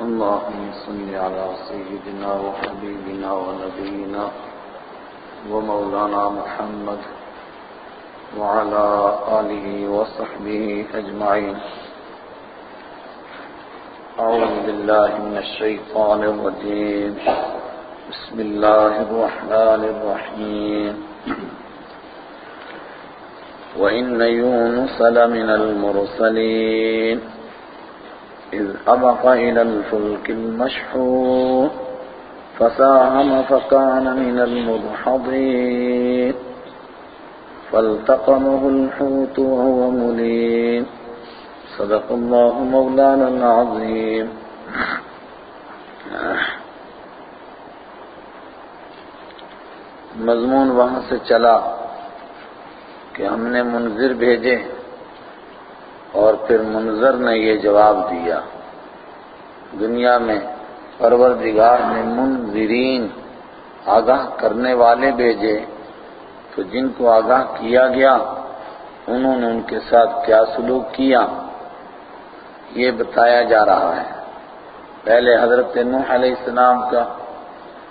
اللهم صل على سيدنا وحبيبنا ونبينا ومولانا محمد وعلى آله وصحبه أجمعين. أعوذ بالله من الشيطان الرجيم. بسم الله الرحمن الرحيم. وإن يونس لمن المرسلين. إذ أبق إلى الفلك المشحون فساهم فكان من المدحضين فالتقمه الحوت وهو مليم. صدق الله مولانا العظيم. مضمون وہاں سے چلا کہ ہم نے منذر بھیجے اور پھر منظر نے یہ جواب دیا، دنیا میں پروردگار نے منذرین آگاہ کرنے والے بھیجے، تو جن کو آگاہ کیا گیا، انہوں نے ان کے ساتھ کیا سلوک کیا؟ یہ بتایا جا رہا ہے۔ پہلے حضرت نوح علیہ السلام کا،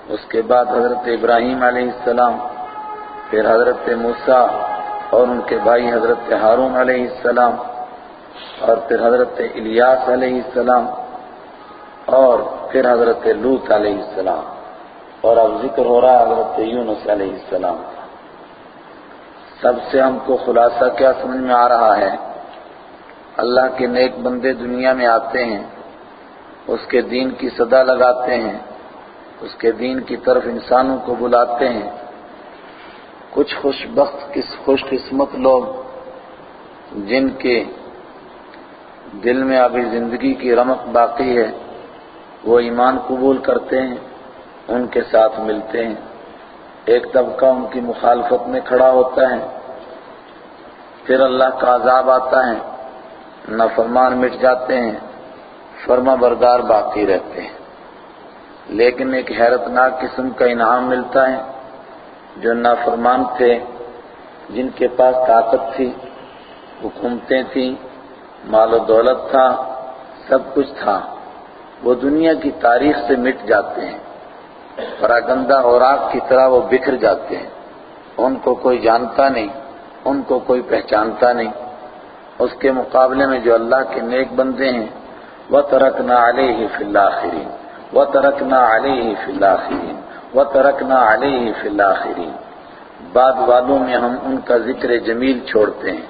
اس کے بعد حضرت ابراہیم علیہ السلام، پھر حضرت موسیٰ اور ان کے بھائی حضرت ہارون علیہ السلام۔ اور پھر حضرت الیاس علیہ السلام اور پھر حضرت لوت علیہ السلام اور اب ذکر ہو رہا ہے حضرت یونس علیہ السلام سب سے ہم کو خلاصہ کیا سمجھ میں آ رہا ہے؟ اللہ کے نیک بندے دنیا میں آتے ہیں، اس کے دین کی صدا لگاتے ہیں، اس کے دین کی طرف انسانوں کو بلاتے ہیں۔ کچھ خوش بخت خوش قسمت لوگ جن کے دل میں ابھی زندگی کی رمق باقی ہے، وہ ایمان قبول کرتے ہیں، ان کے ساتھ ملتے ہیں۔ ایک طبقہ ان کی مخالفت میں کھڑا ہوتا ہے، پھر اللہ کا عذاب آتا ہے، نافرمان مٹ جاتے ہیں، فرما بردار باقی رہتے ہیں۔ لیکن ایک حیرت ناک قسم کا انعام ملتا ہے، جو نافرمان تھے، جن کے پاس طاقت تھی حکومتیں تھیں مال و دولت تھا سب کچھ تھا، وہ دنیا کی تاریخ سے مٹ جاتے ہیں۔ پراگندہ اور آگ کی طرح وہ بکھر جاتے ہیں۔ ان کو کوئی جانتا نہیں، ان کو کوئی پہچانتا نہیں۔ اس کے مقابلے میں جو اللہ کے نیک بندے ہیں وہ ترکنا علیہ فی الآخرین وہ ترکنا علیہ فی الآخرین وہ ترکنا علیہ فی الآخرین بعد والوں میں ہم ان کا ذکر جمیل چھوڑتے ہیں۔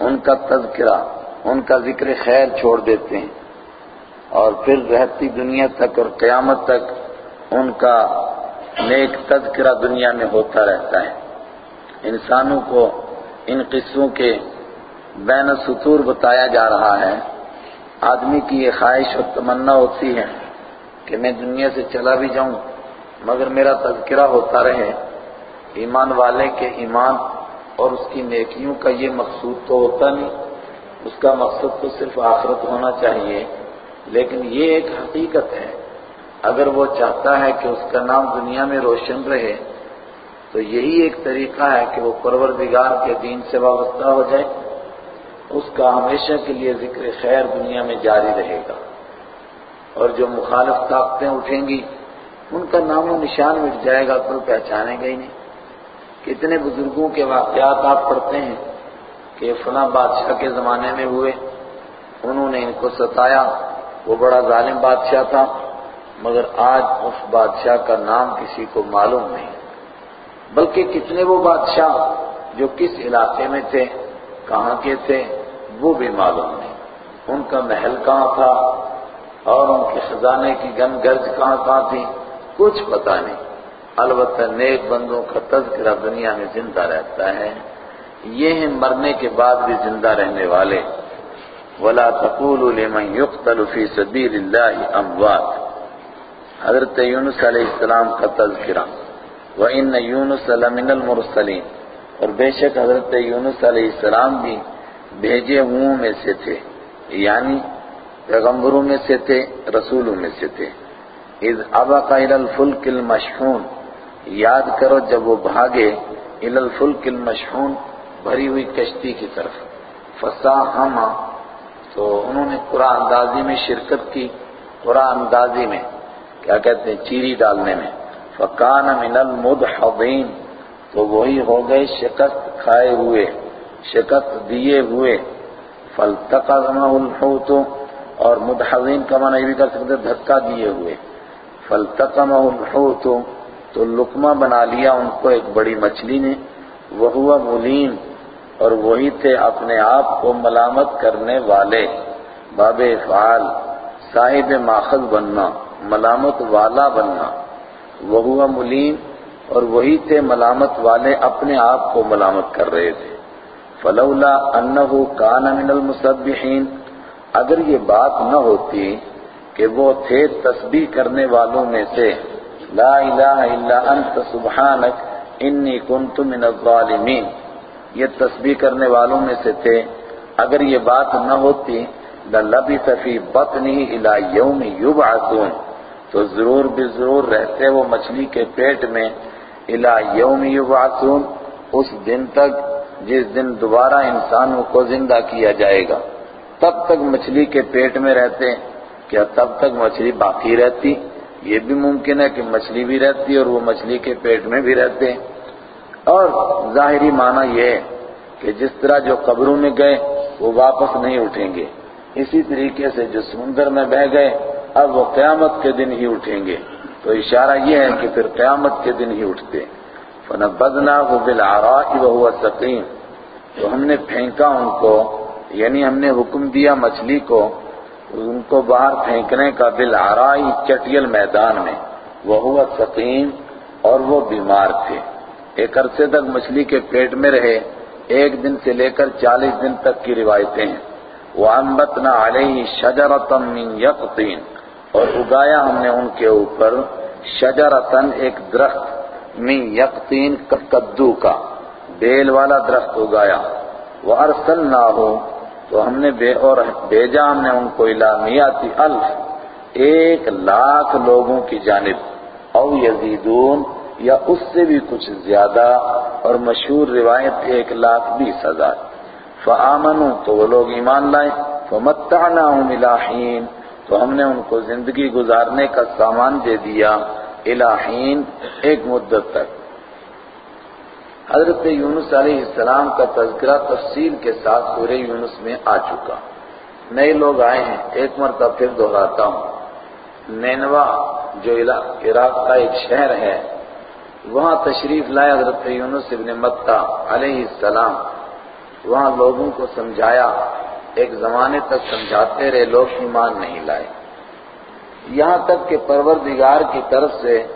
ان کا تذکرہ ان کا ذکر خیر چھوڑ دیتے ہیں۔ اور پھر رہتی دنیا تک اور قیامت تک ان کا نیک تذکرہ دنیا میں ہوتا رہتا ہے۔ انسانوں کو ان قصوں کے بین سطور بتایا جا رہا ہے۔ آدمی کی یہ خواہش اور تمنا ہوتی ہے کہ میں دنیا سے چلا بھی جاؤں، مگر میرا تذکرہ ہوتا رہے۔ ایمان والے کے ایمان اور اس کی نیکیوں کا یہ مقصود تو ہوتا نہیں۔ اس کا مقصد تو صرف آخرت ہونا چاہیے، لیکن یہ ایک حقیقت ہے۔ اگر وہ چاہتا ہے کہ اس کا نام دنیا میں روشن رہے، تو یہی ایک طریقہ ہے کہ وہ پروردگار کے دین سے وابستہ ہو جائے۔ اس کا ہمیشہ کے لیے ذکر خیر دنیا میں جاری رہے گا۔ اور جو مخالف طاقتیں اٹھیں گی، ان کا نام و نشان مٹ جائے گا، کوئی پہچانے گا ہی نہیں۔ کتنے بزرگوں کے واقعات آپ پڑھتے ہیں۔ کہ فلاں بادشاہ کے زمانے میں ہوئے، انہوں نے ان کو ستایا۔ وہ بڑا ظالم بادشاہ تھا، مگر آج اس بادشاہ کا نام کسی کو معلوم نہیں۔ بلکہ کتنے وہ بادشاہ جو کس علاقے میں تھے، کہاں کے تھے، وہ بھی معلوم نہیں۔ ان کا محل کہاں تھا اور ان کے خزانے کی گن گرج کہاں کہاں تھی، کچھ پتہ نہیں۔ البتہ نیک بندوں کا تذکرہ دنیا میں زندہ رہتا ہے۔ یہ ہیں مرنے کے بعد بھی زندہ رہنے والے۔ ولا تقولوا لمن يقتل في سبيل الله اموات حضرت یونس علیہ السلام کا تذکرہ۔ وان یونس لمن المرسلین اور بے شک حضرت یونس علیہ السلام بھی بھیجے ہوں میں سے تھے۔ یعنی پیغمبروں میں سے تھے، رسولوں میں سے تھے۔ اذ ابق الى الفلك المشحون۔ یاد کرو جب وہ بھاگے الى الفلك المشحون۔ بھری ہوئی کشتی کی طرف۔ فساہما تو انہوں نے قرآن اندازی میں شرکت کی۔ قرآن اندازی میں، کیا کہتے ہیں؟ چیری ڈالنے میں۔ فکان من المدحضین تو وہی ہو گئے شکست کھائے ہوئے، شکست دیے ہوئے۔ فلتقمہ الحوت، اور مدحضین کا معنی یہ بھی کر سکتے دھکا دیے ہوئے۔ فلتقمہ الحوت، تو لقمہ بنا لیا ان کو، ایک بڑی مچھلی نے۔ وہ ملیم اور وہی تھے اپنے آپ کو ملامت کرنے والے۔ باب افعال صاحب ماخذ بننا، ملامت والا بننا۔ وہ ملیم، اور وہی تھے ملامت والے اپنے آپ کو ملامت کر رہے تھے۔ فلولا انه کان من المسبحین، اگر یہ بات نہ ہوتی کہ وہ تھے تسبیح کرنے والوں میں سے۔ لا الہ الا انت سبحانک، انی کنت من الظالمین۔ یہ تسبیح کرنے والوں میں سے تھے۔ اگر یہ بات نہ ہوتی لَلَبِثَ فِي بَطْنِهِ إِلَى يَوْمِ يُبْعَثُونَ۔ تو ضرور بھی ضرور رہتے وہ مچھلی کے پیٹ میں الى یوم یبعثون اس دن تک، جس دن دوبارہ انسانوں کو زندہ کیا جائے گا۔ تب تک مچھلی کے پیٹ میں رہتے۔ کیا تب تک مچھلی باقی رہتی؟ یہ بھی ممکن ہے کہ مچھلی بھی رہتی اور وہ مچھلی کے پیٹ میں بھی رہتے۔ اور ظاہری معنی یہ ہے کہ جس طرح جو قبروں میں گئے، وہ واپس نہیں اٹھیں گے۔ اسی طریقے سے جو سمندر میں بہ گئے، اب وہ قیامت کے دن ہی اٹھیں گے۔ تو اشارہ یہ ہے کہ پھر قیامت کے دن ہی اٹھتے۔ فَنَبَّذْنَاهُ بِالْعَرَاءِ وَهُوَ سَقِيمٌ تو ہم نے پھینکا ان کو یعنی ہم نے حکم دیا مچھلی کو، ان کو باہر پھینکنے کا بالعراء چٹیل میدان میں۔ وَهُوَ سَقِيمٌ اور وہ بیمار تھے۔ ایک عرصے تک مچھلی کے پیٹ میں رہے، ایک دن سے لے کر چالیس دن تک کی روایتیں۔ ہیں وَأَنبَتْنَا عَلَيْهِ شَجَرَةً مِّن يَقْطِينَ۔ اور اگایا ہم نے ان کے اوپر شجرتن ایک درخت من یقتین کدو کا، بیل والا درخت اگایا۔ وَأَرْسَلْنَاهُ۔ تو ہم نے بے اور بھیجا ہم نے ان کو الامیاتی الف ایک لاکھ لوگوں کی جانب۔ او یزیدون۔ یا اس سے بھی کچھ زیادہ اور مشہور روایت ایک لاکھ بیس ہزار۔ فآمنوا، تو وہ لوگ ایمان لائے۔ فَمَتَّعْنَاهُمْ إِلَى تو ہم نے ان کو زندگی گزارنے کا سامان دے دیا الہین ایک مدت تک۔ حضرت یونس علیہ السلام کا تذکرہ تفصیل کے ساتھ سورہ یونس میں آ چکا۔ نئے لوگ آئے ہیں، ایک مرتبہ پھر دہراتا ہوں۔ نینوا جو عراق کا ایک شہر ہے وہاں تشریف لائے حضرت یونس ابن متہ علیہ السلام۔ وہاں لوگوں کو سمجھایا، ایک زمانے تک سمجھاتے رہے، لوگ ایمان نہیں لائے۔ یہاں تک کہ پروردگار کی طرف سے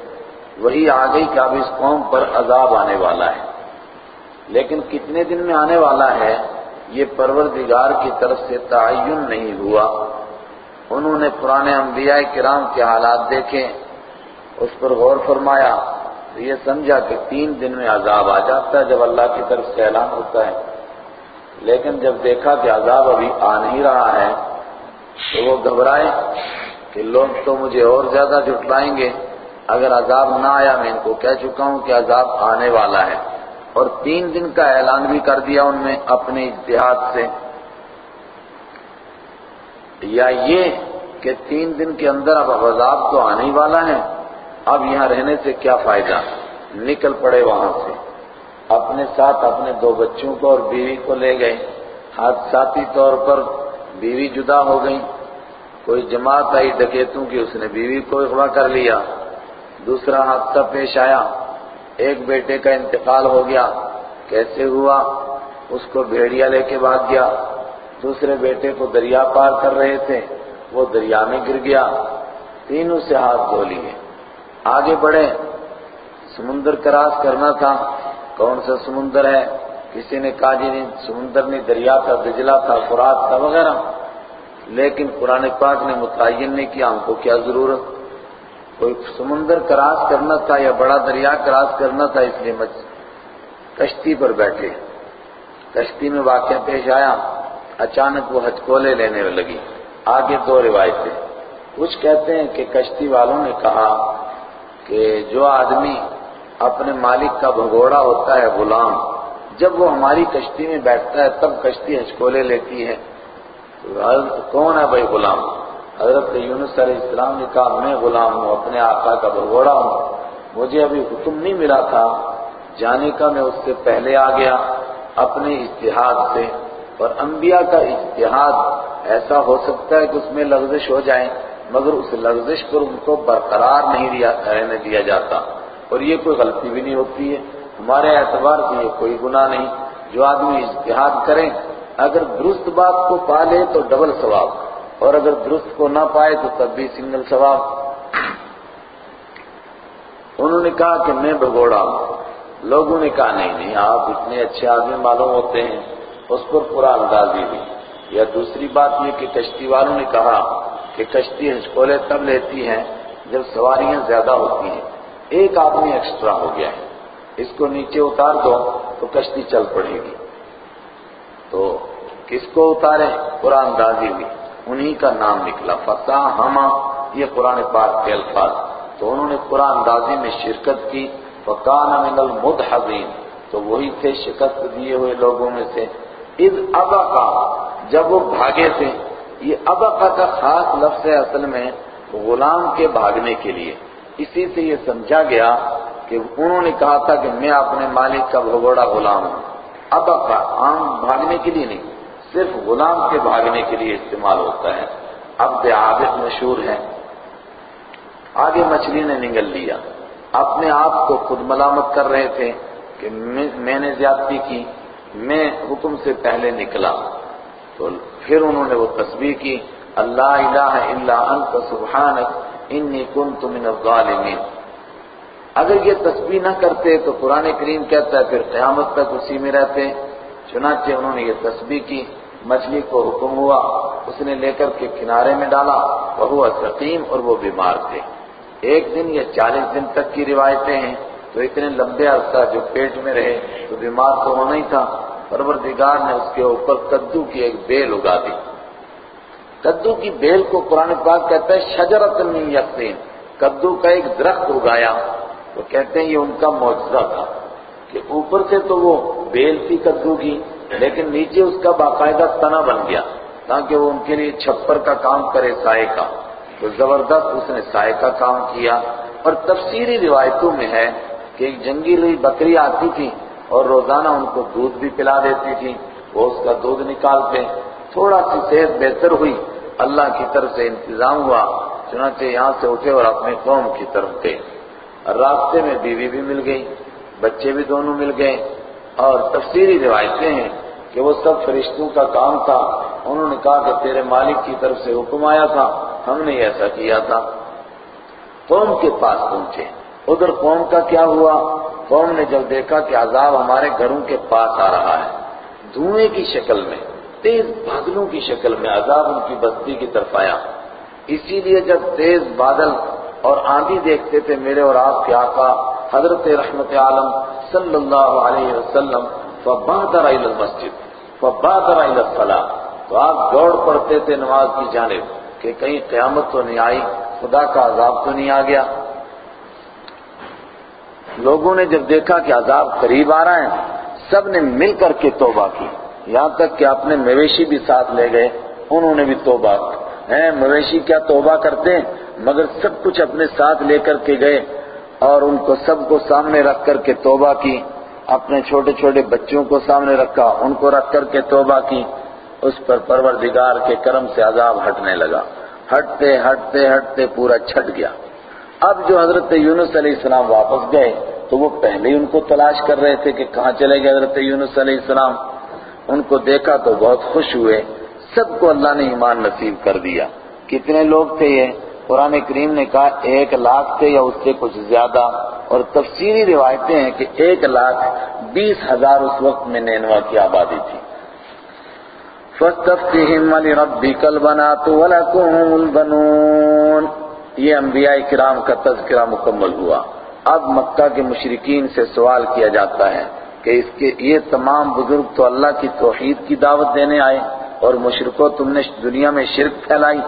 وہی آ گئی کہ اب اس قوم پر عذاب آنے والا ہے۔ لیکن کتنے دن میں آنے والا ہے، یہ پروردگار کی طرف سے تعین نہیں ہوا۔ انہوں نے پرانے انبیاء کرام کے حالات دیکھے، اس پر غور فرمایا۔ تو یہ سمجھا کہ تین دن میں عذاب آ جاتا ہے جب اللہ کی طرف سے اعلان ہوتا ہے۔ لیکن جب دیکھا کہ عذاب ابھی آ نہیں رہا ہے، تو وہ گھبرائے کہ لوگ تو مجھے اور زیادہ جھٹلائیں گے۔ اگر عذاب نہ آیا، میں ان کو کہہ چکا ہوں کہ عذاب آنے والا ہے۔ اور تین دن کا اعلان بھی کر دیا ان میں اپنے اتحاد سے۔ یا یہ کہ تین دن کے اندر اب عذاب تو آنے والا ہے۔ اب یہاں رہنے سے کیا فائدہ؟ نکل پڑے وہاں سے۔ اپنے ساتھ اپنے دو بچوں کو اور بیوی کو لے گئے۔ حادثاتی طور پر بیوی جدا ہو گئی۔ کوئی جماعت آئی ڈکیتوں کی، اس نے بیوی کو اغوا کر لیا۔ دوسرا حادثہ پیش آیا۔ ایک بیٹے کا انتقال ہو گیا۔ کیسے ہوا؟ اس کو بھیڑیا لے کے بھاگ گیا۔ دوسرے بیٹے کو دریا پار کر رہے تھے۔ وہ دریا میں گر گیا۔ تینوں سے ہاتھ دھو لیے۔ آگے بڑھے سمندر کراس کرنا تھا۔ کون سا سمندر ہے؟ کسی نے کہا جی نہیں، سمندر نہیں، دریا تھا دجلا تھا، فرات تھا، وغیرہ۔ لیکن قرآن پاک نے متعین نہیں کیا، ہم کو کیا ضرورت؟ کوئی سمندر کراس کرنا تھا یا بڑا دریا کراس کرنا تھا، اس لیے کشتی پر بیٹھے۔ کشتی میں واقعہ پیش آیا۔ اچانک وہ ہچکولے لینے لگی۔ آگے دو روایتیں۔ کچھ کہتے ہیں کہ کشتی والوں نے کہا کہ جو آدمی اپنے مالک کا بھگوڑا ہوتا ہے غلام، جب وہ ہماری کشتی میں بیٹھتا ہے، تب کشتی ہچکولے لیتی ہے۔ کون ہے بھائی غلام؟ حضرت یونس علیہ السلام نے کہا، میں غلام ہوں، اپنے آقا کا بھگوڑا ہوں۔ مجھے ابھی حکم نہیں ملا تھا۔ جانے کا میں اس سے پہلے آ گیا اپنے اتحاد سے۔ اور انبیاء کا اتحاد ایسا ہو سکتا ہے کہ اس میں لغزش ہو جائے۔ مگر اس لغزش پر ان کو برقرار نہیں رہنے دیا جاتا۔ اور یہ کوئی غلطی بھی نہیں ہوتی ہے۔ ہمارے اعتبار سے یہ کوئی گناہ نہیں۔ جو آدمی اتحاد کرے، اگر درست بات کو پا لے تو ڈبل ثواب۔ اور اگر درست کو نہ پائے تو تب بھی سنگل ثواب۔ انہوں نے کہا کہ میں بگوڑا ہوں۔ لوگوں نے کہا، نہیں نہیں، آپ اتنے اچھے آدمی معلوم ہوتے ہیں۔ اس پر پورا اندازی بھی یا دوسری بات یہ کہ کشتی والوں نے کہا کہ کشتی ہچکولے تب لیتی ہیں جب سواریاں زیادہ ہوتی ہیں۔ ایک آدمی ایکسٹرا ہو گیا ہے۔ اس کو نیچے اتار دو تو کشتی چل پڑے گی۔ تو کس کو اتارے؟ قرآن اندازی ہوئی۔ انہی کا نام نکلا۔ فتح ہما۔ یہ قرآن پاک کے الفاظ۔ تو انہوں نے قرآن اندازی میں شرکت کی۔ فقان من المدحضین تو وہی تھے شکست دیے ہوئے لوگوں میں سے۔ اذ ابقا۔ جب وہ بھاگے تھے یہ ابقا کا خاص لفظ ہے اصل میں غلام کے بھاگنے کے لیے۔ اسی سے یہ سمجھا گیا کہ انہوں نے کہا تھا کہ میں اپنے مالک کا بھگوڑا غلام ہوں۔ ابقا عام بھاگنے کے لیے نہیں، صرف غلام کے بھاگنے کے لیے استعمال ہوتا ہے۔ عبد عابد مشہور ہے آگے مچھلی نے نگل لیا۔ اپنے آپ کو خود ملامت کر رہے تھے کہ میں نے زیادتی کی، میں حکم سے پہلے نکلا۔ تو پھر انہوں نے وہ تسبیح کی، اللہ الہ الا انت، سبحانک، انی کنت من الظالمین. اگر یہ تسبیح نہ کرتے تو قرآن کریم کہتا ہے، پھر قیامت تک اسی میں رہتے. چنانچہ انہوں نے یہ تسبیح کی، مچھلی کو حکم ہوا، اس نے لے کر کے کنارے میں ڈالا وہ سقیم اور وہ بیمار تھے۔ ایک دن یا چالیس دن تک کی روایتیں ہیں، تو اتنے لمبے عرصہ جو پیٹ میں رہے، تو بیمار تو ہونا ہی تھا۔ پروردگار نے اس کے اوپر کدو کی ایک بیل اگا دی۔ کدو کی بیل کو قرآن پاک کہتا ہے شجرت من یقین کدو کا ایک درخت اگایا۔ تو کہتے ہیں یہ ان کا معجزہ تھا کہ اوپر سے تو وہ بیل تھی کدو کی، لیکن نیچے اس کا باقاعدہ تنا بن گیا تاکہ وہ ان کے لیے چھپر کا کام کرے سائے کا۔ تو زبردست اس نے سائے کا کام کیا۔ اور تفسیری روایتوں میں ہے کہ ایک جنگی ہوئی بکری آتی تھی۔ اور روزانہ ان کو دودھ بھی پلا دیتی تھی وہ اس کا دودھ نکالتے۔ تھوڑا سی صحت بہتر ہوئی، اللہ کی طرف سے انتظام ہوا، چنانچہ یہاں سے اٹھے اور اپنے قوم کی طرف گئے۔ راستے میں بیوی بھی مل گئی، بچے بھی دونوں مل گئے۔ اور تفسیری روایتیں ہیں کہ وہ سب فرشتوں کا کام تھا۔ انہوں نے کہا کہ تیرے مالک کی طرف سے حکم آیا تھا، ہم نے ایسا کیا تھا۔ قوم کے پاس پہنچے۔ ادھر قوم کا کیا ہوا؟ قوم نے جب دیکھا کہ عذاب ہمارے گھروں کے پاس آ رہا ہے، دھوئیں کی شکل میں، تیز بادلوں کی شکل میں عذاب ان کی بستی کی طرف آیا۔ اسی لیے جب تیز بادل اور آندھی دیکھتے تھے میرے اور آپ کے آقا حضرت رحمت عالم صلی اللہ علیہ وسلم، فبادر الى المسجد، فبادر الى الصلاة۔ تو آپ دوڑ پڑتے تھے نماز کی جانب کہ کہیں قیامت تو نہیں آئی، خدا کا عذاب تو نہیں آ گیا۔ لوگوں نے جب دیکھا کہ عذاب قریب آ رہا ہے، سب نے مل کر کے توبہ کی۔ یہاں تک کہ اپنے مویشی بھی ساتھ لے گئے، انہوں نے بھی توبہ ہیں، مویشی کیا توبہ کرتے ہیں؟ مگر سب کچھ اپنے ساتھ لے کر کے گئے اور ان کو سب کو سامنے رکھ کر کے توبہ کی۔ اپنے چھوٹے چھوٹے بچوں کو سامنے رکھا، ان کو رکھ کر کے توبہ کی۔ اس پر پروردگار کے کرم سے عذاب ہٹنے لگا۔ ہٹتے ہٹتے ہٹتے پورا چھٹ گیا۔ اب جو حضرت یونس علیہ السلام واپس گئے تو وہ پہلے ہی ان کو تلاش کر رہے تھے کہ کہاں چلے گئے حضرت یونس علیہ السلام۔ ان کو دیکھا تو بہت خوش ہوئے۔ سب کو اللہ نے ایمان نصیب کر دیا۔ کتنے لوگ تھے یہ؟ قرآن کریم نے کہا، ایک لاکھ تھے یا اس سے کچھ زیادہ۔ اور تفسیری روایتیں ہیں کہ ایک لاکھ بیس ہزار اس وقت میں نینوا کی آبادی تھی۔ فَاسْتَفْتِهِمْ وَلِرَبِّكَ الْبَنَاتُ وَلَكُمُ الْبَنُونَ۔ یہ انبیاء کرام کا تذکرہ مکمل ہوا۔ اب مکہ کے مشرقین سے سوال کیا جاتا ہے کہ اس کے یہ تمام بزرگ تو اللہ کی توحید کی دعوت دینے آئے اور مشرقوں تم نے دنیا میں شرک پھیلائی۔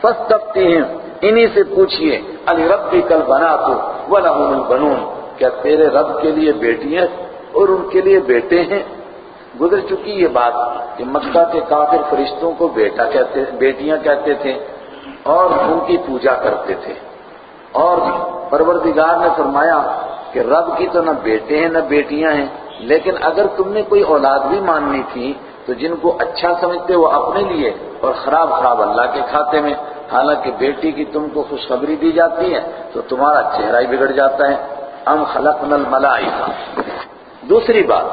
فَاسْتَفْتِهِمْ انہی سے پوچھئے، علی ربی کل بنا تو وَلَهُمُ الْبَنُونَ، کیا تیرے رب کے لیے بیٹیاں اور ان کے لیے بیٹے ہیں؟ گزر چکی یہ بات کہ مکہ کے کافر فرشتوں کو بیٹا کہتے، بیٹیاں کہتے تھے۔ اور ان کی پوجا کرتے تھے۔ اور پروردگار نے فرمایا کہ رب کی تو نہ بیٹے ہیں نہ بیٹیاں ہیں، لیکن اگر تم نے کوئی اولاد بھی ماننی تھی تو جن کو اچھا سمجھتے وہ اپنے لیے اور خراب خراب اللہ کے کھاتے میں۔ حالانکہ بیٹی کی تم کو خوشخبری دی جاتی ہے تو تمہارا چہرہ ہی بگڑ جاتا ہے۔ ام خلقنا الملائکہ۔ دوسری بات،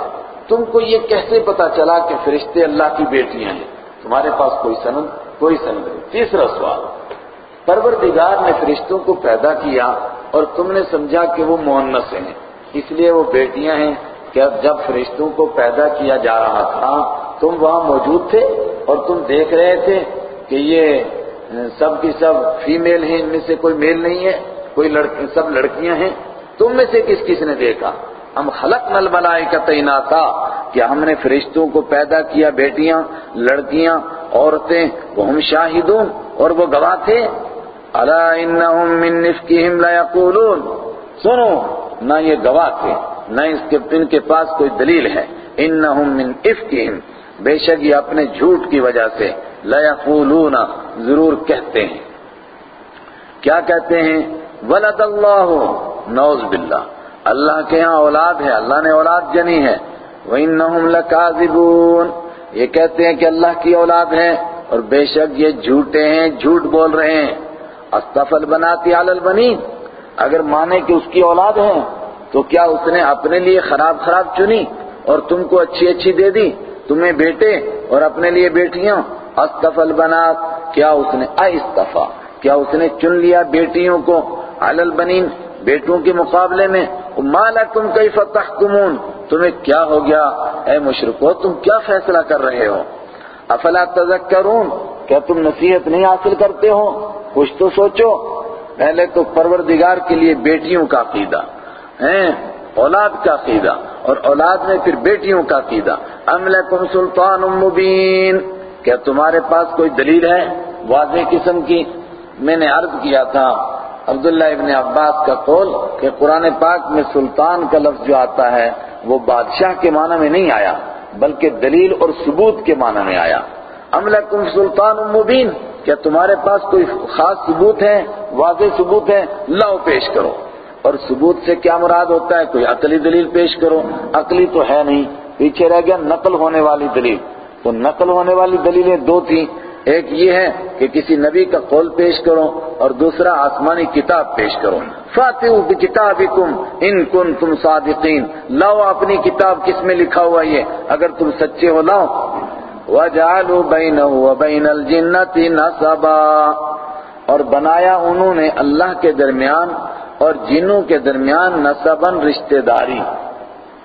تم کو یہ کیسے پتا چلا کہ فرشتے اللہ کی بیٹیاں ہیں؟ تمہارے پاس کوئی سند؟ کوئی سند نہیں۔ تیسرا سوال پروردگار نے فرشتوں کو پیدا کیا اور تم نے سمجھا کہ وہ مونس ہیں۔ اس لیے وہ بیٹیاں ہیں کہ جب فرشتوں کو پیدا کیا جا رہا تھا، تم وہاں موجود تھے اور تم دیکھ رہے تھے کہ یہ سب کی سب فیمیل ہیں، ان میں سے کوئی میل نہیں ہے، کوئی لڑکی سب لڑکیاں ہیں۔ تم میں سے کس کس نے دیکھا؟ ہم خلق نل بلائے کا تھا کہ ہم نے فرشتوں کو پیدا کیا، بیٹیاں، لڑکیاں، عورتیں، وہ ہم شاہدون اور وہ گواہ تھے۔ الا انہم من نفکہم لا یقولون. سنو، نہ یہ گواہ تھے، نہ اس کے ان کے پاس کوئی دلیل ہے. انہم من افکہم. بے شک یہ اپنے جھوٹ کی وجہ سے لا یقولون ضرور کہتے ہیں. کیا کہتے ہیں؟ ولد اللہ نوز باللہ. اللہ کے ہاں اولاد ہے، اللہ نے اولاد جنی ہے. وَإِنَّهُمْ لَكَاذِبُونَ. یہ کہتے ہیں کہ اللہ کی اولاد ہے اور بے شک یہ جھوٹے ہیں، جھوٹ بول رہے ہیں. استفل بناتی علی البنین۔ اگر مانے کہ اس کی اولاد ہے تو کیا اس نے اپنے لیے خراب خراب چنی اور تم کو اچھی اچھی دے دی؟ تمہیں بیٹے اور اپنے لیے بیٹیاں۔ استفل بنات کیا اس نے؟ استفا، کیا اس نے چن لیا بیٹیوں کو؟ علی البنین، بیٹوں کے مقابلے میں۔ مالا تم کئی فتح تمہیں کیا ہو گیا؟ اے مشرکو، تم کیا فیصلہ کر رہے ہو؟ افلا تذکرون؟ کیا تم نصیحت نہیں حاصل کرتے ہو؟ کچھ تو سوچو۔ پہلے تو پروردگار کے لیے بیٹیوں کا عقیدہ، ہیں؟ اولاد کا عقیدہ، اور اولاد میں پھر بیٹیوں کا عقیدہ۔ ام لکم سلطان مبین۔ کیا تمہارے پاس کوئی دلیل ہے؟ واضح قسم کی۔ میں نے عرض کیا تھا عبداللہ ابن عباس کا قول کہ قرآن پاک میں سلطان کا لفظ جو آتا ہے، وہ بادشاہ کے معنی میں نہیں آیا، بلکہ دلیل اور ثبوت کے معنی میں آیا۔ ام لکم سلطان مبین، کیا تمہارے پاس کوئی خاص ثبوت ہے؟ واضح ثبوت ہے؟ لاؤ پیش کرو۔ اور ثبوت سے کیا مراد ہوتا ہے؟ کوئی عقلی دلیل پیش کرو۔ عقلی تو ہے نہیں، پیچھے رہ گیا نقل ہونے والی دلیل۔ تو نقل ہونے والی دلیلیں دو تھیں۔ ایک یہ ہے کہ کسی نبی کا قول پیش کرو اور دوسرا آسمانی کتاب پیش کرو۔ فاتحوا بکتابکم ان کنتم صادقین۔ لاؤ اپنی کتاب کس میں لکھا ہوا یہ؟ اگر تم سچے ہو، لاؤ۔ وَجَعَلُوا بَيْنَهُ وَبَيْنَ الْجِنَّةِ نَصَبًا اور بنایا انہوں نے اللہ کے درمیان اور جنوں کے درمیان نصباً رشتہ داری۔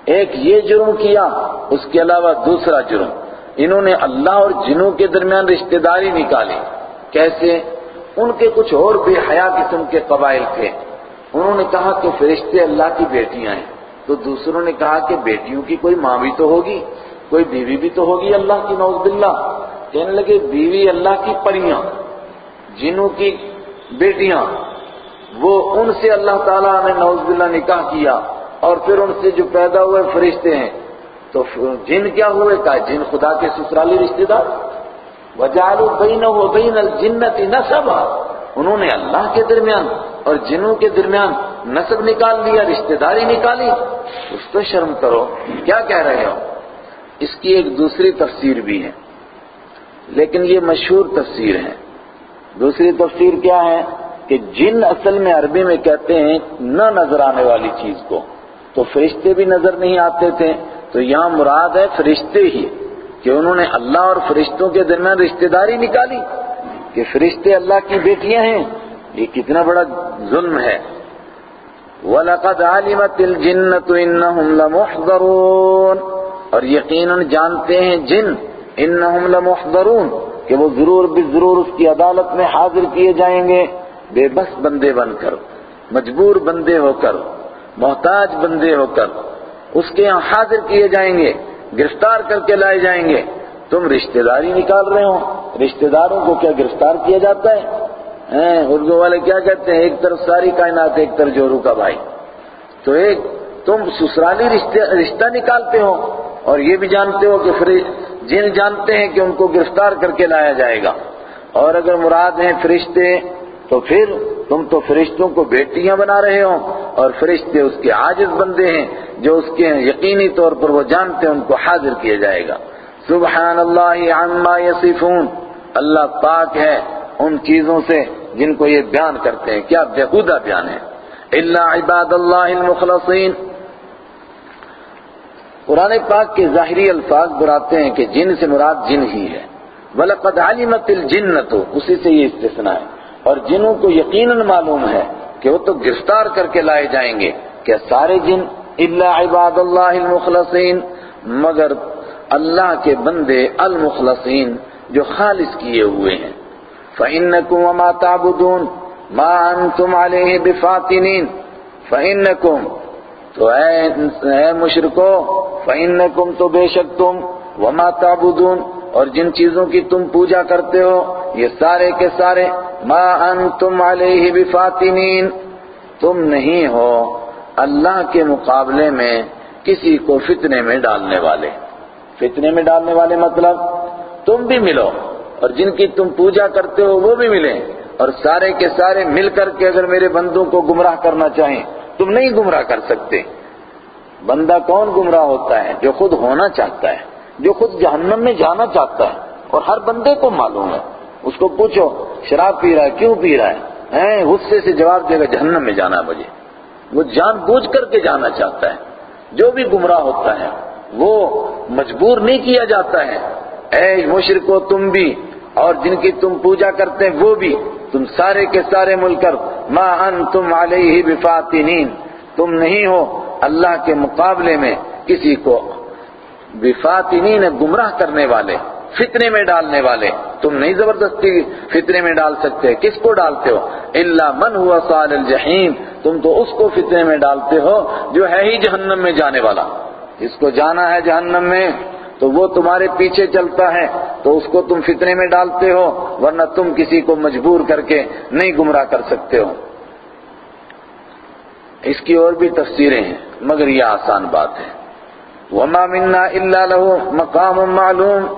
ایک یہ جرم کیا، اس کے علاوہ دوسرا جرم۔ انہوں نے اللہ اور جنوں کے درمیان رشتہ داری نکالی۔ کیسے؟ ان کے کچھ اور بے حیا قسم کے قبائل تھے۔ انہوں نے کہا کہ فرشتے اللہ کی بیٹیاں ہیں۔ تو دوسروں نے کہا کہ بیٹیوں کی کوئی ماں بھی تو ہوگی۔ کوئی بیوی بھی تو ہوگی اللہ کی نوز باللہ۔ کہنے لگے، بیوی اللہ کی پریاں جنوں کی بیٹیاں، وہ ان سے اللہ تعالیٰ نے نوز باللہ نکاح کیا اور پھر ان سے جو پیدا ہوئے فرشتے ہیں۔ تو جن کیا ہوئے؟ کہا، جن خدا کے سسرالی رشتہ دار۔ وجعلوا بینہ و بین الجنت نسبا انہوں نے اللہ کے درمیان اور جنوں کے درمیان نسب نکال لیا، رشتہ داری نکالی۔ اس تو شرم کرو، کیا کہہ رہے ہو؟ اس کی ایک دوسری تفسیر بھی ہے۔ لیکن یہ مشہور تفسیر ہے۔ دوسری تفسیر کیا ہے کہ جن اصل میں عربی میں کہتے ہیں نہ نظر آنے والی چیز کو، تو فرشتے بھی نظر نہیں آتے تھے۔ تو یہاں مراد ہے فرشتے ہی، کہ انہوں نے اللہ اور فرشتوں کے درمیان رشتہ داری نکالی، کہ فرشتے اللہ کی بیٹیاں ہیں۔ یہ کتنا بڑا ظلم ہے۔ وَلَقَدْ عَلِمَتِ الْجِنَّةُ إِنَّهُمْ لَمُحْضَرُونَ۔ اور یقیناً جانتے ہیں جن انہم لمحضرون کہ وہ ضرور بھی ضرور اس کی عدالت میں حاضر کیے جائیں گے۔ بے بس بندے بن کر، مجبور بندے ہو کر، محتاج بندے ہو کر اس کے یہاں حاضر کیے جائیں گے، گرفتار کر کے لائے جائیں گے۔ تم رشتہ داری نکال رہے ہو۔ رشتہ داروں کو کیا گرفتار کیا جاتا ہے؟ اردو والے کیا کہتے ہیں؟ ایک طرف ساری کائنات، ایک طرف جورو کا بھائی۔ تو ایک، تم سسرالی رشتہ نکالتے ہو۔ اور یہ بھی جانتے ہو کہ جن جانتے ہیں کہ ان کو گرفتار کر کے لایا جائے گا۔ اور اگر مراد ہیں فرشتے، تو پھر تم تو فرشتوں کو بیٹیاں بنا رہے ہو اور فرشتے اس کے عاجز بندے ہیں، جو اس کے یقینی طور پر وہ جانتے ہیں، ان کو حاضر کیا جائے گا۔ سبحان اللہ عما یصفون۔ اللہ پاک ہے ان چیزوں سے جن کو یہ بیان کرتے ہیں۔ کیا بےحودہ بیان ہے۔ اللہ عباد اللہ المخلصین۔ قرآن پاک کے ظاہری الفاظ براتے ہیں کہ جن سے مراد جن ہی ہے۔ وَلَقَدْ عَلِمَتِ الْجِنَّةُ، اسی سے یہ استثناء ہے۔ اور جنوں کو یقیناً معلوم ہے کہ وہ تو گرفتار کر کے لائے جائیں گے۔ کہ سارے جن؟ الا عباد اللہ المخلصین مگر اللہ کے بندے المخلصین جو خالص کیے ہوئے ہیں۔ فَإِنَّكُمْ وَمَا تَعْبُدُونَ، مَا أَنْتُمْ عَلَيْهِ بِفَاتِنِينَ فَإِنَّكُمْ تو اے مشرکو، فَإِنَّكُمْ تو بے شک تم، وَمَا تَعْبُدُونَ، اور جن چیزوں کی تم پوجا کرتے ہو، یہ سارے کے سارے، ما انتم علیہ بفاتنین تم نہیں ہو اللہ کے مقابلے میں کسی کو فتنے میں ڈالنے والے۔ فتنے میں ڈالنے والے مطلب تم بھی ملو، اور جن کی تم پوجا کرتے ہو وہ بھی ملیں۔ اور سارے کے سارے مل کر کے اگر میرے بندوں کو گمراہ کرنا چاہیں تم نہیں گمراہ کر سکتے۔ بندہ کون گمراہ ہوتا ہے؟ جو خود ہونا چاہتا ہے، جو خود جہنم میں جانا چاہتا ہے۔ اور ہر بندے کو معلوم ہے۔ اس کو پوچھو، شراب پی رہا ہے، کیوں پی رہا ہے؟ غصے سے جواب دے گا، جہنم میں جانا مجھے۔ وہ جان بوجھ کر کے جانا چاہتا ہے۔ جو بھی گمراہ ہوتا ہے، وہ مجبور نہیں کیا جاتا ہے۔ اے مشرکو، تم بھی اور جن کی تم پوجا کرتے ہیں، وہ بھی۔ تم سارے کے سارے مل کر ما انتم علیہ بفاتنین۔ تم نہیں ہو اللہ کے مقابلے میں کسی کو بفاتنین، گمراہ کرنے والے، فتنے میں ڈالنے والے۔ تم نہیں زبردستی فتنے میں ڈال سکتے، کس کو ڈالتے ہو؟ الا من ہوا صال الجحیم۔ تم تو اس کو فتنے میں ڈالتے ہو جو ہے ہی جہنم میں جانے والا۔ جس کو جانا ہے جہنم میں۔ تو وہ تمہارے پیچھے چلتا ہے تو اس کو تم فتنے میں ڈالتے ہو، ورنہ تم کسی کو مجبور کر کے نہیں گمراہ کر سکتے ہو۔ اس کی اور بھی تفسیریں ہیں، مگر یہ آسان بات ہے۔ وما منا الا له مقام معلوم۔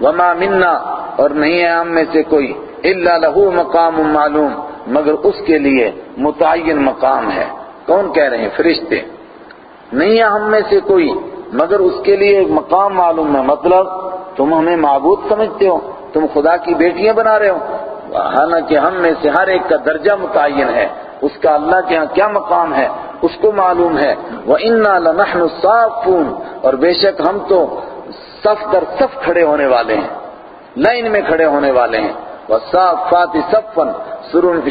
وما منا، اور نہیں ہے ہم میں سے کوئی۔ الا له مقام معلوم۔ مگر اس کے لیے متعین مقام ہے۔ کون کہہ رہے ہیں؟ فرشتے۔ نہیں ہے ہم میں سے کوئی۔ مگر اس کے لیے ایک مقام معلوم ہے۔ مطلب تم ہمیں معبود سمجھتے ہو، تم خدا کی بیٹیاں بنا رہے ہو۔ حالانکہ ہم میں سے ہر ایک کا درجہ متعین ہے۔ اس کا اللہ کے ہاں کیا مقام ہے؟ اس کو معلوم ہے۔ وَإِنَّا لَنَحْنُ الصَّافُونَ۔ اور بے شک ہم تو صف در صف کھڑے ہونے والے ہیں۔ لائن میں کھڑے ہونے والے ہیں۔ وَالصَّافَّاتِ صَفًّا۔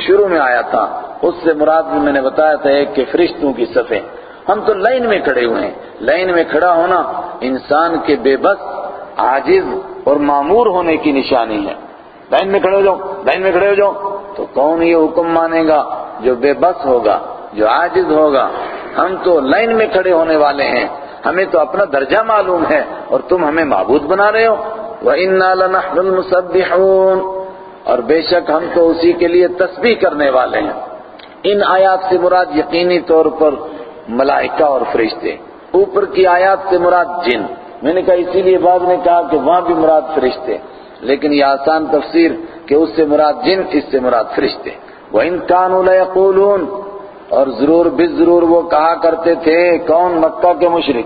شروع میں آیا تھا۔ اس سے مراد میں نے بتایا تھا ایک کہ فرشتوں کی صفیں۔ ہم تو لائن میں کھڑے ہوئے ہیں۔ لائن میں کھڑا ہونا انسان کے بے بس، عاجز اور معمور ہونے کی نشانی ہے۔ لائن میں کھڑے ہو جاؤ، لائن میں کھڑے ہو جاؤ۔ تو کون یہ حکم مانے گا جو بے بس ہوگا، جو عاجز ہوگا؟ ہم تو لائن میں کھڑے ہونے والے ہیں۔ ہمیں تو اپنا درجہ معلوم ہے اور تم ہمیں معبود بنا رہے ہو۔ وَإِنَّا لَنَحْنُ الْمُسَبِّحُونَ۔ اور بے شک ہم تو اسی کے لیے تسبیح کرنے والے ہیں۔ ان آیات سے مراد یقینی طور پر ملائکہ اور فرشتے۔ اوپر کی آیات سے مراد جن۔ میں نے کہا، اسی لیے بعد نے کہا کہ وہاں بھی مراد فرشتے۔ لیکن یہ آسان تفسیر کہ اس سے مراد جن، اس سے مراد فرشتے۔ وَإِن كَانُوا لَيَقُولُونَ۔ اور ضرور بس ضرور وہ کہا کرتے تھے، کون مکہ کے مشرک؟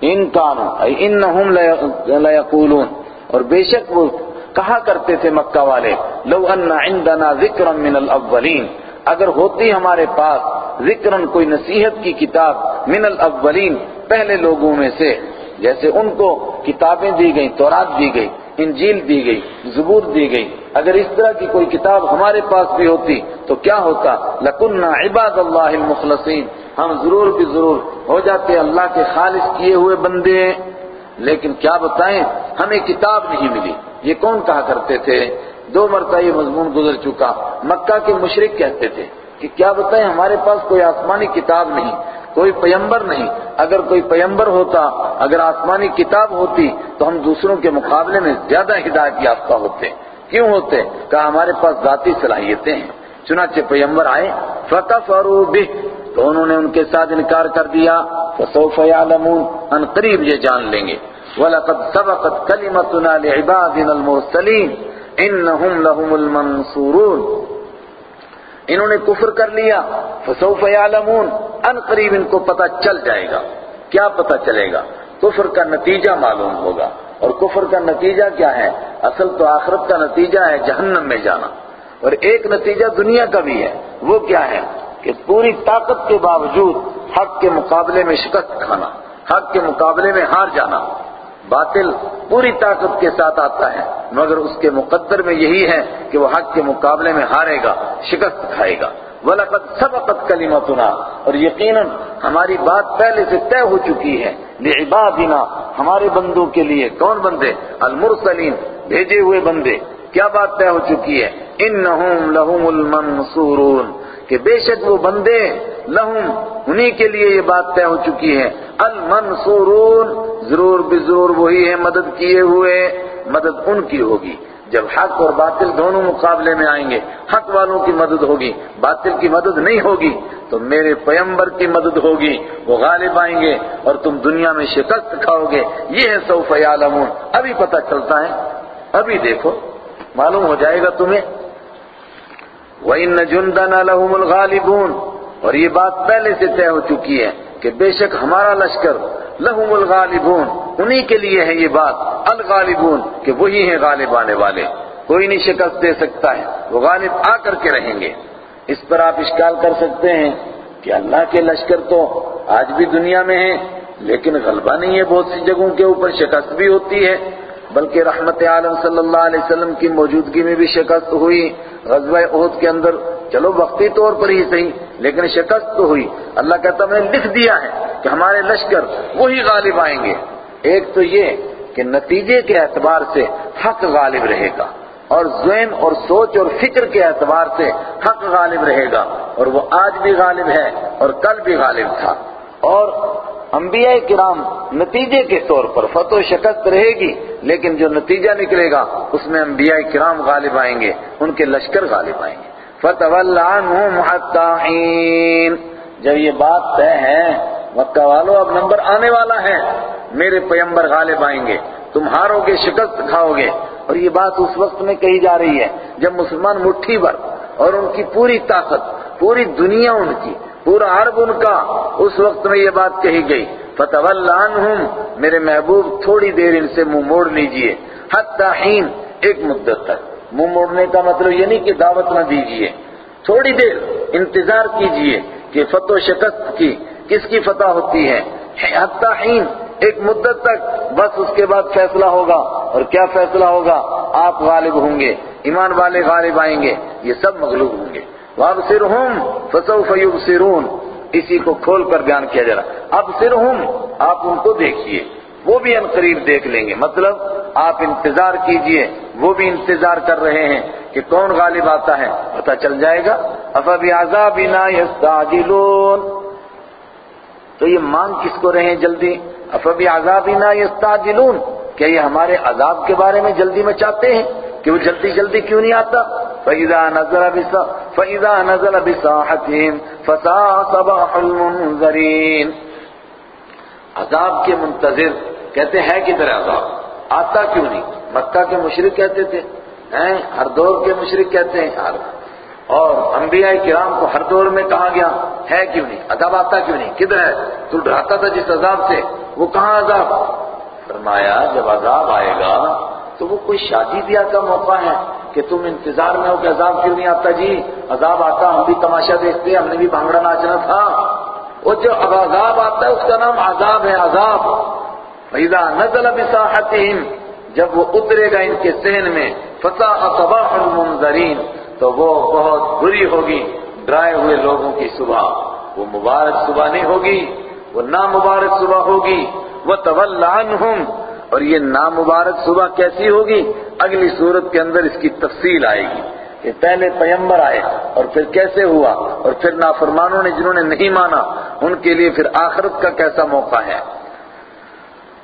ان کانوں انہم لیقولون اور بے شک وہ کہا کرتے تھے مکہ والے۔ لو ان عندنا ذکرا من الاولین اگر ہوتی ہمارے پاس ذکرن کوئی نصیحت کی کتاب من الاولین پہلے لوگوں میں سے، جیسے ان کو کتابیں دی گئیں، تورات دی گئی انجیل دی گئی زبور دی گئی اگر اس طرح کی کوئی کتاب ہمارے پاس بھی ہوتی تو کیا ہوتا؟ لکنہ عباد اللہ المخلصین ہم ضرور بھی ضرور ہو جاتے اللہ کے خالص کیے ہوئے بندے۔ لیکن کیا بتائیں؟ ہمیں کتاب نہیں ملی۔ یہ کون کہا کرتے تھے؟ دو مرتبہ یہ مضمون گزر چکا۔ مکہ کے مشرق کہتے تھے کہ کیا بتائیں ہمارے پاس کوئی آسمانی کتاب نہیں، کوئی پیمبر نہیں۔ اگر کوئی پیمبر ہوتا، اگر آسمانی کتاب ہوتی تو ہم دوسروں کے مقابلے میں زیادہ ہدایت یافتہ ہوتے۔ کیوں ہوتے؟ کہا ہمارے پاس ذاتی صلاحیتیں ہیں۔ چنانچہ پیمبر آئے، فَكَفَرُوا بِهِ، تو انہوں نے ان کے ساتھ انکار کر دیا۔ فَسَوْفَ يَعْلَمُونَ، ان قریب یہ جان لیں گے۔ وَلَقَدْ سَبَقَتْ كَلِمَتُنَا لِعِبَادِنَا الْمُرْسَلِينَ۔ انہم لہم المنصورون. انہوں نے کفر کر لیا، فسوف یعلمون، ان قریب ان کو پتہ چل جائے گا۔ کیا پتہ چلے گا؟ کفر کا نتیجہ معلوم ہوگا۔ اور کفر کا نتیجہ کیا ہے؟ اصل تو آخرت کا نتیجہ ہے جہنم میں جانا۔ اور ایک نتیجہ دنیا کا بھی ہے۔ وہ کیا ہے؟ کہ پوری طاقت کے باوجود حق کے مقابلے میں شکست کھانا، حق کے مقابلے میں ہار جانا۔ باطل پوری طاقت کے ساتھ آتا ہے، مگر اس کے مقدر میں یہی ہے کہ وہ حق کے مقابلے میں ہارے گا، شکست کھائے گا۔ وَلَقَدْ سَبَقَتْ كَلِمَتُنَا۔ اور یقیناً ہماری بات پہلے سے طے ہو چکی ہے۔ لِعِبَادِنَا، ہمارے بندوں کے لیے کون بندے؟ المرسلین بھیجے ہوئے بندے۔ کیا بات طے ہو چکی ہے؟ اِنَّهُمْ لَهُمُ الْمَنْصُورُونَ۔ کہ بے شک وہ بندے لہم انہی کے لیے یہ بات طے ہو چکی ہے۔ المنصورون، ضرور بضرور وہی ہے مدد کیے ہوئے، مدد ان کی ہوگی۔ جب حق اور باطل دونوں مقابلے میں آئیں گے، حق والوں کی مدد ہوگی، باطل کی مدد نہیں ہوگی، تو میرے پیمبر کی مدد ہوگی، وہ غالب آئیں گے اور تم دنیا میں شکست کھاؤ گے۔ یہ ہے سوف یعلمون۔ ابھی پتہ چلتا ہے۔ ابھی دیکھو، معلوم ہو جائے گا تمہیں۔ وَإِنَّ جُنْدَنَا لَهُمُ الْغَالِبُونَ اور یہ بات پہلے سے طے ہو چکی ہے کہ بے شک ہمارا لشکر لہم الغالبون، انہی کے لیے ہے یہ بات، الغالبون، کہ وہی ہیں غالب آنے والے۔ کوئی نہیں شکست دے سکتا ہے، وہ غالب آ کر کے رہیں گے۔ اس پر آپ اشکال کر سکتے ہیں کہ اللہ کے لشکر تو آج بھی دنیا میں ہیں، لیکن غلبہ نہیں ہے بہت سی جگہوں کے اوپر، شکست بھی ہوتی ہے۔ بلکہ رحمت عالم صلی اللہ علیہ وسلم کی موجودگی میں بھی شکست ہوئی۔ غزوہ عہد کے اندر چلو وقتی طور پر ہی صحیح، لیکن شکست تو ہوئی۔ اللہ کہتا میں نے لکھ دیا ہے کہ ہمارے لشکر وہی غالب آئیں گے۔ ایک تو یہ کہ نتیجے کے اعتبار سے حق غالب رہے گا اور ذہن اور سوچ اور فکر کے اعتبار سے حق غالب رہے گا۔ اور وہ آج بھی غالب ہے اور کل بھی غالب تھا۔ اور انبیاء کرام نتیجے کے طور پر فتح و شکست رہے گی۔ لیکن جو نتیجہ نکلے گا، اس میں انبیاء کرام غالب آئیں گے، ان کے لشکر غالب آئیں گے۔ فتح اللہ جب یہ بات طے ہے، مکہ والو اب نمبر آنے والا ہے، میرے پیمبر غالب آئیں گے، تم ہارو گے، شکست کھاؤ گے۔ اور یہ بات اس وقت میں کہی جا رہی ہے، جب مسلمان مٹھی بھر اور ان کی پوری طاقت، پوری دنیا ان کی، پورا عرب ان کا، اس وقت میں یہ بات کہی گئی۔ فتح عنہم میرے محبوب، تھوڑی دیر ان سے منہ موڑ لیجیے۔ حتی حین، ایک مدت تک۔ منہ موڑنے کا مطلب یہ نہیں کہ دعوت نہ دیجیے۔ تھوڑی دیر انتظار کیجیے کہ فتح و شکست کی، کس کی فتح ہوتی ہے؟ حتی حین، ایک مدت تک۔ بس اس کے بعد فیصلہ ہوگا۔ اور کیا فیصلہ ہوگا؟ آپ غالب ہوں گے، ایمان والے غالب آئیں گے، یہ سب مغلوب ہوں گے۔ وَأَبْصِرْهُمْ فَسَوْفَ يُبْصِرُونَ اسی کو کھول کر بیان کیا جا رہا اب آپ ان کو دیکھیے۔ وہ بھی ان قریب دیکھ لیں گے۔ مطلب آپ انتظار کیجیے۔ وہ بھی انتظار کر رہے ہیں کہ کون غالب آتا ہے۔ پتہ چل جائے گا۔ افَبِعَذَابِنَا يَسْتَعْجِلُونَ تو یہ مانگ کس کو رہے ہیں جلدی؟ افَبِعَذَابِنَا يَسْتَعْجِلُونَ کیا یہ ہمارے عذاب کے بارے میں جلدی میں چاہتے ہیں؟ کہ وہ جلدی جلدی کیوں نہیں آتا؟ فَإِذَا نَزَلَ بِسَا، فَإِذَا نَزَلَ بِسَاحَتِهِمْ فَسَاءَ صَبَاحُ الْمُنذَرِينَ۔ عذاب کے منتظر کہتے ہیں کدھر عذاب؟ آتا کیوں نہیں؟ مکہ کے مشرق کہتے تھے، ہیں؟ ہر دور کے مشرق کہتے ہیں، ہر۔ اور انبیاء کرام کو ہر دور میں کہا گیا، ہے کیوں نہیں؟ عذاب آتا کیوں نہیں؟ کدھر ہے؟ تو ڈراتا تھا جس عذاب سے۔ وہ کہاں عذاب؟ فرمایا، جب عذاب آئے گا تو وہ کوئی شادی بیاہ کا موقع ہے کہ تم انتظار میں ہو کہ عذاب کیوں نہیں آتا؟ جی عذاب آتا، ہم بھی تماشا دیکھتے ہم نے بھی بھانگڑا ناچنا تھا۔ وہ جو اب عذاب آتا ہے، اس کا نام عذاب ہے، عذاب۔ فیضا نزل بساحتہم جب وہ اترے گا ان کے سہن میں فتح صباح المنذرین تو وہ بہت بری ہوگی، ڈرائے ہوئے لوگوں کی صبح۔ وہ مبارک صبح نہیں ہوگی، وہ نامبارک صبح ہوگی۔ وہ طول عنہم اور یہ نامبارک صبح کیسی ہوگی؟ اگلی صورت کے اندر اس کی تفصیل آئے گی کہ پہلے پیمبر آئے اور پھر کیسے ہوا اور پھر نافرمانوں نے جنہوں نے نہیں مانا، ان کے لیے پھر آخرت کا کیسا موقع ہے؟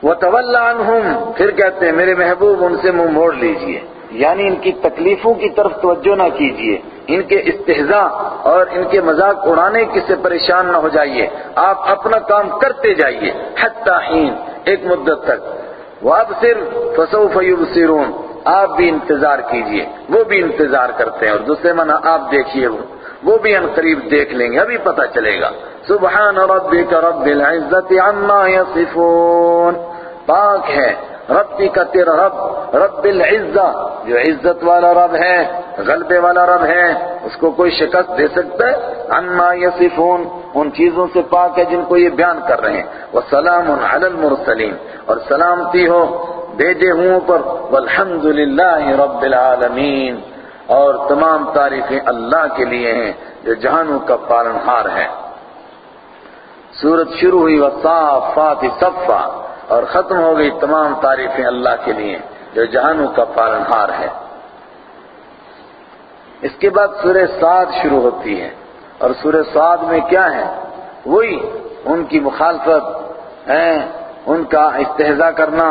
وہ عَنْهُمْ، پھر کہتے ہیں، میرے محبوب، ان سے منہ موڑ لیجیے۔ یعنی ان کی تکلیفوں کی طرف توجہ نہ کیجیے۔ ان کے استحضاء اور ان کے مذاق اڑانے کی سے پریشان نہ ہو جائیے۔ آپ اپنا کام کرتے جائیے، حتی حین، ایک مدت تک۔ وَأَبْصِرْ فَسَوْفَ يُبْصِرُونَ آپ بھی انتظار کیجیے۔ وہ بھی انتظار کرتے ہیں۔ اور دوسرے معنی آپ دیکھیے وہ۔ وہ بھی ان قریب دیکھ لیں گے۔ ابھی پتہ چلے گا۔ سبحان ربک رب العزت عما یصفون۔ پاک ہے۔ ربی کا تیرا رب رب العزہ۔ جو عزت والا رب ہے، غلبے والا رب ہے، اس کو کوئی شکست دے سکتا ہے؟ عما یصفون۔ ان چیزوں سے پاک ہے جن کو یہ بیان کر رہے ہیں۔ وسلام علی المرسلین اور سلامتی ہو، بھیجے ہوں پر والحمد للہ رب العالمین اور تمام تعریفیں اللہ کے لیے ہیں جو جہانوں کا پالن ہار ہے۔ سورت شروع ہوئی، وصافات صفا۔ اور ختم ہو گئی تمام تعریفیں اللہ کے لیے جو جہانوں کا پالن ہار ہے۔ اس کے بعد سورہ سعد شروع ہوتی ہے۔ اور سورہ سعد میں کیا ہے؟ وہی ان کی مخالفت ان کا استحضاء کرنا،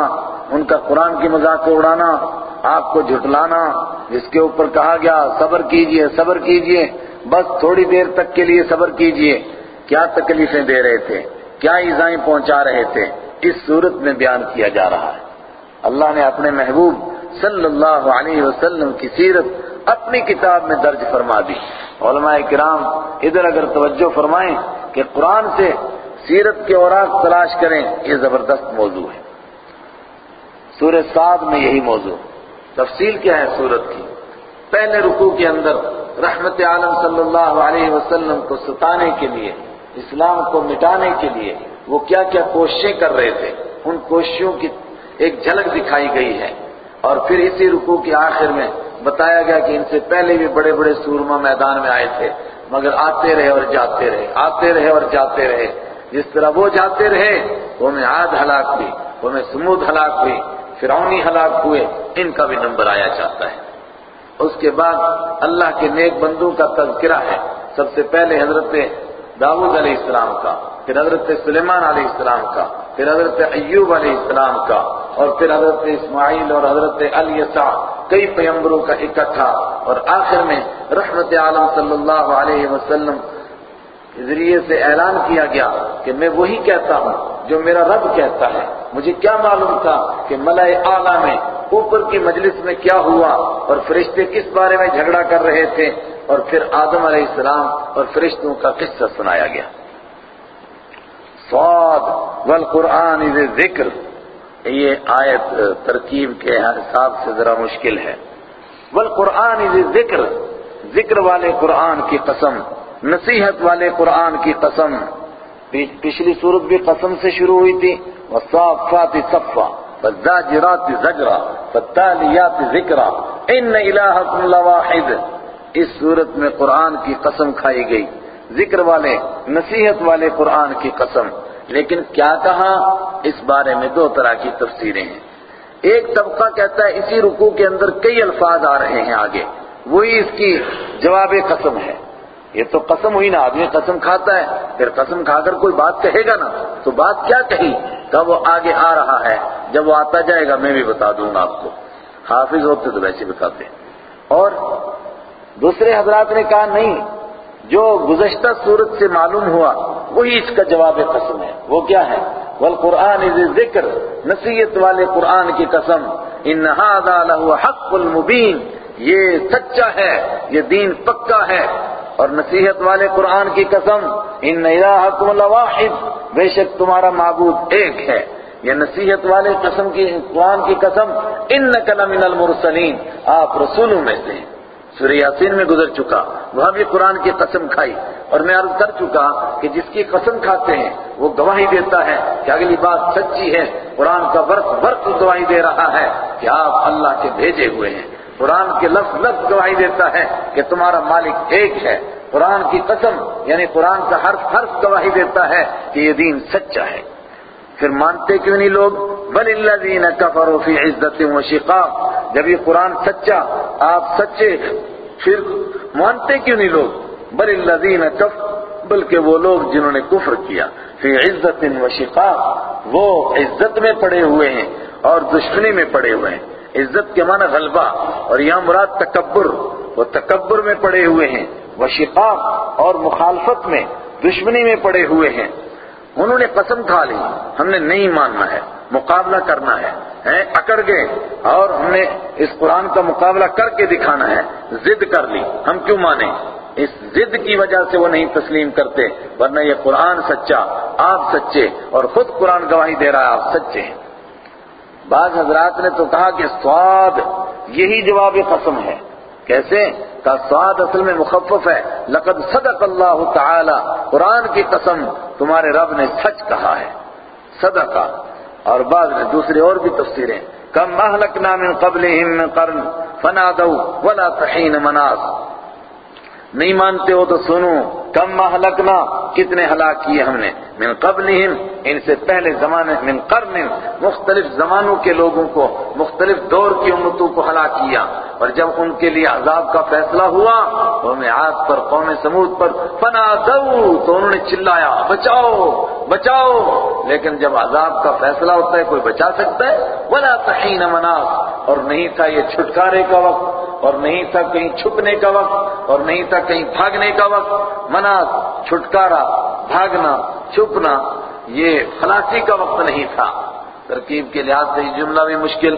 ان کا قرآن کی مذاق کو اڑانا، آپ کو جھٹلانا، جس کے اوپر کہا گیا، صبر کیجیے صبر کیجیے، بس تھوڑی دیر تک کے لیے صبر کیجیے۔ کیا تکلیفیں دے رہے تھے؟ کیا ایزائیں پہنچا رہے تھے؟ اس صورت میں بیان کیا جا رہا ہے۔ اللہ نے اپنے محبوب صلی اللہ علیہ وسلم کی سیرت اپنی کتاب میں درج فرما دی۔ علماء کرام، ادھر اگر توجہ فرمائیں کہ قرآن سے سیرت کے اوراق تلاش کریں، یہ زبردست موضوع ہے۔ سورہ سعد میں یہی موضوع۔ تفصیل کیا ہے سورت کی؟ پہلے رکوع کے اندر رحمت عالم صلی اللہ علیہ وسلم کو ستانے کے لیے، اسلام کو مٹانے کے لیے وہ کیا کیا کوششیں کر رہے تھے، ان کوششوں کی ایک جھلک دکھائی گئی ہے۔ اور پھر اسی رکوع کے آخر میں بتایا گیا کہ ان سے پہلے بھی بڑے بڑے سورما میدان میں آئے تھے، مگر آتے رہے اور جاتے رہے، آتے رہے اور جاتے رہے۔ جس طرح وہ جاتے رہے، وہ میں عاد ہلاک ہوئی، وہ میں سمود ہلاک ہوئی، فرعونی ہلاک ہوئے، ان کا بھی نمبر آیا چاہتا ہے۔ اس کے بعد اللہ کے نیک بندوں کا تذکرہ ہے۔ سب سے پہلے حضرت داؤد علیہ السلام کا، پھر حضرت سلیمان علیہ السلام کا پھر حضرت ایوب علیہ السلام کا اور پھر حضرت اسماعیل اور حضرت علیسا کئی پیمبروں کا اکٹھا اور آخر میں رحمت عالم صلی اللہ علیہ وسلم کے ذریعے سے اعلان کیا گیا کہ میں وہی کہتا ہوں جو میرا رب کہتا ہے۔ مجھے کیا معلوم تھا کہ ملائے اعلیٰ میں اوپر کی مجلس میں کیا ہوا اور فرشتے کس بارے میں جھگڑا کر رہے تھے۔ اور پھر آدم علیہ السلام اور فرشتوں کا قصہ سنایا گیا۔ سواد والقرآن ذکر۔ یہ آیت ترکیب کے حساب سے ذرا مشکل ہے۔ والقرآن ذکر ذکر والے قرآن کی قسم، نصیحت والے قرآن کی قسم۔ پچھلی صورت بھی قسم سے شروع ہوئی تھی۔ وصافات صفا، والزاجرات زجرا والتالیات ذکرا ان الہکم لواحد۔ اس صورت میں قرآن کی قسم کھائی گئی۔ ذکر والے، نصیحت والے قرآن کی قسم۔ لیکن کیا کہا؟ اس بارے میں دو طرح کی تفسیریں ہیں۔ ایک طبقہ کہتا ہے اسی رکوع کے اندر کئی الفاظ آ رہے ہیں آگے۔ وہی اس کی جواب قسم ہے۔ یہ تو قسم ہوئی نا، آدمی قسم کھاتا ہے، پھر قسم کھا کر کوئی بات کہے گا نا، تو بات کیا کہی؟ کب وہ آگے آ رہا ہے، جب وہ آتا جائے گا، میں بھی بتا دوں گا آپ کو۔ حافظ ہوتے تو ویسے بتاتے۔ اور دوسرے حضرات نے کہا، نہیں جو گزشتہ صورت سے معلوم ہوا وہی اس کا جواب قسم ہے۔ وہ کیا ہے؟ والقرآن ذکر نصیحت والے قرآن کی قسم۔ ان لہو حق المبین یہ سچا ہے، یہ دین پکا ہے۔ اور نصیحت والے قرآن کی قسم۔ ان الہکم لواحد۔ بے شک تمہارا معبود ایک ہے۔ یہ نصیحت والے قسم کی، قرآن کی قسم۔ ان من المرسلین آپ رسولوں میں سے سورہ یاسین میں گزر چکا، وہاں بھی قرآن کی قسم کھائی اور میں عرض کر چکا کہ جس کی قسم کھاتے ہیں، وہ گواہی دیتا ہے کہ اگلی بات سچی ہے، قرآن کا برق برق گواہی دے رہا ہے کہ آپ اللہ کے بھیجے ہوئے ہیں۔ قرآن کے لفظ لفظ گواہی دیتا ہے کہ تمہارا مالک ایک ہے۔ قرآن کی قسم یعنی قرآن کا حرف حرف گواہی دیتا ہے کہ یہ دین سچا ہے۔ پھر مانتے کیوں نہیں لوگ؟ بل الذین کفروا فی عزت و شقاق جب یہ قرآن سچا، آپ سچے پھر مانتے کیوں نہیں لوگ؟ بل الذین کف بلکہ وہ لوگ جنہوں نے کفر کیا۔ فی عزت و شقاق وہ عزت میں پڑے ہوئے ہیں اور دشمنی میں پڑے ہوئے ہیں۔ عزت کے معنی غلبہ۔ اور یہاں مراد تکبر۔ وہ تکبر میں پڑے ہوئے ہیں۔ وہ شقاق اور مخالفت میں دشمنی میں پڑے ہوئے ہیں۔ انہوں نے قسم کھا لی، ہم نے نہیں ماننا ہے، مقابلہ کرنا ہے اکڑ گئے، اور ہم نے اس قرآن کا مقابلہ کر کے دکھانا ہے، ضد کر لی۔ ہم کیوں مانیں؟ اس ضد کی وجہ سے وہ نہیں تسلیم کرتے، ورنہ یہ قرآن سچا، آپ سچے، اور خود قرآن گواہی دے رہا ہے، آپ سچے ہیں۔ بعض حضرات نے تو کہا کہ سواد یہی جواب قسم ہے۔ کیسے کا سعد اصل میں مخفف ہے. لقد صدق اللہ تعالی. قرآن کی قسم تمہارے رب نے سچ کہا ہے. صدقہ. اور بعض میں دوسری اور بھی تفسیریں. کم اہلکنا من قبلہم من قرن فنادو ولا تحین مناس. نہیں مانتے ہو تو سنو، کم مہلکنا کتنے ہلاک کیے ہم نے۔ من قبلہم، ان سے پہلے زمانے، من قرن مختلف زمانوں کے لوگوں کو، مختلف دور کی امتوں کو ہلاک کیا۔ اور جب ان کے لیے عذاب کا فیصلہ ہوا، قوم عاد پر، قوم سمود پر، فنا تو انہوں نے چلایا، بچاؤ بچاؤ۔ لیکن جب عذاب کا فیصلہ ہوتا ہے، کوئی بچا سکتا ہے؟ ولا تحین مناس اور نہیں تھا یہ چھٹکارے کا وقت۔ اور نہیں تھا کہیں چھپنے کا وقت، اور نہیں تھا کہیں بھاگنے کا وقت۔ مناس چھٹکارا، بھاگنا، چھپنا، یہ خلاصی کا وقت نہیں تھا۔ ترکیب کے لحاظ سے یہ جملہ بھی مشکل۔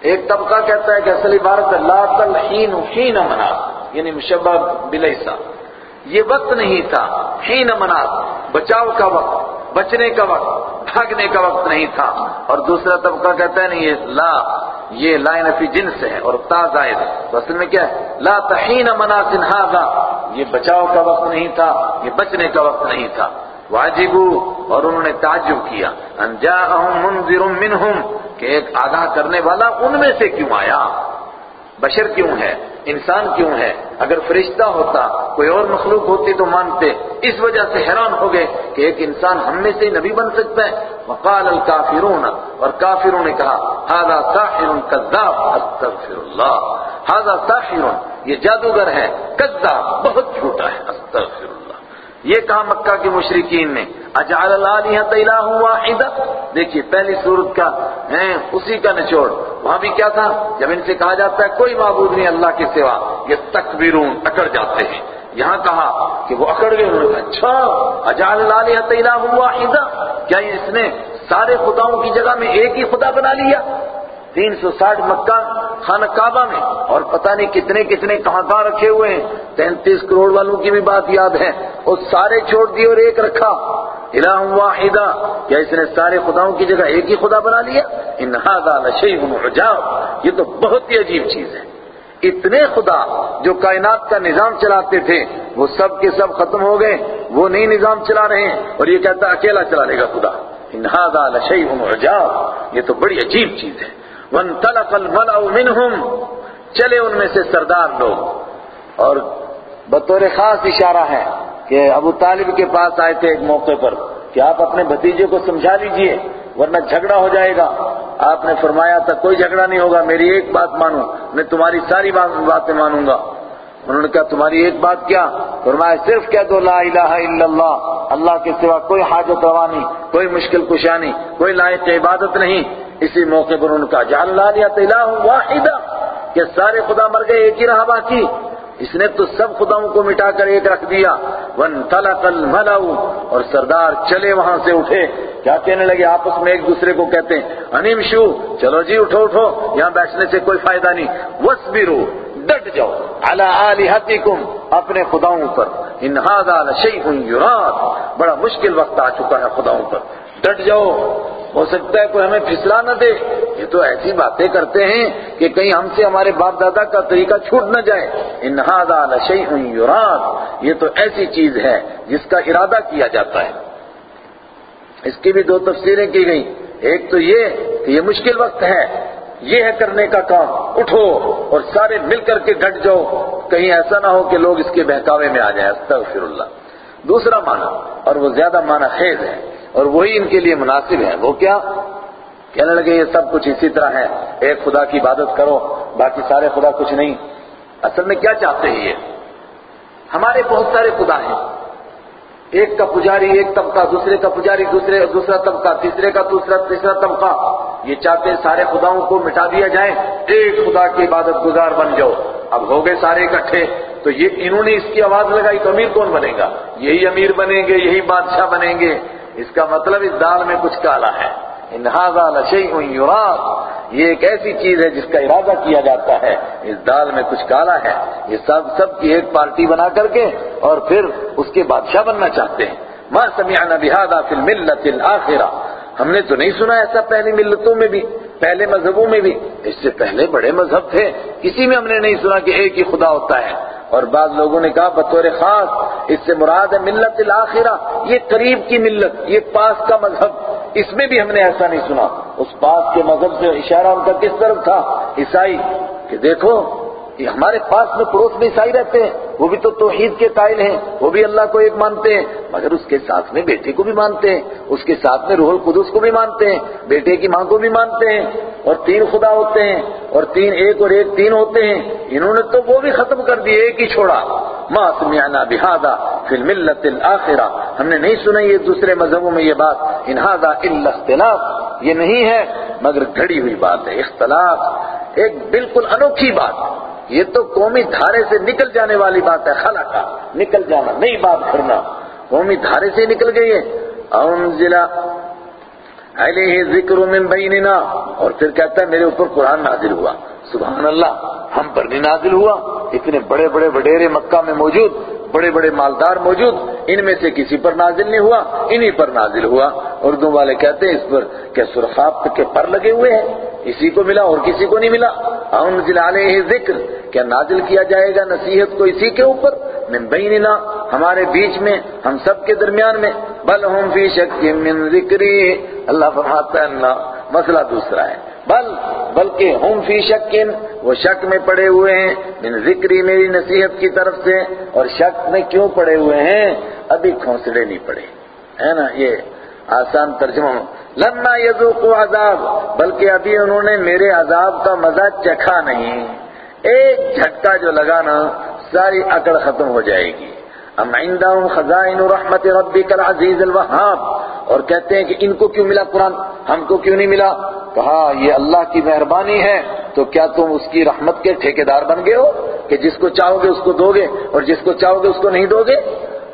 ایک طبقہ کہتا ہے کہ اصل عبارت لا تلحین حین مناس یعنی مشبہ بلیسا۔ یہ وقت نہیں تھا، حین مناس بچاؤ کا وقت، بچنے کا وقت، بھاگنے کا وقت نہیں تھا۔ اور دوسرا طبقہ کہتا ہے، نہیں، یہ لا یہ لا نفی جنس ہے اور تا زائد ہے۔ تو اصل میں کیا ہے؟ لا تحین مناسن هذا یہ بچاؤ کا وقت نہیں تھا، یہ بچنے کا وقت نہیں تھا۔ واجبو، اور انہوں نے تعجب کیا۔ ان جاءہم منذر منہم، کہ ایک آگاہ کرنے والا ان میں سے کیوں آیا؟ بشر کیوں ہے؟ انسان کیوں ہے؟ اگر فرشتہ ہوتا، کوئی اور مخلوق ہوتی تو مانتے۔ اس وجہ سے حیران ہو گئے کہ ایک انسان ہم میں سے نبی بن سکتا ہے۔ وقال الکافرون، اور کافروں نے کہا هذا ساحر کذاب استغفر اللہ هذا ساحر، یہ جادوگر ہے، کذاب، بہت جھوٹا ہے استغفر یہ کہا مکہ کے مشرقین نے، اجعل الالہۃ الہ واحدہ۔ دیکھیے، پہلی صورت کا ہے اسی کا نچوڑ۔ وہاں بھی کیا تھا؟ جب ان سے کہا جاتا ہے، کوئی معبود نہیں اللہ کے سوا، یہ تکبیرون، اکڑ جاتے ہیں۔ یہاں کہا کہ وہ اکڑ گئے انہوں نے اچھا اجعل الالہۃ الہ واحدہ۔ کیا اس نے سارے خداؤں کی جگہ میں ایک ہی خدا بنا لیا؟ تین سو ساٹھ مکہ خانہ کعبہ میں، اور پتہ نہیں کتنے کتنے کہاں کہاں رکھے ہوئے ہیں۔ تینتیس کروڑ والوں کی بھی بات یاد ہے۔ وہ سارے چھوڑ دیے اور ایک رکھا۔ الہ واحدہ۔ کیا اس نے سارے خداؤں کی جگہ ایک ہی خدا بنا لیا؟ ان هذا لشیء عجاب۔ یہ تو بہت ہی عجیب چیز ہے۔ اتنے خدا جو کائنات کا نظام چلاتے تھے، وہ سب کے سب ختم ہو گئے۔ وہ نہیں نظام چلا رہے ہیں۔ اور یہ کہتا اکیلا چلا لے گا خدا۔ ان هذا لشیء عجاب۔ یہ تو بڑی عجیب چیز ہے۔ وانطلق الملأ منهم، چلے ان میں سے سردار لوگ۔ اور بطور خاص اشارہ ہے کہ ابو طالب کے پاس آئے تھے ایک موقع پر کہ آپ اپنے بھتیجے کو سمجھا لیجیے، ورنہ جھگڑا ہو جائے گا۔ آپ نے فرمایا تھا، کوئی جھگڑا نہیں ہوگا، میری ایک بات مانو، میں تمہاری ساری باتیں مانوں گا۔ انہوں نے کہا، تمہاری ایک بات کیا؟ فرمایا، صرف کہہ دو، لا الہ الا اللہ اللہ کے سوا کوئی حاجت روا نہیں، کوئی مشکل کشا نہیں، کوئی لائق عبادت نہیں۔ اسی موقع پر ان کا جان لا لیا الہ واحدہ، کہ سارے خدا مر گئے، ایک ہی رہا باقی۔ اس نے تو سب خداؤں کو مٹا کر ایک رکھ دیا۔ ون تلا اور سردار چلے وہاں سے اٹھے۔ کیا کہنے لگے؟ آپس میں ایک دوسرے کو کہتے ہیں، انیم شو، چلو جی اٹھو اٹھو، یہاں بیٹھنے سے کوئی فائدہ نہیں۔ وسبرو ڈٹ جاؤ۔ علی آلہتکم، اپنے خداؤں پر۔ ان هذا لشیء یراد۔ بڑا مشکل وقت آ چکا ہے خداؤں پر۔ ڈٹ جاؤ۔ ہو سکتا ہے کوئی ہمیں پھسلا نہ دے۔ یہ تو ایسی باتیں کرتے ہیں کہ کہیں ہم سے ہمارے باپ دادا کا طریقہ چھوٹ نہ جائے۔ ان هذا لشیء یراد۔ یہ تو ایسی چیز ہے جس کا ارادہ کیا جاتا ہے۔ اس کی بھی دو تفسیریں کی گئی ایک تو یہ کہ یہ مشکل وقت ہے۔ یہ ہے کرنے کا کام۔ اٹھو اور سارے مل کر کے ڈٹ جاؤ۔ کہیں ایسا نہ ہو کہ لوگ اس کے بہکاوے میں آ جائیں۔ استغفر اللہ۔ دوسرا معنی، اور وہ زیادہ معنی خیز ہے۔ اور وہی ان کے لیے مناسب ہے۔ وہ کیا؟ کہنے لگے، یہ سب کچھ اسی طرح ہے۔ ایک خدا کی عبادت کرو، باقی سارے خدا کچھ نہیں۔ اصل میں کیا چاہتے ہیں یہ؟ ہمارے بہت سارے خدا ہیں۔ ایک کا پجاری ایک طبقہ، دوسرے کا پجاری دوسرے، دوسرا طبقہ، تیسرے کا دوسرا، تیسرا طبقہ۔ یہ چاہتے ہیں سارے خداؤں کو مٹا دیا جائے۔ ایک خدا کی عبادت گزار بن جاؤ۔ اب ہو گئے سارے اکٹھے۔ تو یہ انہوں نے اس کی آواز لگائی تو امیر کون بنے گا؟ یہی امیر بنیں گے، یہی بادشاہ بنیں گے۔ اس کا مطلب اس دال میں کچھ کالا ہے۔ انہذا لشیء یراد یہ ایک ایسی چیز ہے جس کا ارادہ کیا جاتا ہے۔ اس دال میں کچھ کالا ہے۔ یہ سب سب کی ایک پارٹی بنا کر کے اور پھر اس کے بادشاہ بننا چاہتے ہیں۔ ما سمعنا بهذا في الملة الآخرة۔ ہم نے تو نہیں سنا ایسا پہلی ملتوں میں بھی، پہلے مذہبوں میں بھی۔ اس سے پہلے بڑے مذہب تھے۔ کسی میں ہم نے نہیں سنا کہ ایک ہی خدا ہوتا ہے۔ اور بعض لوگوں نے کہا بطور خاص اس سے مراد ہے ملت الاخرہ، یہ قریب کی ملت، یہ پاس کا مذہب۔ اس میں بھی ہم نے ایسا نہیں سنا۔ اس پاس کے مذہب سے اشارہ ان کا کس طرف تھا؟ عیسائی۔ کہ دیکھو یہ ہمارے پاس میں پڑوس میں عیسائی رہتے ہیں، وہ بھی تو توحید کے قائل ہیں، وہ بھی اللہ کو ایک مانتے ہیں، مگر اس کے ساتھ میں بیٹے کو بھی مانتے ہیں، اس کے ساتھ میں روح القدس کو بھی مانتے ہیں، بیٹے کی ماں کو بھی مانتے ہیں، اور تین خدا ہوتے ہیں، اور تین ایک اور ایک تین ہوتے ہیں، انہوں نے تو وہ بھی ختم کر دیے ایک ہی چھوڑا۔ ما سمعنا بهذا فی الملت الاخرہ ہم نے نہیں سنا یہ دوسرے مذہبوں میں یہ بات۔ ان هذا الا اختلاف۔ یہ نہیں ہے، مگر گھڑی ہوئی بات ہے، اختلاف۔ ایک بالکل انوکھی بات۔ یہ تو قومی دھارے سے نکل جانے والی بات ہے خلا کا۔ نکل جانا، نئی بات کرنا۔ قومی دھارے سے نکل گئی ہے۔ انزلہ علیہ ذکر من بیننا۔ اور پھر کہتا ہے، میرے اوپر قرآن نازل ہوا۔ سبحان اللہ، ہم پر نہیں نازل ہوا۔ اتنے بڑے بڑے وڈیرے مکہ میں موجود، بڑے بڑے مالدار موجود۔ ان میں سے کسی پر نازل نہیں ہوا، انہی پر نازل ہوا۔ اردو والے کہتے ہیں، اس پر کہ سرخاب کے پر لگے ہوئے ہیں۔ اسی کو ملا اور کسی کو نہیں ملا۔ انزل علیہ ذکر کیا نازل کیا جائے گا نصیحت کو اسی کے اوپر؟ من بیننا، ہمارے بیچ میں، ہم سب کے درمیان میں۔ بل ہم فی شک من ذکری۔ اللہ فرماتا ہے اللہ مسئلہ دوسرا ہے۔ بل، بلکہ ہم فی شک، وہ شک میں پڑے ہوئے ہیں۔ من ذکری، میری نصیحت کی طرف سے۔ اور شک میں کیوں پڑے ہوئے ہیں؟ ابھی کھونسڑے نہیں پڑے۔ ہے نا، یہ آسان ترجمہ۔ لما یذوقوا عذاب، بلکہ ابھی انہوں نے میرے عذاب کا مزہ چکھا نہیں۔ ایک جھٹکا جو لگانا ساری عقل ختم ہو جائے گی۔ ام عندهم خزائن رحمت ربک العزیز الوہاب۔ اور کہتے ہیں کہ ان کو کیوں ملا قرآن؟ ہم کو کیوں نہیں ملا؟ کہا، یہ اللہ کی مہربانی ہے، تو کیا تم اس کی رحمت کے ٹھیکیدار بن گئے ہو؟ کہ جس کو چاہو گے اس کو دو گے اور جس کو چاہو گے اس کو نہیں دو گے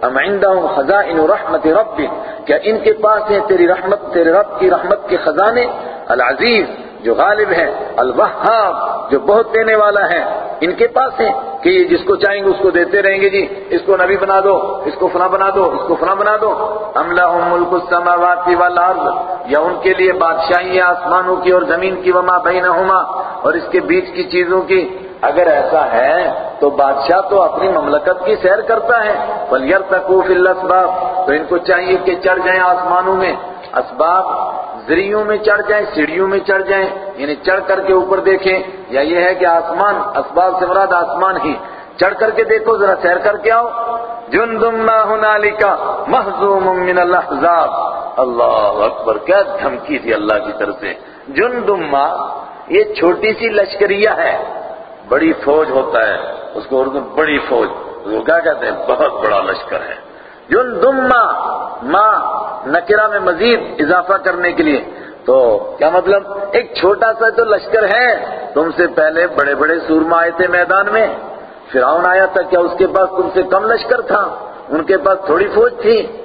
ام عندهم خزائن رحمت ربک، کیا ان کے پاس ہیں تیری رحمت، تیرے رب کی رحمت کے خزانے؟ العزیز، جو غالب ہے، الوہاب، جو بہت دینے والا ہے، ان کے پاس ہیں؟ کہ یہ جس کو چاہیں گے اس کو دیتے رہیں گے جی اس کو نبی بنا دو، اس کو فلاں بنا دو، اس کو فلاں بنا دو۔ ام لہم ملک السماوات والارض، یا ان کے لیے بادشاہی آسمانوں کی اور زمین کی، وما بینہما، اور اس کے بیچ کی چیزوں کی۔ اگر ایسا ہے تو بادشاہ تو اپنی مملکت کی سیر کرتا ہے۔ فَلْيَرْتَقُوا فِي الْأَسْبَابِ، تو ان کو چاہیے کہ چڑھ جائیں آسمانوں میں۔ اسباب ذریعوں میں چڑھ جائیں، سیڑھیوں میں چڑھ جائیں یعنی چڑھ کر کے اوپر دیکھیں۔ یا یہ ہے کہ آسمان، اسباب سے مراد آسمان ہی۔ چڑھ کر کے دیکھو، ذرا سیر کر کے آؤ۔ جندم ما ہنالکا محزوم من الاحزاب اللہ اکبر، کیا دھمکی تھی اللہ کی طرف سے۔ جندم ما، یہ چھوٹی سی لشکریہ ہے۔ بڑی فوج ہوتا ہے، اس کو اردو بڑی فوج وہ کیا کہتے ہیں؟ بہت بڑا لشکر ہے۔ جندم ما ما، نکرہ میں مزید اضافہ کرنے کے لیے۔ تو کیا مطلب؟ ایک چھوٹا سا تو لشکر ہے۔ تم سے پہلے بڑے بڑے سورما آئے تھے میدان میں۔ فرعون آیا تھا، کیا اس کے پاس تم سے کم لشکر تھا؟ ان کے پاس تھوڑی فوج تھی۔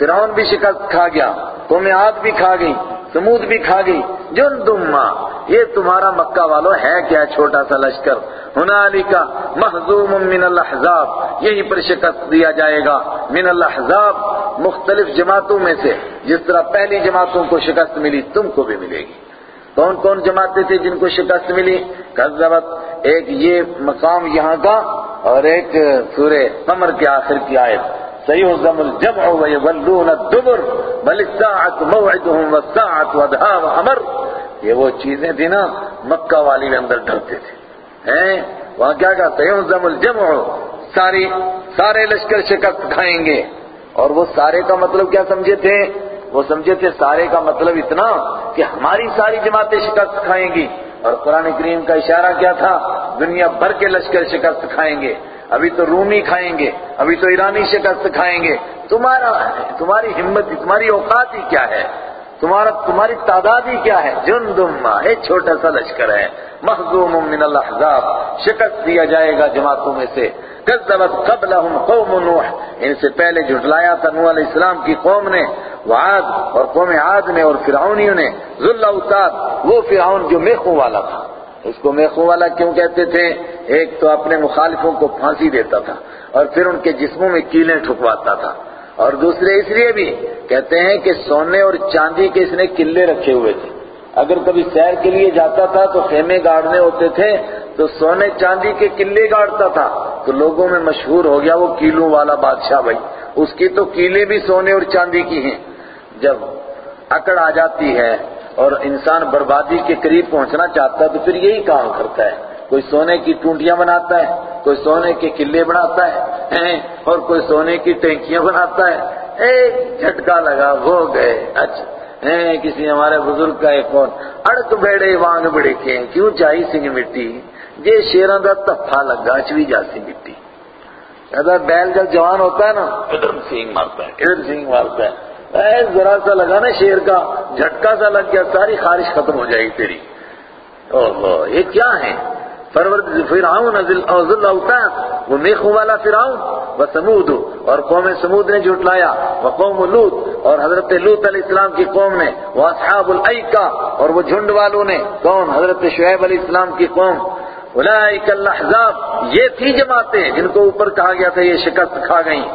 فرعون بھی شکست کھا گیا، قوم عاد بھی کھا گئی سمود بھی کھا گئی جندما یہ تمہارا مکہ والو ہے کیا چھوٹا سا لشکر؟ ہنالکا محزوم من الاحزاب، یہیں پر شکست دیا جائے گا۔ من الاحزاب، مختلف جماعتوں میں سے، جس طرح پہلی جماعتوں کو شکست ملی، تم کو بھی ملے گی۔ کون کون جماعتیں تھے جن کو شکست ملی؟ کذبت ایک یہ مقام یہاں کا اور ایک سورہ قمر کے آخر کی آیت۔ سيهزم الجمع ويولون الدبر، بل الساعة موعدهم والساعة ودها وامر یہ وہ چیزیں تھی نا، مکہ والی میں اندر ڈرتے تھے۔ ہیں؟ وہاں کیا کہا؟ سيهزم الجمع، ساری سارے لشکر شکست کھائیں گے۔ اور وہ سارے کا مطلب کیا سمجھے تھے؟ وہ سمجھے تھے سارے کا مطلب اتنا کہ ہماری ساری جماعتیں شکست کھائیں گی۔ اور قرآن کریم کا اشارہ کیا تھا؟ دنیا بھر کے لشکر شکست کھائیں گے۔ ابھی تو رومی کھائیں گے، ابھی تو ایرانی شکست کھائیں گے۔ تمہارا، تمہاری ہمت، تمہاری اوقات ہی کیا ہے؟ تمہارا، تمہاری تعداد ہی کیا ہے؟ جندم ایک چھوٹا سا لشکر ہے۔ مخزوم من الاحزاب، شکست دیا جائے گا جماعتوں میں سے۔ کذبت قبلہم قوم نوح، ان سے پہلے جھٹلایا تھا نوح علیہ السلام کی قوم نے، وعاد اور قوم عاد نے اور فرعونیوں نے۔ ذل اوتاد، وہ فرعون جو میخوں والا تھا۔ اس کو میخوں والا کیوں کہتے تھے؟ ایک تو اپنے مخالفوں کو پھانسی دیتا تھا اور پھر ان کے جسموں میں کیلیں ٹھکواتا تھا۔ اور دوسرے اس لیے بھی کہتے ہیں کہ سونے اور چاندی کے اس نے قلعے رکھے ہوئے تھے۔ اگر کبھی سیر کے لیے جاتا تھا تو خیمے گاڑنے ہوتے تھے، تو سونے چاندی کے قلعے گاڑتا تھا۔ تو لوگوں میں مشہور ہو گیا وہ کیلوں والا بادشاہ بھائی۔ اس کی تو کیلے بھی سونے اور چاندی کی ہیں۔ جب اکڑ آ جاتی ہے اور انسان بربادی کے قریب پہنچنا چاہتا ہے تو پھر یہی کام کرتا ہے۔ کوئی سونے کی ٹونٹیاں بناتا ہے، کوئی سونے کے قلعے بناتا ہے اور کوئی سونے کی ٹینکیاں بناتا ہے۔ ایک جھٹکا لگا، وہ گئے۔ اچھا کسی ہمارے بزرگ کا ایک فون۔ اڑک بیڑے، وانگ بڑے کے کیوں چاہی سنگ مٹی؟ یہ شیروں کا تفا لگا چوی جاسی مٹی۔ کہتا بیل جب جوان ہوتا ہے نا، ادھر سینگ مارتا ہے، ادھر سینگ مارتا ہے۔ ذرا سا لگا نا شیر کا، جھٹکا سا لگ گیا، ساری خارش ختم ہو جائے گی تیری۔ یہ کیا ہے فرورد فرعون ذل اوتاد وہ میخوں والا فرعون و سمود، اور قوم سمود نے جھٹلایا وہ قوم لوت، اور حضرت لوت علیہ السلام کی قوم نے، وہ اصحاب العقا اور وہ جھنڈ والوں نے کون حضرت شعیب علیہ السلام کی قوم۔ اولئک الاحزاب، یہ تھی جماعتیں جن کو اوپر کہا گیا تھا، یہ شکست کھا گئیں۔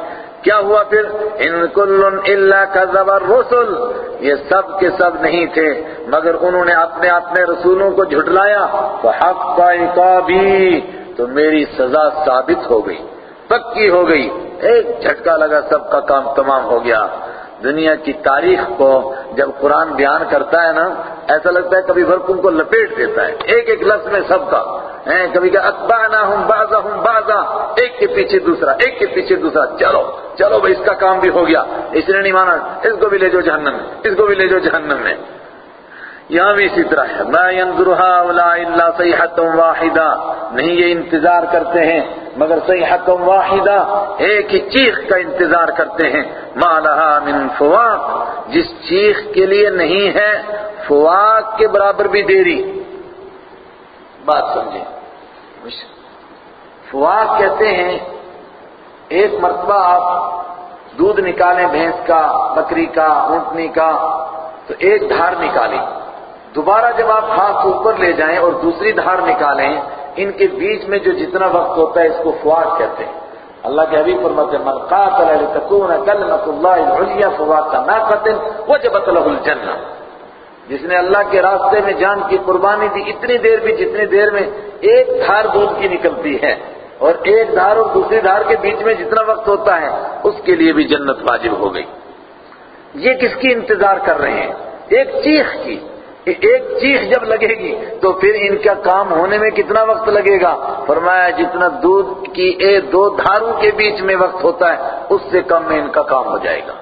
کیا ہوا پھر؟ ان کل الا کذب الرسل۔ یہ سب کے سب نہیں تھے، مگر انہوں نے اپنے اپنے رسولوں کو جھٹلایا۔ تو حق عقابی، تو میری سزا ثابت ہو گئی، پکی ہو گئی۔ ایک جھٹکا لگا سب کا کام تمام ہو گیا۔ دنیا کی تاریخ کو جب قرآن بیان کرتا ہے نا، ایسا لگتا ہے کبھی برقوں کو لپیٹ دیتا ہے۔ ایک ایک لفظ میں سب کا۔ کبھی کہ اتبعنا ہوں بازا ہوں بازا ایک کے پیچھے دوسرا، ایک کے پیچھے دوسرا، چلو چلو بھائی، اس کا کام بھی ہو گیا، اس نے نہیں مانا، اس کو بھی لے جاؤ جہنم میں، اس کو بھی لے جاؤ جہنم میں۔ یہاں بھی اسی طرح ہے، ما ينظرها ولا الا صيحه واحده نہیں، یہ انتظار کرتے ہیں، مگر صيحه واحده ایک ہی چیخ کا انتظار کرتے ہیں۔ ما لها من فواق، جس چیخ کے لیے نہیں ہے، فواق کے برابر بھی دیری۔ بات سمجھیں۔ فواق کہتے ہیں، ایک مرتبہ آپ دودھ نکالیں بھینس کا، بکری کا، اونٹنی کا، تو ایک دھار نکالیں۔ دوبارہ جب آپ ہاتھ اوپر لے جائیں اور دوسری دھار نکالیں، ان کے بیچ میں جو جتنا وقت ہوتا ہے، اس کو فواق کہتے ہیں۔ اللہ کے حبیب فرماتے ہیں، من قاتل لتكون کلمۃ اللہ العلیا فواق ناقۃ، وجبت له الجنہ۔ جس نے اللہ کے راستے میں جان کی قربانی دی، اتنی دیر بھی جتنی دیر میں ایک دھار دودھ کی نکلتی ہے۔ اور ایک دھار اور دوسری دھار کے بیچ میں جتنا وقت ہوتا ہے، اس کے لیے بھی جنت واجب ہو گئی۔ یہ کس کی انتظار کر رہے ہیں؟ ایک چیخ کی۔ ایک چیخ جب لگے گی، تو پھر ان کا کام ہونے میں کتنا وقت لگے گا؟ فرمایا، جتنا دودھ کی ایک دو دھاروں کے بیچ میں وقت ہوتا ہے، اس سے کم میں ان کا کام ہو جائے گا۔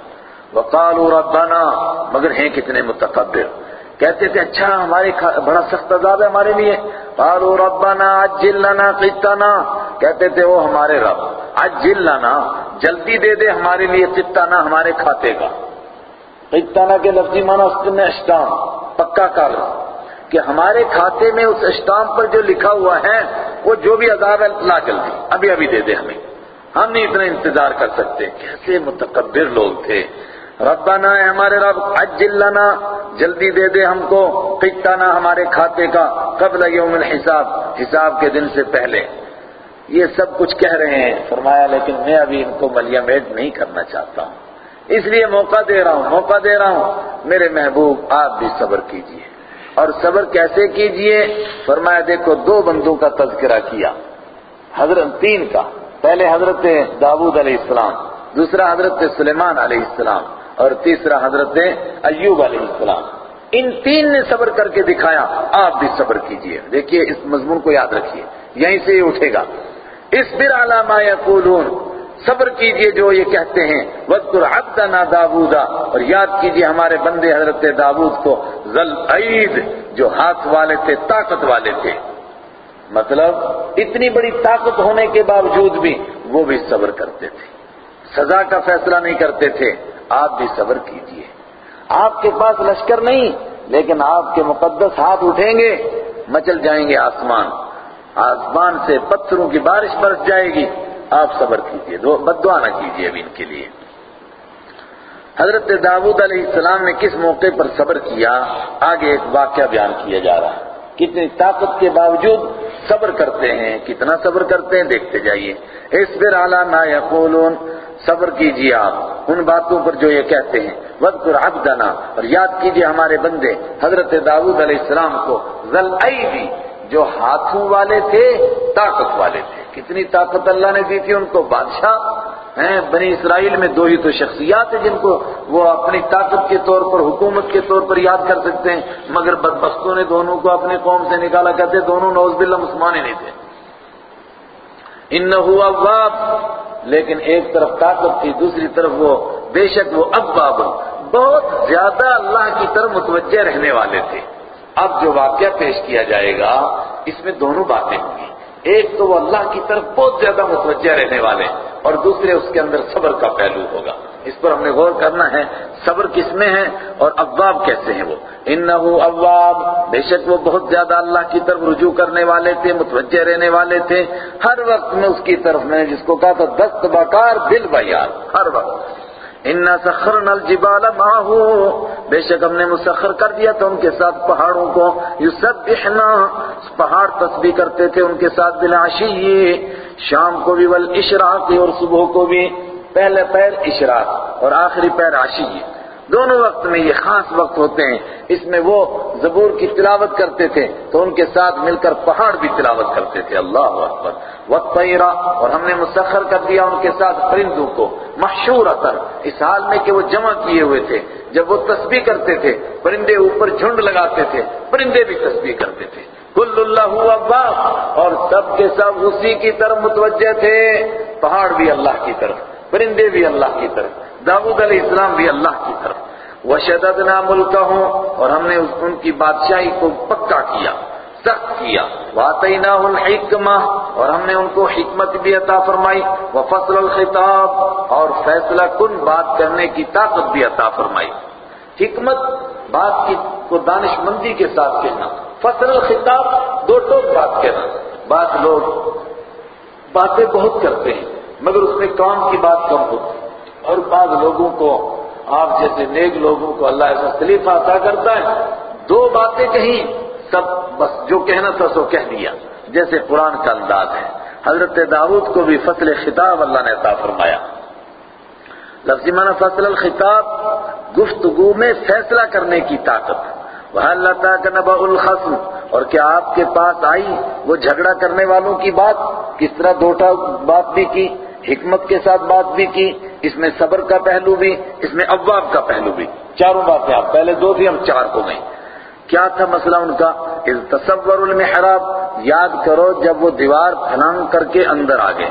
وقالوا ربنا، مگر ہیں کتنے متقبر۔ کہتے تھے اچھا ہمارے بڑا سخت عذاب ہے ہمارے لیے. قالوا، ربنا عجل لنا قطنا. کہتے تھے، وہ ہمارے رب. عجل لنا، جلدی دے دے ہمارے لیے قطنا ہمارے کھاتے کا. قطنا کے لفظی معنی اس نے اشتام پکا کر، کہ ہمارے کھاتے میں اس اسٹامپ پر جو لکھا ہوا ہے، وہ جو بھی عذاب ہے لا جلدی ابھی ابھی دے دے ہمیں۔ ہم نہیں اتنا انتظار کر سکتے، کیسے متکبر لوگ تھے۔ ربنا ہے ہمارے رب، عجل لنا، جلدی دے دے ہم کو قطنا ہمارے کھاتے کا قبل یوم الحساب، حساب کے دن سے پہلے۔ یہ سب کچھ کہہ رہے ہیں۔ فرمایا، لیکن میں ابھی ان کو ملیا میٹ نہیں کرنا چاہتا ہوں۔ اس لیے موقع دے رہا ہوں، موقع دے رہا ہوں۔ میرے محبوب، آپ بھی صبر کیجیے۔ اور صبر کیسے کیجیے؟ فرمایا، دیکھو، دو بندوں کا تذکرہ کیا۔ حضرت تین کا۔ پہلے حضرت داود علیہ السلام، دوسرا حضرت سلیمان علیہ السلام۔ اور تیسرا حضرت ایوب علیہ السلام۔ ان تین نے صبر کر کے دکھایا، آپ بھی صبر کیجیے۔ دیکھیے، اس مضمون کو یاد رکھیے۔ یہیں سے یہ اٹھے گا۔ اس بر علامہ یقولون۔ صبر کیجیے جو یہ کہتے ہیں۔ وَذْكُرْ عَبْدَنَا دَابُودَ اور یاد کیجیے ہمارے بندے حضرت داود کو۔ ذل عید جو ہاتھ والے تھے، طاقت والے تھے۔ مطلب اتنی بڑی طاقت ہونے کے باوجود بھی وہ بھی صبر کرتے تھے۔ سزا کا فیصلہ نہیں کرتے تھے۔ آپ بھی صبر کیجیے۔ آپ کے پاس لشکر نہیں، لیکن آپ کے مقدس ہاتھ اٹھیں گے، مچل جائیں گے آسمان۔ آسمان سے پتھروں کی بارش برس جائے گی۔ آپ صبر کیجیے بد دعا نہ کیجیے اب ان کے لیے۔ حضرت داود علیہ السلام نے کس موقع پر صبر کیا؟ آگے ایک واقعہ بیان کیا جا رہا ہے۔ کتنی طاقت کے باوجود صبر کرتے ہیں، کتنا صبر کرتے ہیں، دیکھتے جائیے۔ اس پھر اعلیٰ نا یقولون صبر کیجیے آپ۔ ان باتوں پر جو یہ کہتے ہیں وقت عبدنا، اور یاد کیجیے ہمارے بندے، حضرت داود علیہ السلام کو ذل جو ہاتھوں والے تھے، طاقت والے تھے۔ کتنی طاقت اللہ نے دی تھی ان کو، بادشاہ۔ ہیں، بنی اسرائیل میں دو ہی تو شخصیات ہیں جن کو وہ اپنی طاقت کے طور پر، حکومت کے طور پر یاد کر سکتے ہیں، مگر بدبختوں نے دونوں کو اپنے قوم سے نکالا۔ کرتے دونوں نوز باللہ مسلمان نہیں تھے۔ انہو اواب لیکن ایک طرف طاقت تھی، دوسری طرف وہ بے شک وہ اباب بہت زیادہ اللہ کی طرف متوجہ رہنے والے تھے۔ اب جو واقعہ پیش کیا جائے گا، اس میں دونوں باتیں ہوں گی۔ ایک تو وہ اللہ کی طرف بہت زیادہ متوجہ رہنے والے اور دوسرے اس کے اندر صبر کا پہلو ہوگا۔ اس پر ہم نے غور کرنا ہے، صبر کس میں ہے اور ابواب کیسے ہیں وہ؟ انہو ابواب، بے شک وہ بہت زیادہ اللہ کی طرف رجوع کرنے والے تھے، متوجہ رہنے والے تھے۔ ہر وقت میں اس کی طرف میں، جس کو کہا تھا دست بکار دل بیار، ہر وقت۔ انا سخرنا الجبال معه۔ بے شک ہم نے مسخر کر دیا تھا ان کے ساتھ پہاڑوں کو۔ یسبحنا۔ پہاڑ تسبیح کرتے تھے ان کے ساتھ بالعشی۔ شام کو بھی والاشراق اور صبح کو بھی۔ پہلے پیر اشراق اور آخری پیر عشی دونوں وقت میں یہ خاص وقت ہوتے ہیں۔ اس میں وہ زبور کی تلاوت کرتے تھے تو ان کے ساتھ مل کر پہاڑ بھی تلاوت کرتے تھے۔ اللہ اکبر۔ وقت اور ہم نے مسخر کر دیا ان کے ساتھ پرندوں کو۔ مشہور اثر اس حال میں کہ وہ جمع کیے ہوئے تھے۔ جب وہ تسبیح کرتے تھے، پرندے اوپر جھنڈ لگاتے تھے۔ پرندے بھی تسبیح کرتے تھے۔ کل اللہ اباس اور سب کے سب اسی کی طرف متوجہ تھے۔ پہاڑ بھی اللہ کی طرف۔ پرندے بھی اللہ کی طرف داود علیہ السلام بھی اللہ کی طرف۔ وشددنا ملکہم اور ہم نے ان کی بادشاہی کو پکا کیا، سخت کیا۔ وَآتَيْنَاهُ الْحِكْمَةِ، اور ہم نے ان کو حکمت بھی عطا فرمائی۔ وَفَصْلَ الْخِطَابِ، اور فیصلہ کن بات کرنے کی طاقت بھی عطا فرمائی۔ حکمت بات کی کو دانش مندی کے ساتھ کہنا۔ فصل الخطاب، دو ٹوک بات کہنا۔ بات لوگ باتیں بہت کرتے ہیں۔ مگر اس میں کام کی بات کم ہوتی اور بعض لوگوں کو، آپ جیسے نیک لوگوں کو اللہ ایسا خلیفہ عطا کرتا ہے، دو باتیں کہیں، سب بس جو کہنا تھا سو کہہ دیا۔ جیسے قرآن کا انداز ہے۔ حضرت داود کو بھی فصل خطاب اللہ نے عطا فرمایا۔ لفظی معنی فصل الخطاب، گفتگو میں فیصلہ کرنے کی طاقت۔ وہ اللہ تعالیٰ نبا الخصم؟ اور کیا آپ کے پاس آئی وہ جھگڑا کرنے والوں کی بات؟ کس طرح دوٹا بات بھی کی؟ حکمت کے ساتھ بات بھی کی، اس میں صبر کا پہلو بھی، اس میں ابواب کا پہلو بھی۔ چاروں باتیں آپ، پہلے دو تھی ہم، چار کو گئیں کیا تھا مسئلہ ان کا؟ اس تصور المحراب، یاد کرو جب وہ دیوار پھلانگ کر کے اندر آ گئے۔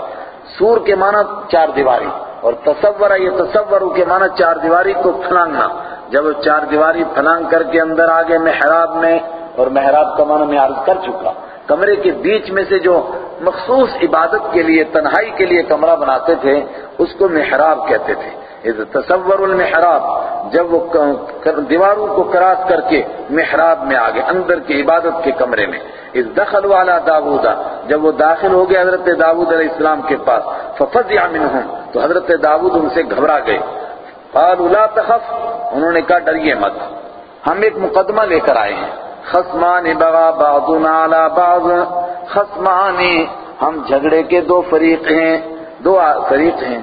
سور کے معنی چار دیواری، اور تصور یہ تصور کے معنی چار دیواری کو پھلانگنا۔ جب وہ چار دیواری پھلانگ کر کے اندر آ گئے محراب میں، اور محراب کا معنی میں عرض کر چکا۔ کمرے کے بیچ میں سے جو مخصوص عبادت کے لیے، تنہائی کے لیے کمرہ بناتے تھے، اس کو محراب کہتے تھے۔ تصور المحراب، جب وہ دیواروں کو کراس کر کے محراب میں آگے، اندر کی عبادت کے کمرے میں۔ اس دخل والا داودا جب وہ داخل ہو گئے حضرت داود علیہ السلام کے پاس، ففزع منہم، تو حضرت داود ان سے گھبرا گئے۔ قالوا لا تخف، انہوں نے کہا، ڈریے مت۔ ہم ایک مقدمہ لے کر آئے ہیں۔ خسمان بغا بعضنا على بعض. خسمانی ہم جھگڑے کے دو فریق ہیں، دو فریق ہیں۔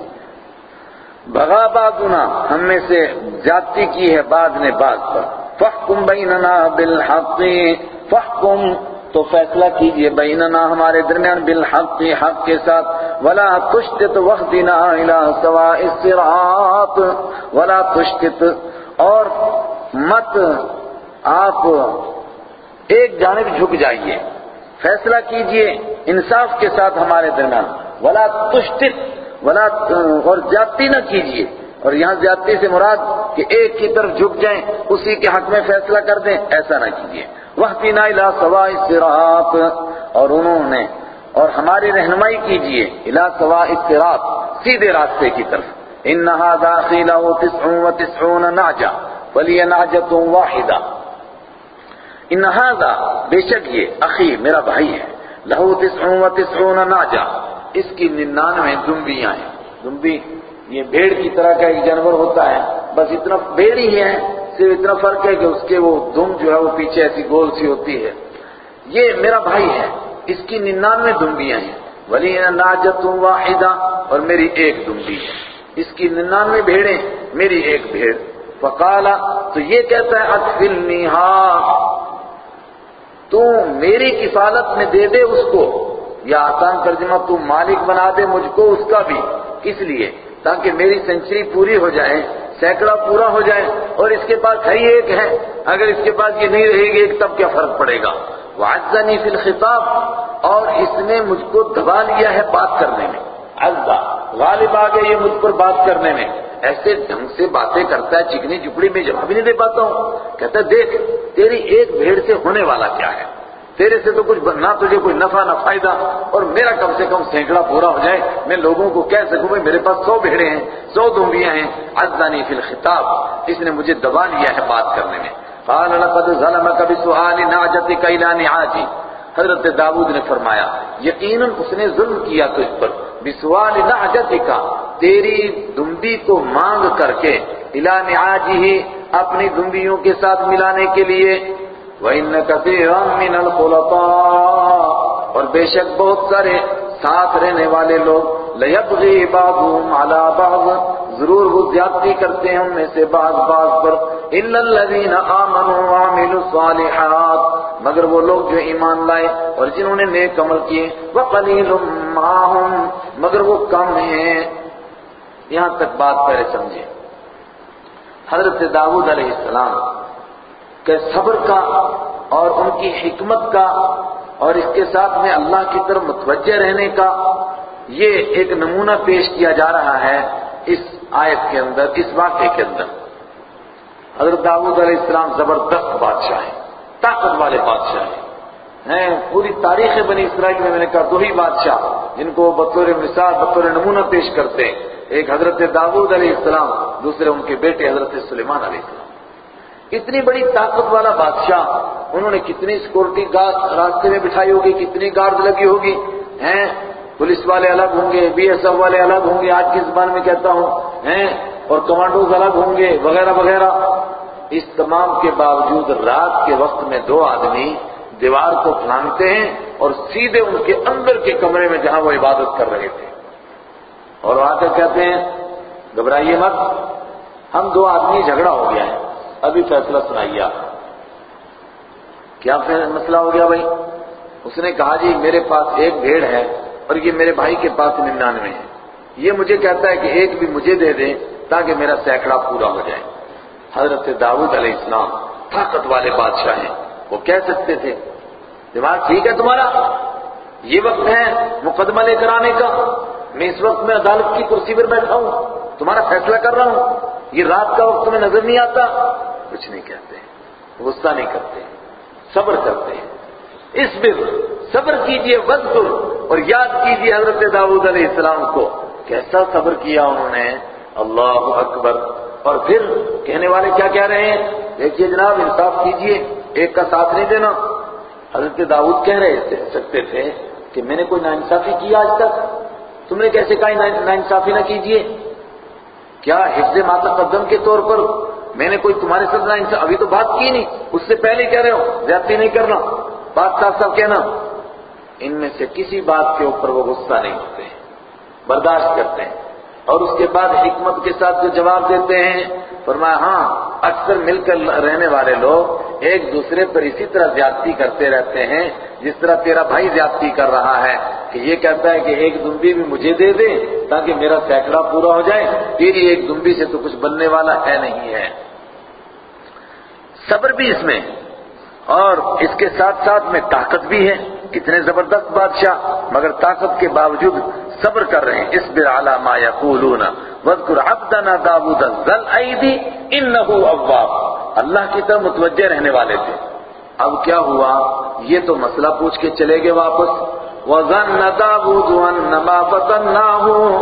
بغا بعضنا ہم میں سے زیادتی کی ہے بعض نے بعض پر۔ فحکم بیننا بالحق فحکم تو فیصلہ کیجیے بیننا ہمارے درمیان بالحق، حق کے ساتھ۔ ولا تشتت وحدنا الى سواء الصراط، ولا تشتت۔ اور مت آپ ایک جانب جھک جائیے۔ فیصلہ کیجیے انصاف کے ساتھ ہمارے درمیان۔ ولا تشتت ولا، اور زیادتی نہ کیجیے۔ اور یہاں زیادتی سے مراد کہ ایک کی طرف جھک جائیں، اسی کے حق میں فیصلہ کر دیں، ایسا نہ کیجیے۔ وہ پینا الا سوا الصراط۔ اور انہوں نے، اور ہماری رہنمائی کیجیے الا سوا الصراط، سیدھے راستے کی طرف۔ انہا داخلہ تسعون و نعجہ ولی نعجت بے شک یہ اخی میرا بھائی ہے۔ لہو تسعون و تسعون ناجا۔ اس کی ننانوے دمبیاں ہیں۔ دمبی یہ بھیڑ کی طرح کا ایک جانور ہوتا ہے۔ بس اتنا بیڑی ہے، صرف اتنا فرق ہے کہ اس کے وہ دم جو ہے وہ پیچھے ایسی گول سی ہوتی ہے۔ یہ میرا بھائی ہے۔ اس کی ننانوے دمبیاں ہیں۔ ولی ناجت واحدہ۔ اور میری ایک دمبی ہے۔ اس کی ننانوے بھیڑیں میری ایک بھیڑ۔ فقالا تو یہ کہتا ہے ادفلنی تو میری کفالت میں دے دے اس کو، یا آسان ترجمہ تو مالک بنا دے مجھ کو اس کا بھی کس لیے، تاکہ میری سینچری پوری ہو جائے، سینکڑا پورا ہو جائے، اور اس کے پاس ہے ایک ہے، اگر اس کے پاس یہ نہیں رہے گی ایک تب کیا فرق پڑے گا؟ وعزنی فی الخطاب، اور اس نے مجھ کو دبا لیا ہے بات کرنے میں۔ عزا غالب آگے یہ مجھ پر بات کرنے میں۔ ایسے ڈھنگ سے باتیں کرتا ہے، چکنی چپڑی میں جواب ہی نہیں دے پاتا ہوں۔ کہتا ہے، دیکھ، تیری ایک بھیڑ سے ہونے والا کیا ہے؟ تیرے سے تو کچھ نہ تجھے کوئی نفع، نہ فائدہ، اور میرا کم سے کم سینکڑا پورا ہو جائے۔ میں لوگوں کو کہہ سکوں، بھائی، میرے پاس سو بھیڑے ہیں، سو دنبیاں ہیں۔ عزانی فی الخطاب، اس نے مجھے دبا لیا ہے بات کرنے میں۔ قال، لقد ظلمك بسؤال نعجتك الى نعاجي حضرت داود نے فرمایا، یقیناً اس نے ظلم کیا تو اس پر۔ بسوال نعجتك تیری دمبی کو مانگ کر کے الى نعاجه اپنی دمبیوں کے ساتھ ملانے کے لیے، وَإِنَّ كَثِيرًا مِّنَ الْخُلَطَاءِ اور بے شک بہت سارے ساتھ رہنے والے لوگ، لَيَبْغِي بَعْضُهُمْ عَلَى بَعْضٍ، ضرور وہ زیادتی کرتے ہیں ان میں سے بعض بعض پر، إِلَّا الَّذِينَ آمَنُوا وَعَمِلُوا الصَّالِحَاتِ، مگر وہ لوگ جو ایمان لائے اور جنہوں نے نیک عمل کیے، وَقَلِيلٌ مَّاهُمْ مگر وہ کم ہیں۔ یہاں تک بات پہلے سمجھیں حضرت داود علیہ السلام کہ صبر کا اور ان کی حکمت کا اور اس کے ساتھ میں اللہ کی طرف متوجہ رہنے کا یہ ایک نمونہ پیش کیا جا رہا ہے اس آیت کے اندر، اس واقعے کے اندر۔ حضرت داود علیہ السلام زبردست بادشاہ ہیں، طاقت والے بادشاہ ہیں، پوری تاریخ بنی اسرائیل میں میں نے کہا دو ہی بادشاہ جن کو بطور مثال، بطور نمونہ پیش کرتے ہیں۔ ایک حضرت داود علیہ السلام، دوسرے ان کے بیٹے حضرت سلیمان علیہ السلام۔ اتنی بڑی طاقت والا بادشاہ، انہوں نے کتنی سیکورٹی گارڈ راستے میں بٹھائی ہوگی، کتنی گارڈ لگی ہوگی، ہیں؟ پولیس والے الگ ہوں گے، بی ایس ایف والے الگ ہوں گے، آج کی زبان میں کہتا ہوں، ہیں؟ اور کمانڈوز الگ ہوں گے، وغیرہ وغیرہ۔ اس تمام کے باوجود رات کے وقت میں دو آدمی دیوار کو پھلانگتے ہیں اور سیدھے ان کے اندر کے کمرے میں جہاں وہ عبادت کر رہے تھے۔ اور وہاں کر کہتے ہیں، گھبرائیے مت، ہم دو آدمی جھگڑا ہو گیا ہے، ابھی فیصلہ سنائیے آپ۔ کیا مسئلہ ہو گیا بھائی؟ اس نے کہا جی میرے پاس ایک بھیڑ ہے اور یہ میرے بھائی کے پاس ننانوے ہے یہ مجھے کہتا ہے کہ ایک بھی مجھے دے دیں تاکہ میرا سینکڑا پورا ہو جائے۔ حضرت داود علیہ السلام طاقت والے بادشاہ ہیں۔ وہ کہہ سکتے تھے دماغ ٹھیک ہے تمہارا؟ یہ وقت ہے مقدمہ لے کر آنے کا۔ میں اس وقت میں عدالت کی کرسی پر بیٹھا ہوں، تمہارا فیصلہ کر رہا ہوں۔ یہ رات کا وقت تمہیں نظر نہیں آتا۔ کچھ نہیں کہتے، غصہ نہیں کرتے، صبر کرتے۔ ہیں اس بر صبر کیجیے، وزر، اور یاد کیجیے حضرت داود علیہ السلام کو۔ کیسا صبر کیا انہوں نے؟ اللہ اکبر۔ اور پھر کہنے والے کیا کہہ رہے ہیں؟ دیکھیے جناب، انصاف کیجیے، ایک کا ساتھ نہیں دینا۔ حضرت داود کہہ رہے سکتے تھے کہ میں نے کوئی ناانصافی کیا آج تک؟ تم نے کیسے کہا ناانصافی نہ کیجیے؟ کیا حفظ ماتا قدم کے طور پر میں نے کوئی تمہارے ساتھ نہ ابھی تو بات کی نہیں۔ اس سے پہلے کہہ رہے ہو، زیادتی نہیں کرنا۔ بات صاف صاف کہنا۔ ان میں سے کسی بات کے اوپر وہ غصہ نہیں ہوتے ہیں۔ برداشت کرتے ہیں۔ اور اس کے بعد حکمت کے ساتھ جو جواب دیتے ہیں، فرمایا ہاں اکثر مل کر رہنے والے لوگ ایک دوسرے پر اسی طرح زیادتی کرتے رہتے ہیں جس طرح تیرا بھائی زیادتی کر رہا ہے کہ یہ کہتا ہے کہ ایک دمبی بھی مجھے دے دے تاکہ میرا سینکڑا پورا ہو جائے، تیری ایک دمبی سے تو کچھ بننے والا ہے نہیں ہے۔ صبر بھی اس میں، اور اس کے ساتھ ساتھ میں طاقت بھی ہے۔ کتنے زبردست بادشاہ، مگر طاقت کے باوجود صبر کر رہے ہیں۔ اس بر ما یقولون وذکر عبدنا داود ذل ایدی انه اواب۔ اللہ کی طرف متوجہ رہنے والے تھے۔ اب کیا ہوا؟ یہ تو مسئلہ پوچھ کے چلے گئے واپس۔ وَظَنَّ دَاوُدُ أَنَّمَا فَتَنَّاهُ۔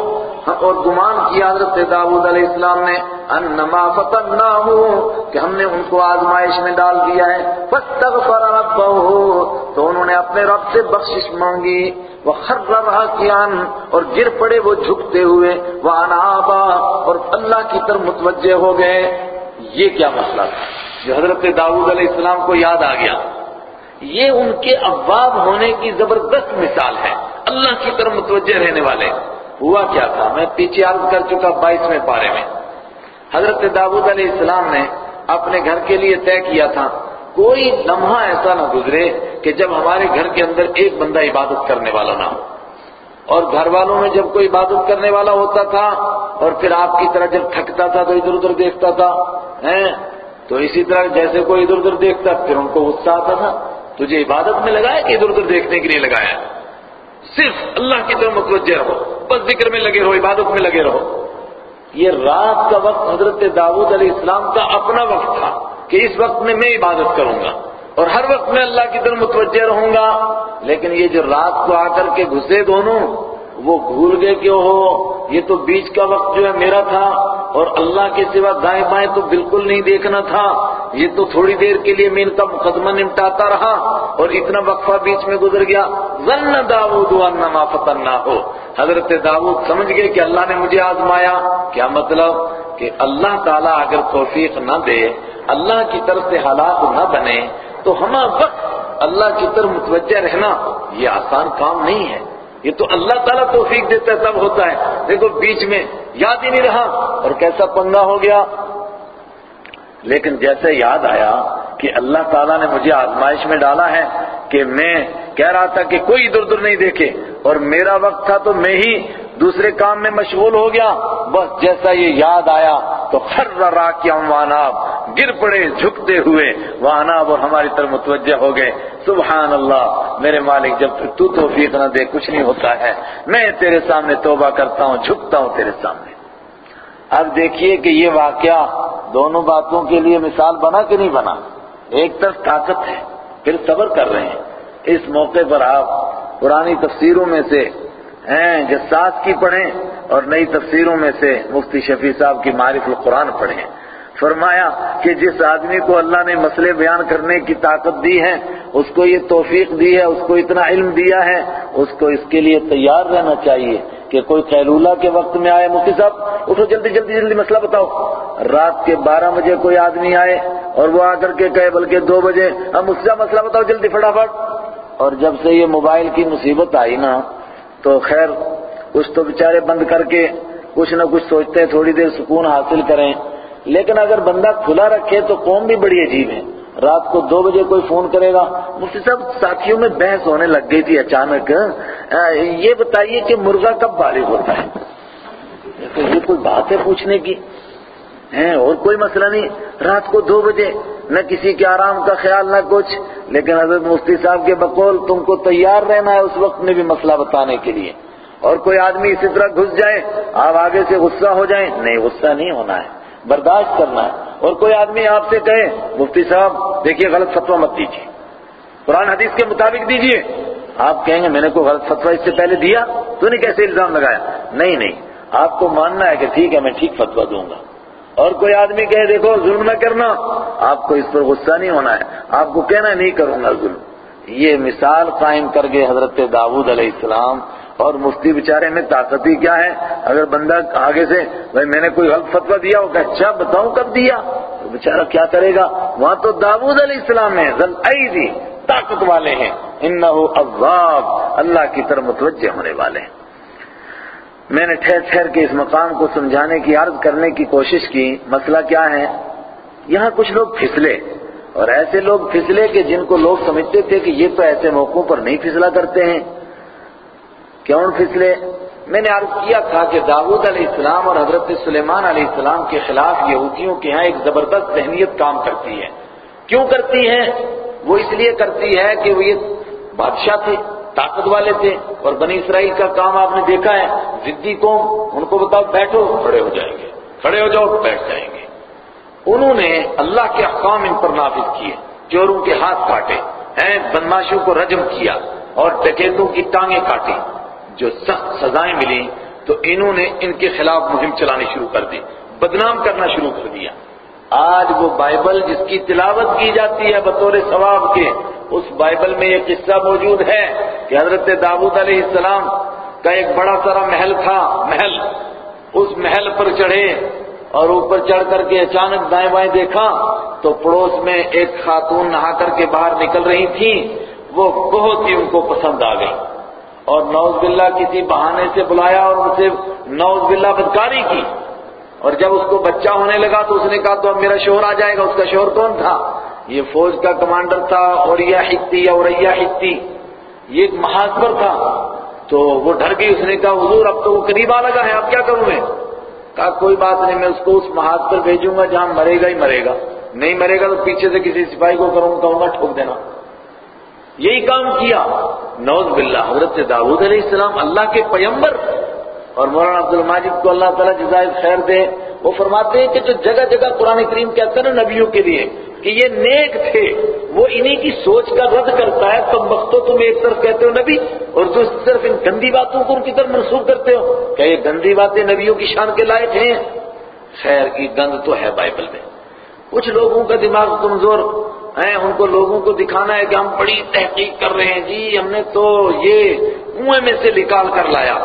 اور گمان کیا حضرت داود علیہ السلام نے انما فتناہو کہ ہم نے ان کو آزمائش میں ڈال دیا ہے۔ فَاسْتَغْفَرَ رَبَّهُ۔ تو انہوں نے اپنے رب سے بخشش مانگی۔ وہ خر رہا اور گر پڑے وہ جھکتے ہوئے۔ وہ اور اللہ کی طرف متوجہ ہو گئے۔ یہ کیا مسئلہ تھا؟ جو حضرت داؤد علیہ السلام کو یاد آ گیا۔ یہ ان کے ابواب ہونے کی زبردست مثال ہے۔ اللہ کی طرف متوجہ رہنے والے۔ ہوا کیا تھا؟ میں پیچھے عرض کر چکا بائیسویں پارے میں۔ حضرت داود علیہ السلام نے اپنے گھر کے لیے طے کیا تھا۔ کوئی لمحہ ایسا نہ گزرے کہ جب ہمارے گھر کے اندر ایک بندہ عبادت کرنے والا نہ ہو۔ اور گھر والوں میں جب کوئی عبادت کرنے والا ہوتا تھا اور پھر آپ کی طرح جب تھکتا تھا تو ادھر ادھر دیکھتا تھا تو اسی طرح جیسے کوئی ادھر ادھر دیکھتا، پھر ان کو غصہ آتا تھا، تجھے عبادت میں لگایا کہ ادھر ادھر دیکھنے کے لیے لگایا؟ صرف اللہ کی طرف متوجہ رہو، بس ذکر میں لگے رہو، عبادت میں لگے رہو۔ یہ رات کا وقت حضرت داود علیہ السلام کا اپنا وقت تھا کہ اس وقت میں میں عبادت کروں گا۔ اور ہر وقت میں اللہ کی طرف متوجہ رہوں گا۔ لیکن یہ جو رات کو آ کر کے گھسے دونوں، وہ بھول گئے کیوں ہو؟ یہ تو بیچ کا وقت جو ہے میرا تھا، اور اللہ کے سوا دائیں بائیں تو بالکل نہیں دیکھنا تھا۔ یہ تو تھوڑی دیر کے لیے میں ان کا مقدمہ نمٹاتا رہا، اور اتنا وقفہ بیچ میں گزر گیا۔ ظن داود انما فتنا ہو حضرت داود سمجھ گئے کہ اللہ نے مجھے آزمایا۔ کیا مطلب؟ کہ اللہ تعالیٰ اگر توفیق نہ دے، اللہ کی طرف سے حالات نہ بنے تو ہما وقت اللہ کی طرف متوجہ رہنا یہ آسان کام نہیں ہے۔ یہ تو اللہ تعالیٰ توفیق دیتا ہے تب ہوتا ہے۔ دیکھو بیچ میں یاد ہی نہیں رہا اور کیسا پنگا ہو گیا۔ لیکن جیسے یاد آیا کہ اللہ تعالیٰ نے مجھے آزمائش میں ڈالا ہے کہ میں کہہ رہا تھا کہ کوئی ادھر ادھر نہیں دیکھے اور میرا وقت تھا تو میں ہی دوسرے کام میں مشغول ہو گیا۔ بس جیسا یہ یاد آیا تو خر را کیا واناب گر پڑے جھکتے ہوئے واناب اور ہماری طرف متوجہ ہو گئے۔ سبحان اللہ میرے مالک، جب تو توفیق نہ دے، کچھ نہیں ہوتا ہے۔ میں تیرے سامنے توبہ کرتا ہوں، جھکتا ہوں تیرے سامنے۔ اب دیکھیے کہ یہ واقعہ دونوں باتوں کے لیے مثال بنا کہ نہیں بنا؟ ایک طرف طاقت ہے، پھر صبر کر رہے ہیں۔ اس موقع پر آپ پرانی تفسیروں میں سے ہیں، جساس کی پڑھیں اور نئی تفسیروں میں سے مفتی شفیع صاحب کی معرف القرآن پڑھیں۔ فرمایا کہ جس آدمی کو اللہ نے مسئلے بیان کرنے کی طاقت دی ہے، اس کو یہ توفیق دی ہے، اس کو اتنا علم دیا ہے، اس کو اس کے لیے تیار رہنا چاہیے۔ کہ کوئی قیلولہ کے وقت میں آئے مفتی صاحب، اٹھو جلدی جلدی جلدی مسئلہ بتاؤ۔ رات کے بارہ بجے کوئی آدمی آئے اور وہ آ کر کے کہے بلکہ دو بجے۔ ہم اس سے مسئلہ بتاؤ جلدی، فٹافٹ۔ اور جب سے یہ موبائل کی مصیبت آئی نا، تو خیر کچھ تو بیچارے بند کر کے کچھ نہ کچھ سوچتے ہیں تھوڑی دیر سکون حاصل کریں۔ لیکن اگر بندہ کھلا رکھے تو قوم بھی بڑی عجیب ہے۔ رات کو دو بجے کوئی فون کرے گا۔ مفتی صاحب، ساتھیوں میں بحث ہونے لگ گئی تھی اچانک۔ یہ بتائیے کہ مرغا کب بالغ ہوتا ہے؟ تو یہ کوئی بات ہے پوچھنے کی؟ اور کوئی مسئلہ نہیں۔ رات کو دو بجے، نہ کسی کے آرام کا خیال، نہ کچھ۔ لیکن حضرت مفتی صاحب کے بقول، تم کو تیار رہنا ہے اس وقت میں بھی مسئلہ بتانے کے لیے۔ اور کوئی آدمی اسی طرح گھس جائے، آپ آگے سے غصہ ہو جائیں۔ نہیں، غصہ نہیں ہونا ہے۔ برداشت کرنا ہے۔ اور کوئی آدمی آپ سے کہے، مفتی صاحب، دیکھیے غلط فتویٰ مت دیجیے قرآن حدیث کے مطابق دیجیے آپ کہیں گے، میں نے کوئی غلط فتویٰ اس سے پہلے دیا؟ تو نے کیسے الزام لگایا؟ نہیں نہیں۔ آپ کو ماننا ہے کہ ٹھیک ہے، میں ٹھیک فتویٰ دوں گا۔ اور کوئی آدمی کہے، دیکھو، ظلم نہ کرنا۔ آپ کو اس پر غصہ نہیں ہونا ہے۔ آپ کو کہنا نہیں کروں گا ظلم۔ یہ مثال قائم کر گئے حضرت داود علیہ السلام۔ اور مفتی بیچارے میں طاقت ہی کیا ہے؟ اگر بندہ آگے سے بھائی میں نے کوئی غلط فتویٰ دیا کہ اچھا بتاؤں کب دیا؟ تو بیچارہ کیا کرے گا؟ وہاں تو داود علیہ السلام ہے ذل طاقت والے ہیں، انہو اواب اللہ کی طرف متوجہ ہونے والے ہیں۔ میں نے ٹھہر ٹھہر کے اس مقام کو سمجھانے کی، عرض کرنے کی کوشش کی۔ مسئلہ کیا ہے؟ یہاں کچھ لوگ پھسلے، اور ایسے لوگ پھسلے کہ جن کو لوگ سمجھتے تھے کہ یہ تو ایسے موقعوں پر نہیں پھسلا کرتے ہیں۔ کیوں پھسلے میں نے عرض کیا تھا کہ داود علیہ السلام اور حضرت سلیمان علیہ السلام کے خلاف یہودیوں کے ہاں ایک زبردست ذہنیت کام کرتی ہے۔ کیوں کرتی ہے وہ اس لیے کرتی ہے کہ وہ یہ بادشاہ تھے، طاقت والے تھے اور بنی اسرائیل کا کام آپ نے دیکھا ہے۔ ضدی قوم، ان کو بتاؤ، بیٹھو، کھڑے ہو جائیں گے۔ کھڑے ہو جاؤ، بیٹھ جائیں گے۔ انہوں نے اللہ کے احکام ان پر نافذ کیے چوروں کے ہاتھ کاٹے۔ ہیں بدماشوں کو رجم کیا اور ڈکیتوں کی ٹانگیں کاٹی جو سخت سزائیں ملی تو انہوں نے ان کے خلاف مہم چلانی شروع کر دی، بدنام کرنا شروع کر دیا۔ آج وہ بائبل جس کی تلاوت کی جاتی ہے بطور ثواب کے، اس بائبل میں یہ قصہ موجود ہے کہ حضرت داود علیہ السلام کا ایک بڑا سارا محل تھا، محل۔ اس محل پر چڑھے اور اوپر چڑھ کر کے اچانک دائیں بائیں دیکھا تو پڑوس میں ایک خاتون نہا کر کے باہر نکل رہی تھی وہ بہت ہی ان کو پسند آ گئی اور نوز باللہ کسی بہانے سے بلایا اور ان سے نوز باللہ بدکاری کی۔ اور جب اس کو بچہ ہونے لگا تو اس نے کہا تو اب میرا شوہر آ جائے گا، اس کا شوہر کون تھا؟ یہ فوج کا کمانڈر تھا، اوریا حتی یا اوریا حتی یہ ایک محاذ تھا۔ تو وہ ڈر گئی، اس نے کہا، حضور، اب تو وہ قریب آ لگا ہے، اب کیا کروں میں؟ کہا، کوئی بات نہیں، میں اس کو اس محاذ پر بھیجوں گا، جہاں مرے گا ہی مرے گا۔ نہیں مرے گا تو پیچھے سے کسی سپاہی کو کروں، کہوں گا، ٹھوک دینا۔ یہی کام کیا۔ نوز باللہ، حضرت داود علیہ السلام اللہ کے پیمبر اور مولانا عبد الماجد کو اللہ تعالیٰ جزائز خیر دے۔ وہ فرماتے ہیں کہ جو جگہ جگہ قرآن کریم کہتا ہے نا نبیوں کے لیے کہ یہ نیک تھے، وہ انہی کی سوچ کا رد کرتا ہے۔ تم وقتوں تم ایک طرف کہتے ہو نبی اور دوسری طرف ان گندی باتوں کو ان کی طرف منسوخ کرتے ہو۔ کہ یہ گندی باتیں نبیوں کی شان کے لائق ہیں؟ خیر کی گند تو ہے بائبل میں۔ کچھ لوگوں کا دماغ کمزور ان کو لوگوں کو دکھانا ہے کہ ہم بڑی تحقیق کر رہے ہیں۔ جی ہم نے تو یہ کنویں میں سے نکال کر لایا۔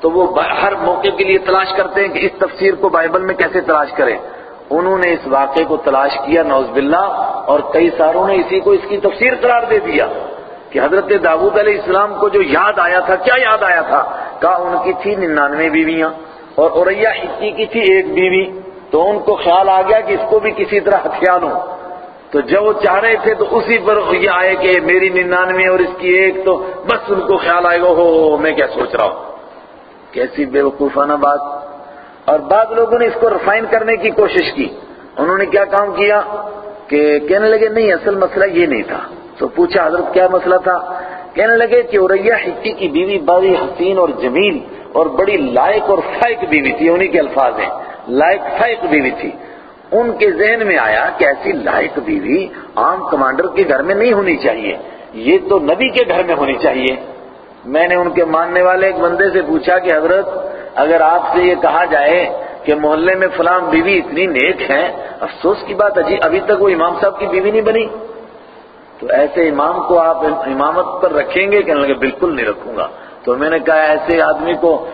تو وہ ہر موقع کے لیے تلاش کرتے ہیں کہ اس تفسیر کو بائبل میں کیسے تلاش کریں۔ انہوں نے اس واقعے کو تلاش کیا نوز باللہ، اور کئی ساروں نے اسی کو اس کی تفسیر قرار دے دیا کہ حضرت داود علیہ السلام کو جو یاد آیا تھا، کیا یاد آیا تھا؟ کہا ان کی تھی ننانوے بیویاں اور اوریا اکی کی تھی ایک بیوی۔ تو ان کو خیال آ گیا کہ اس کو بھی کسی طرح ہتھیار ہو تو جب وہ چاہ رہے تھے تو اسی پر یہ آئے کہ میری ننانوے اور اس کی ایک تو بس ان کو خیال آئے گا ہو میں کیا سوچ رہا ہوں؟ کیسی بے وقوفانہ بات۔ اور بعض لوگوں نے اس کو ریفائن کرنے کی کوشش کی۔ انہوں نے کیا کام کیا کہ کہنے لگے، نہیں، اصل مسئلہ یہ نہیں تھا۔ تو پوچھا، حضرت، کیا مسئلہ تھا؟ کہنے لگے کہ اوریا حقی کی بیوی بڑی حسین اور جمیل اور بڑی لائق اور فائق بیوی تھی، انہی کے الفاظ ہیں۔ لائق فائق بیوی تھی۔ ان کے ذہن میں آیا کہ ایسی لائق بیوی عام کمانڈر کے گھر میں نہیں ہونی چاہیے۔ یہ تو نبی کے گھر میں ہونی چاہیے۔ میں نے ان کے ماننے والے ایک بندے سے پوچھا کہ حضرت، اگر آپ سے یہ کہا جائے کہ محلے میں فلام بیوی اتنی نیک ہے، افسوس کی بات اجی ابھی تک وہ امام صاحب کی بیوی نہیں بنی۔ تو ایسے امام کو آپ امامت پر رکھیں گے کہ لگے بالکل نہیں رکھوں گا۔ تو میں نے کہا ایسے آدمی کو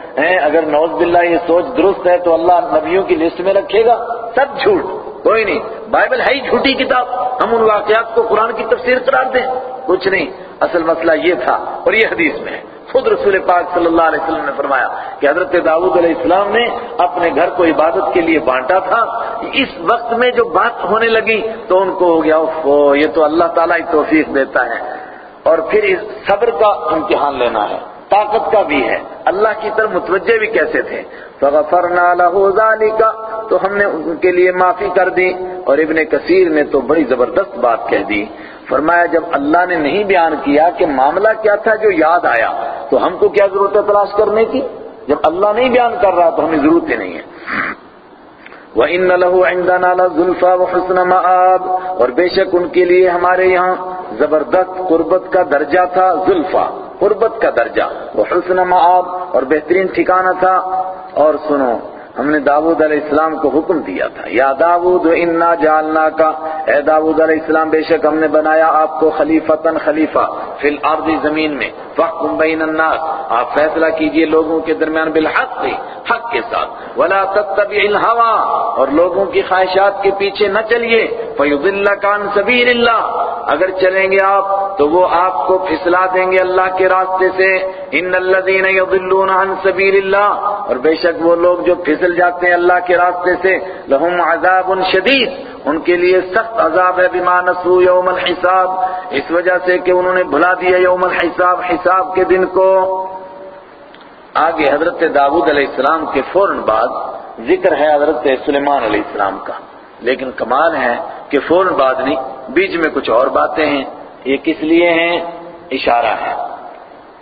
اگر نوز باللہ یہ سوچ درست ہے تو اللہ نبیوں کی لسٹ میں رکھے گا، سب جھوٹ، کوئی نہیں۔ بائبل ہے ہی جھوٹی کتاب، ہم ان واقعات کو قرآن کی تفسیر قرار دیں۔ کچھ نہیں، اصل مسئلہ یہ تھا اور یہ حدیث میں ہے۔ خود رسول پاک صلی اللہ علیہ وسلم نے فرمایا کہ حضرت داود علیہ السلام نے اپنے گھر کو عبادت کے لیے بانٹا تھا۔ اس وقت میں جو بات ہونے لگی تو ان کو ہو گیا یہ تو اللہ تعالیٰ ہی توفیق دیتا ہے۔ اور پھر اس صبر کا امتحان لینا ہے۔ طاقت کا بھی ہے۔ اللہ کی طرف متوجہ بھی کیسے تھے۔ فغفرنا له ذلك، تو ہم نے ان کے لیے معافی کر دی اور ابن کثیر نے تو بڑی زبردست بات کہہ دی۔ فرمایا، جب اللہ نے نہیں بیان کیا کہ معاملہ کیا تھا جو یاد آیا، تو ہم کو کیا ضرورت ہے تلاش کرنے کی؟ جب اللہ نہیں بیان کر رہا تو ہمیں ضرورت ہی نہیں ہے وَإِنَّ لَهُ عِنْدَنَا لَزُلْفَى وَحُسْنَ مَآب، اور بے شک ان کے لیے ہمارے یہاں زبردست قربت کا درجہ تھا زلفا۔ قربت کا درجہ وہ حسن معاب اور بہترین ٹھکانہ تھا۔ اور سنو ہم نے داود علیہ السلام کو حکم دیا تھا، یا داود، انا جالنا کا اے داود علیہ السلام، بے شک ہم نے بنایا آپ کو خلیفتاً خلیفہ فی الارض زمین میں فحکم بین الناس۔ آپ فیصلہ کیجیے لوگوں کے درمیان بالحق سے حق کے ساتھ۔ ولا تتبع الہوا اور لوگوں کی خواہشات کے پیچھے نہ چلیے۔ فیضلک عن سبیل اللہ اگر چلیں گے آپ، تو وہ آپ کو پھسلا دیں گے اللہ کے راستے سے۔ ان الذین یضلون عن سبیل اللہ اور بے شک وہ لوگ جو پھسل جاتے ہیں اللہ کے راستے سے، لہم عذاب شدید۔ ان کے لیے سخت عذاب ہے، بما نسو یوم الحساب۔ اس وجہ سے کہ انہوں نے بھلا دیا یوم الحساب، حساب کے دن کو۔ آگے حضرت داود علیہ السلام کے فوراً بعد ذکر ہے حضرت سلیمان علیہ السلام کا۔ لیکن کمال ہے کہ فوراً بعد نہیں، بیچ میں کچھ اور باتیں ہیں۔ یہ کس لیے ہیں؟ اشارہ ہے۔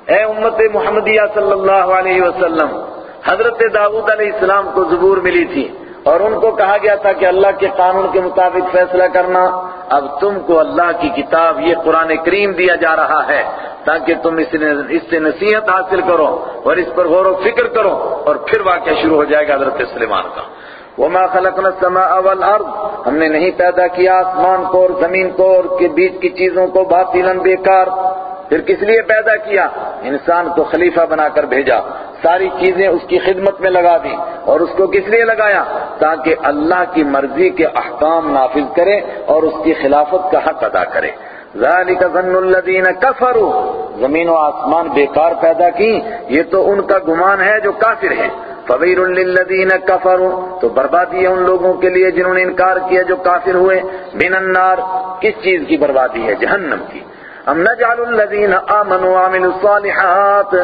اے امت محمدیہ صلی اللہ علیہ وسلم حضرت داود علیہ السلام کو زبور ملی تھی اور ان کو کہا گیا تھا کہ اللہ کے قانون کے مطابق فیصلہ کرنا، اب تم کو اللہ کی کتاب، یہ قرآن کریم دیا جا رہا ہے تاکہ تم اس سے نصیحت حاصل کرو اور اس پر غور و فکر کرو اور پھر واقعہ شروع ہو جائے گا حضرت سلیمان کا۔ وما خلقنا السماء والارض ہم نے نہیں پیدا کیا آسمان کو اور زمین کو اور کے بیچ کی چیزوں کو باطلا بیکار پھر کس لیے پیدا کیا؟ انسان کو خلیفہ بنا کر بھیجا۔ ساری چیزیں اس کی خدمت میں لگا دی اور اس کو کس لیے لگایا؟ تاکہ اللہ کی مرضی کے احکام نافذ کرے اور اس کی خلافت کا حق ادا کرے۔ ذالک ظن الذین کفروا۔ زمین و آسمان بیکار پیدا کی۔ یہ تو ان کا گمان ہے جو کافر ہیں۔ فویر للذین کفروا۔ تو بربادی ہے ان لوگوں کے لیے جنہوں نے انکار کیا جو کافر ہوئے۔ من النار۔ کس چیز کی بربادی ہے؟ جہنم کی۔ ام نجعل الذین آمنوا وعملوا الصالحات۔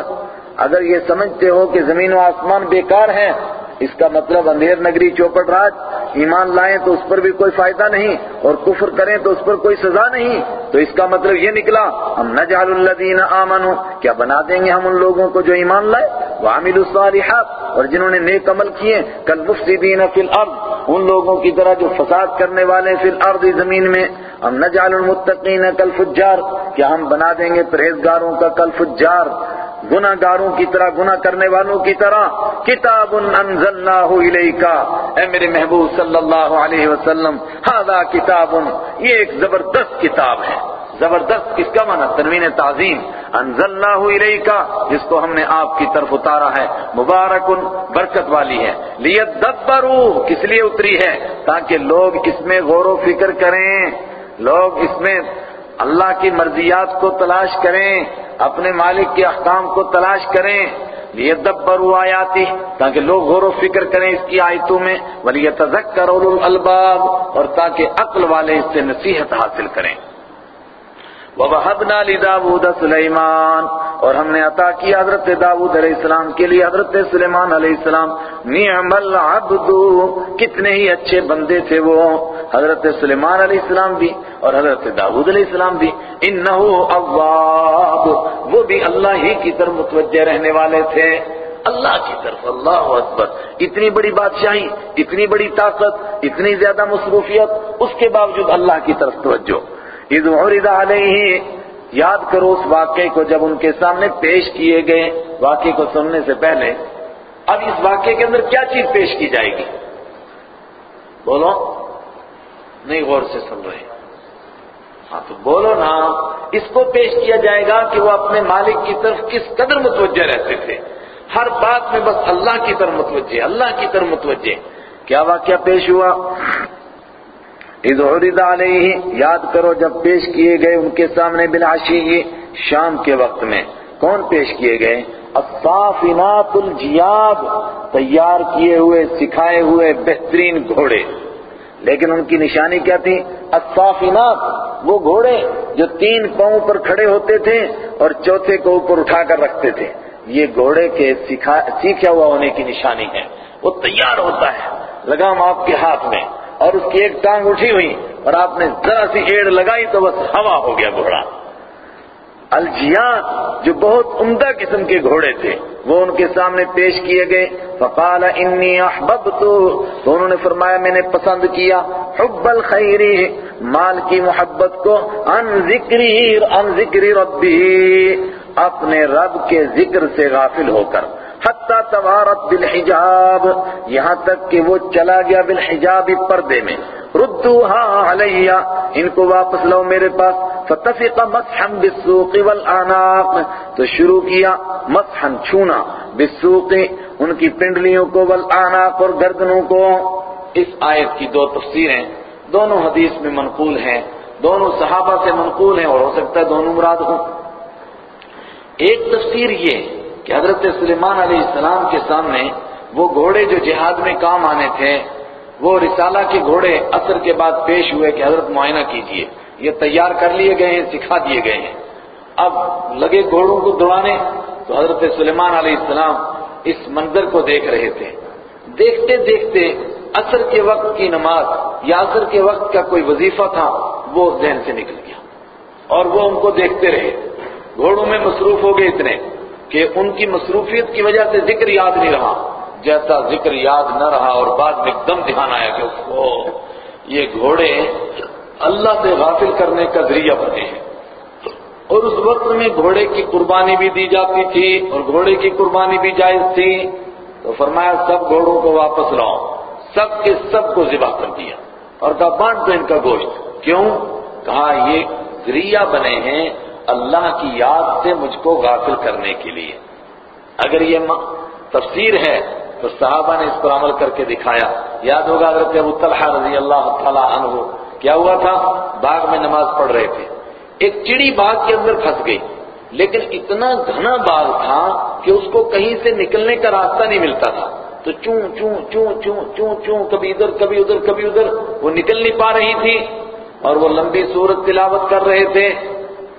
اگر یہ سمجھتے ہو کہ زمین و آسمان بیکار ہیں، اس کا مطلب اندھیر نگری چوپٹ راج، ایمان لائیں تو اس پر بھی کوئی فائدہ نہیں، اور کفر کریں تو اس پر کوئی سزا نہیں۔ تو اس کا مطلب یہ نکلا، ہم نجعل الذین آمنوا کیا بنا دیں گے ہم ان لوگوں کو جو ایمان لائے؟ وعملوا الصالحات، اور جنہوں نے نیک عمل کیے کل مفسدین فی الارض، ان لوگوں کی طرح جو فساد کرنے والے فی الارض زمین میں۔ ہم نجعل المتقین کل فجار کیا ہم بنا دیں گے پرہیزگاروں کا کل فجار گناہ گاروں کی طرح، گناہ کرنے والوں کی طرح، کتاب انزلناہ الیکا۔ اے میرے محبوب صلی اللہ علیہ وسلم، ہذا کتاب، یہ ایک زبردست کتاب ہے۔ زبردست، کس کا معنی؟ تنوین تعظیم۔ انزلناہ الیکا، جس کو ہم نے آپ کی طرف اتارا ہے۔ مبارک، برکت والی ہے۔ لیدبروا کس لیے اتری ہے؟ تاکہ لوگ اس میں غور و فکر کریں۔ لوگ اس میں اللہ کی مرضیات کو تلاش کریں، اپنے مالک کے احکام کو تلاش کریں۔ یہ دبرو آیاتی، تاکہ لوگ غور و فکر کریں اس کی آیتوں میں۔ وَلِيَتَذَكَّرُ أُولُو الْأَلْبَابِ اور تاکہ عقل والے اس سے نصیحت حاصل کریں۔ وَوَهَبْنَا لِدَاوُودَ سُلَيْمَانَ اور ہم نے عطا کیا حضرت داود علیہ السلام کے لیے حضرت سلیمان علیہ السلام۔ نعم العبد کتنے ہی اچھے بندے تھے وہ۔ حضرت سلیمان علیہ السلام بھی اور حضرت داود علیہ السلام بھی۔ انہو اواب وہ بھی اللہ ہی کی طرف متوجہ رہنے والے تھے۔ اللہ کی طرف، اللہ اکبر۔ اتنی بڑی بادشاہی، اتنی بڑی طاقت، اتنی زیادہ مصروفیت، اس کے باوجود اللہ کی طرف توجہ۔ اذ عرض علیہ، یاد کرو اس واقعے کو جب ان کے سامنے پیش کیے گئے واقعے کو سننے سے پہلے، اب اس واقعے کے اندر کیا چیز پیش کی جائے گی؟ بولو۔ نہیں غور سے سن رہے ہاں تو بولو نا، اس کو پیش کیا جائے گا کہ وہ اپنے مالک کی طرف کس قدر متوجہ رہتے تھے۔ ہر بات میں بس اللہ کی طرف متوجہ، اللہ کی طرف متوجہ۔ کیا واقعہ پیش ہوا؟ اذ عرض علیہ، یاد کرو جب پیش کیے گئے ان کے سامنے بالعشی شام کے وقت میں۔ کون پیش کیے گئے؟ الصافنات الجیاب، تیار کیے ہوئے، سکھائے ہوئے بہترین گھوڑے۔ لیکن ان کی نشانی کیا تھی؟ الصافنات، وہ گھوڑے جو تین پاؤں پر کھڑے ہوتے تھے اور چوتھے کو اوپر اٹھا کر رکھتے تھے۔ یہ گھوڑے کے سیکھا ہوا ہونے کی نشانی ہے۔ وہ تیار ہوتا ہے، لگام آپ کے ہاتھ میں۔ اور اس کی ایک ٹانگ اٹھی ہوئی اور آپ نے ذرا سی ایڑ لگائی تو بس ہوا ہو گیا گھوڑا۔ الجیات جو بہت عمدہ قسم کے گھوڑے تھے، وہ ان کے سامنے پیش کیے گئے۔ فقال انی احببت تو انہوں نے فرمایا، میں نے پسند کیا۔ حب الخیری مال کی محبت کو۔ ان ذکری ان ذکری ربی۔ اپنے رب کے ذکر سے غافل ہو کر۔ حتی توارت بالحجاب. یہاں تک کہ وہ چلا گیا بالحجاب پردے میں. ردوها علیہ. ان کو واپس لو میرے پاس. فتفق مسحا بالسوق والعناق تو شروع کیا مسحا چھونا بالسوق، ان کی پنڈلیوں کو والعناق اور گردنوں کو. اس آیت کی دو تفسیریں دونوں حدیث میں منقول ہیں. دونوں صحابہ سے منقول ہیں اور ہو سکتا ہے دونوں مراد ہوں. ایک تفسیر یہ کہ حضرت سلیمان علیہ السلام کے سامنے وہ گھوڑے جو جہاد میں کام آنے تھے، وہ رسالہ کے گھوڑے اثر کے بعد پیش ہوئے کہ حضرت معائنہ کیجیے۔ یہ تیار کر لیے گئے ہیں، سکھا دیے گئے ہیں۔ اب لگے گھوڑوں کو دوڑانے تو حضرت سلیمان علیہ السلام اس منظر کو دیکھ رہے تھے۔ دیکھتے دیکھتے اثر کے وقت کی نماز یا اثر کے وقت کا کوئی وظیفہ تھا، وہ ذہن سے نکل گیا۔ اور وہ ان کو دیکھتے رہے۔ گھوڑوں میں مصروف ہو گئے اتنے۔ کہ ان کی مصروفیت کی وجہ سے ذکر یاد نہیں رہا۔ جیسا ذکر یاد نہ رہا اور بعد میں ایک دم دھیان آیا کہ وہ یہ گھوڑے اللہ سے غافل کرنے کا ذریعہ بنے ہیں۔ اور اس وقت میں گھوڑے کی قربانی بھی دی جاتی تھی اور گھوڑے کی قربانی بھی جائز تھی۔ تو فرمایا، سب گھوڑوں کو واپس لاؤ۔ سب کے سب کو ذبح کر دیا۔ اور کہا بانٹ دو ان کا گوشت۔ کیوں؟ کہا، یہ ذریعہ بنے ہیں اللہ کی یاد سے مجھ کو غافل کرنے کے لیے۔ اگر یہ تفسیر ہے تو صحابہ نے اس پر عمل کر کے دکھایا۔ یاد ہوگا حضرت ابو طلحہ رضی اللہ تعالیٰ عنہ، کیا ہوا تھا؟ باغ میں نماز پڑھ رہے تھے۔ ایک چڑی باغ کے اندر پھنس گئی۔ لیکن اتنا گھنا باغ تھا کہ اس کو کہیں سے نکلنے کا راستہ نہیں ملتا تھا۔ تو چوں چوں چوں چوں چوں چوں، کبھی ادھر کبھی ادھر کبھی ادھر، وہ نکل نہیں پا رہی تھی۔ اور وہ لمبی صورت تلاوت کر رہے تھے۔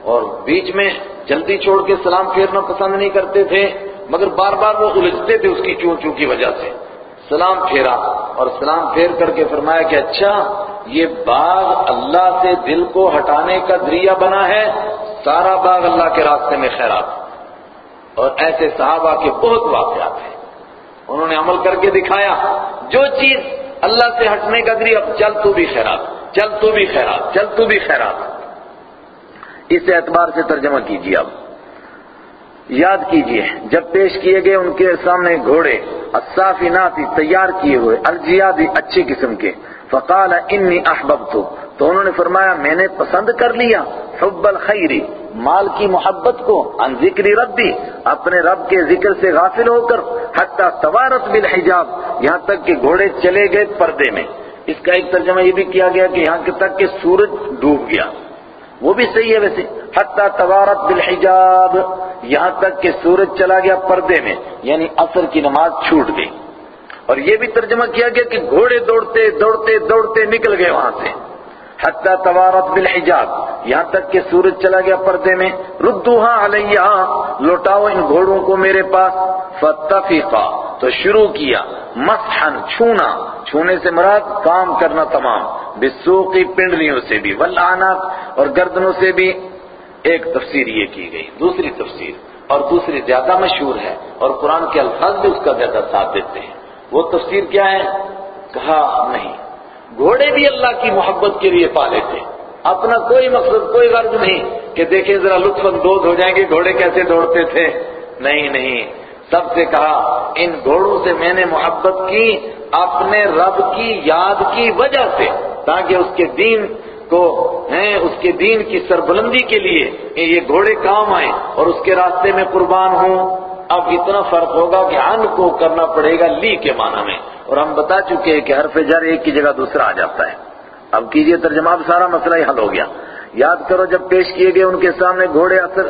اور بیچ میں جلدی چھوڑ کے سلام پھیرنا پسند نہیں کرتے تھے، مگر بار بار وہ الجھتے تھے اس کی چون چون کی وجہ سے۔ سلام پھیرا اور سلام پھیر کر کے فرمایا کہ اچھا یہ باغ اللہ سے دل کو ہٹانے کا ذریعہ بنا ہے، سارا باغ اللہ کے راستے میں خیرات۔ اور ایسے صحابہ کے بہت واقعات ہیں۔ انہوں نے عمل کر کے دکھایا، جو چیز اللہ سے ہٹنے کا ذریعہ، چل تو بھی خیرات، چل تو بھی خیرات، چل تو بھی خیرات۔ اس اعتبار سے ترجمہ کیجیے اب یاد کیجیے جب پیش کیے گئے ان کے سامنے گھوڑے الصافناتی تیار کیے ہوئے الجیادی اچھی قسم کے، فقال انی احببت تو انہوں نے فرمایا، میں نے پسند کر لیا حب الخیری مال کی محبت کو ان ذکری ربی، اپنے رب کے ذکر سے غافل ہو کر، حتی توارت بالحجاب، یہاں تک کہ گھوڑے چلے گئے پردے میں۔ اس کا ایک ترجمہ یہ بھی کیا گیا کہ یہاں تک کہ سورج ڈوب گیا۔ وہ بھی صحیح ہے ویسے۔ حتی توارت بالحجاب، یہاں تک کہ سورج چلا گیا پردے میں یعنی اثر کی نماز چھوٹ گئی۔ اور یہ بھی ترجمہ کیا گیا کہ گھوڑے دوڑتے دوڑتے دوڑتے نکل گئے وہاں سے۔ حتی توارت بالحجاب، یہاں تک کہ سورج چلا گیا پردے میں۔ ردوہا علیہ لوٹاؤ ان گھوڑوں کو میرے پاس۔ فتفقا تو شروع کیا مسحن چھونا۔ چھونے سے مراد کام کرنا تمام۔ بسوقی پنڈلیوں سے بھی، والعناق اور گردنوں سے بھی ایک تفسیر یہ کی گئی، دوسری تفسیر، اور دوسری زیادہ مشہور ہے، اور قرآن کے الفاظ بھی اس کا زیادہ ساتھ دیتے ہیں۔ وہ تفسیر کیا ہے؟ کہا نہیں۔ گھوڑے بھی اللہ کی محبت کے لیے پالے تھے۔ اپنا کوئی مقصد، کوئی غرض نہیں کہ دیکھیں ذرا لطف اندوز ہو جائیں گے، گھوڑے کیسے دوڑتے تھے؟ نہیں نہیں۔ سب سے کہا، ان گھوڑوں سے میں نے محبت کی اپنے رب کی یاد کی وجہ سے، تاکہ اس کے دین کو، ہیں، اس کے دین کی سربلندی کے لیے یہ گھوڑے کام آئیں اور اس کے راستے میں قربان ہوں۔ اب اتنا فرق ہوگا کہ ان کو کرنا پڑے گا لی کے معنی میں۔ اور ہم بتا چکے ہیں کہ حرف جر ایک کی جگہ دوسرا آ جاتا ہے۔ اب کیجیے ترجمہ، اب سارا مسئلہ ہی حل ہو گیا۔ یاد کرو جب پیش کیے گئے ان کے سامنے گھوڑے اثر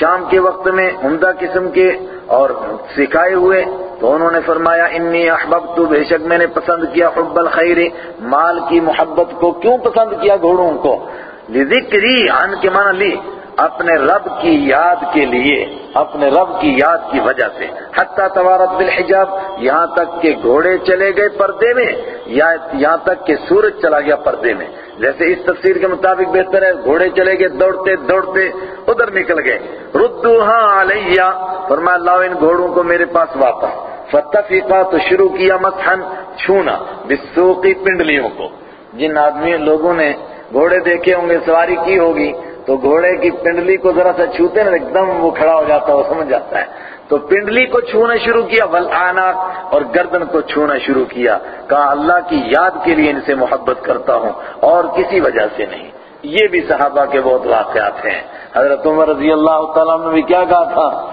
شام کے وقت میں عمدہ قسم کے اور سکھائے ہوئے تو انہوں نے فرمایا، انی احببت، بے شک میں نے پسند کیا حب الخیر، مال کی محبت کو کیوں پسند کیا گھوڑوں کو؟ لذکری، عن کے معنی لی۔ اپنے رب کی یاد کے لیے، اپنے رب کی یاد کی وجہ سے۔ حتی توارت بالحجاب، یہاں تک کہ گھوڑے چلے گئے پردے میں، یا یہاں تک کہ سورج چلا گیا پردے میں۔ جیسے اس تفسیر کے مطابق بہتر ہے، گھوڑے چلے گئے، دوڑتے دوڑتے ادھر نکل گئے۔ ردوہا علیہ، فرمایا لاؤ ان گھوڑوں کو میرے پاس واپس۔ فتفقا تو شروع کیا مسحن چھونا بسوقی پنڈلیوں کو۔ جن آدمی لوگوں نے گھوڑے دیکھے ہوں گے، سواری کی ہوگی۔ تو گھوڑے کی پنڈلی کو ذرا سا چھوتے نا، ایک دم وہ کھڑا ہو جاتا ہے، وہ سمجھ جاتا ہے۔ تو پنڈلی کو چھونا شروع کیا ولعنات اور گردن کو چھونا شروع کیا۔ کہا، اللہ کی یاد کے لیے ان سے محبت کرتا ہوں، اور کسی وجہ سے نہیں۔ یہ بھی صحابہ کے بہت واقعات ہیں۔ حضرت عمر رضی اللہ تعالیٰ نے بھی کیا کہا تھا؟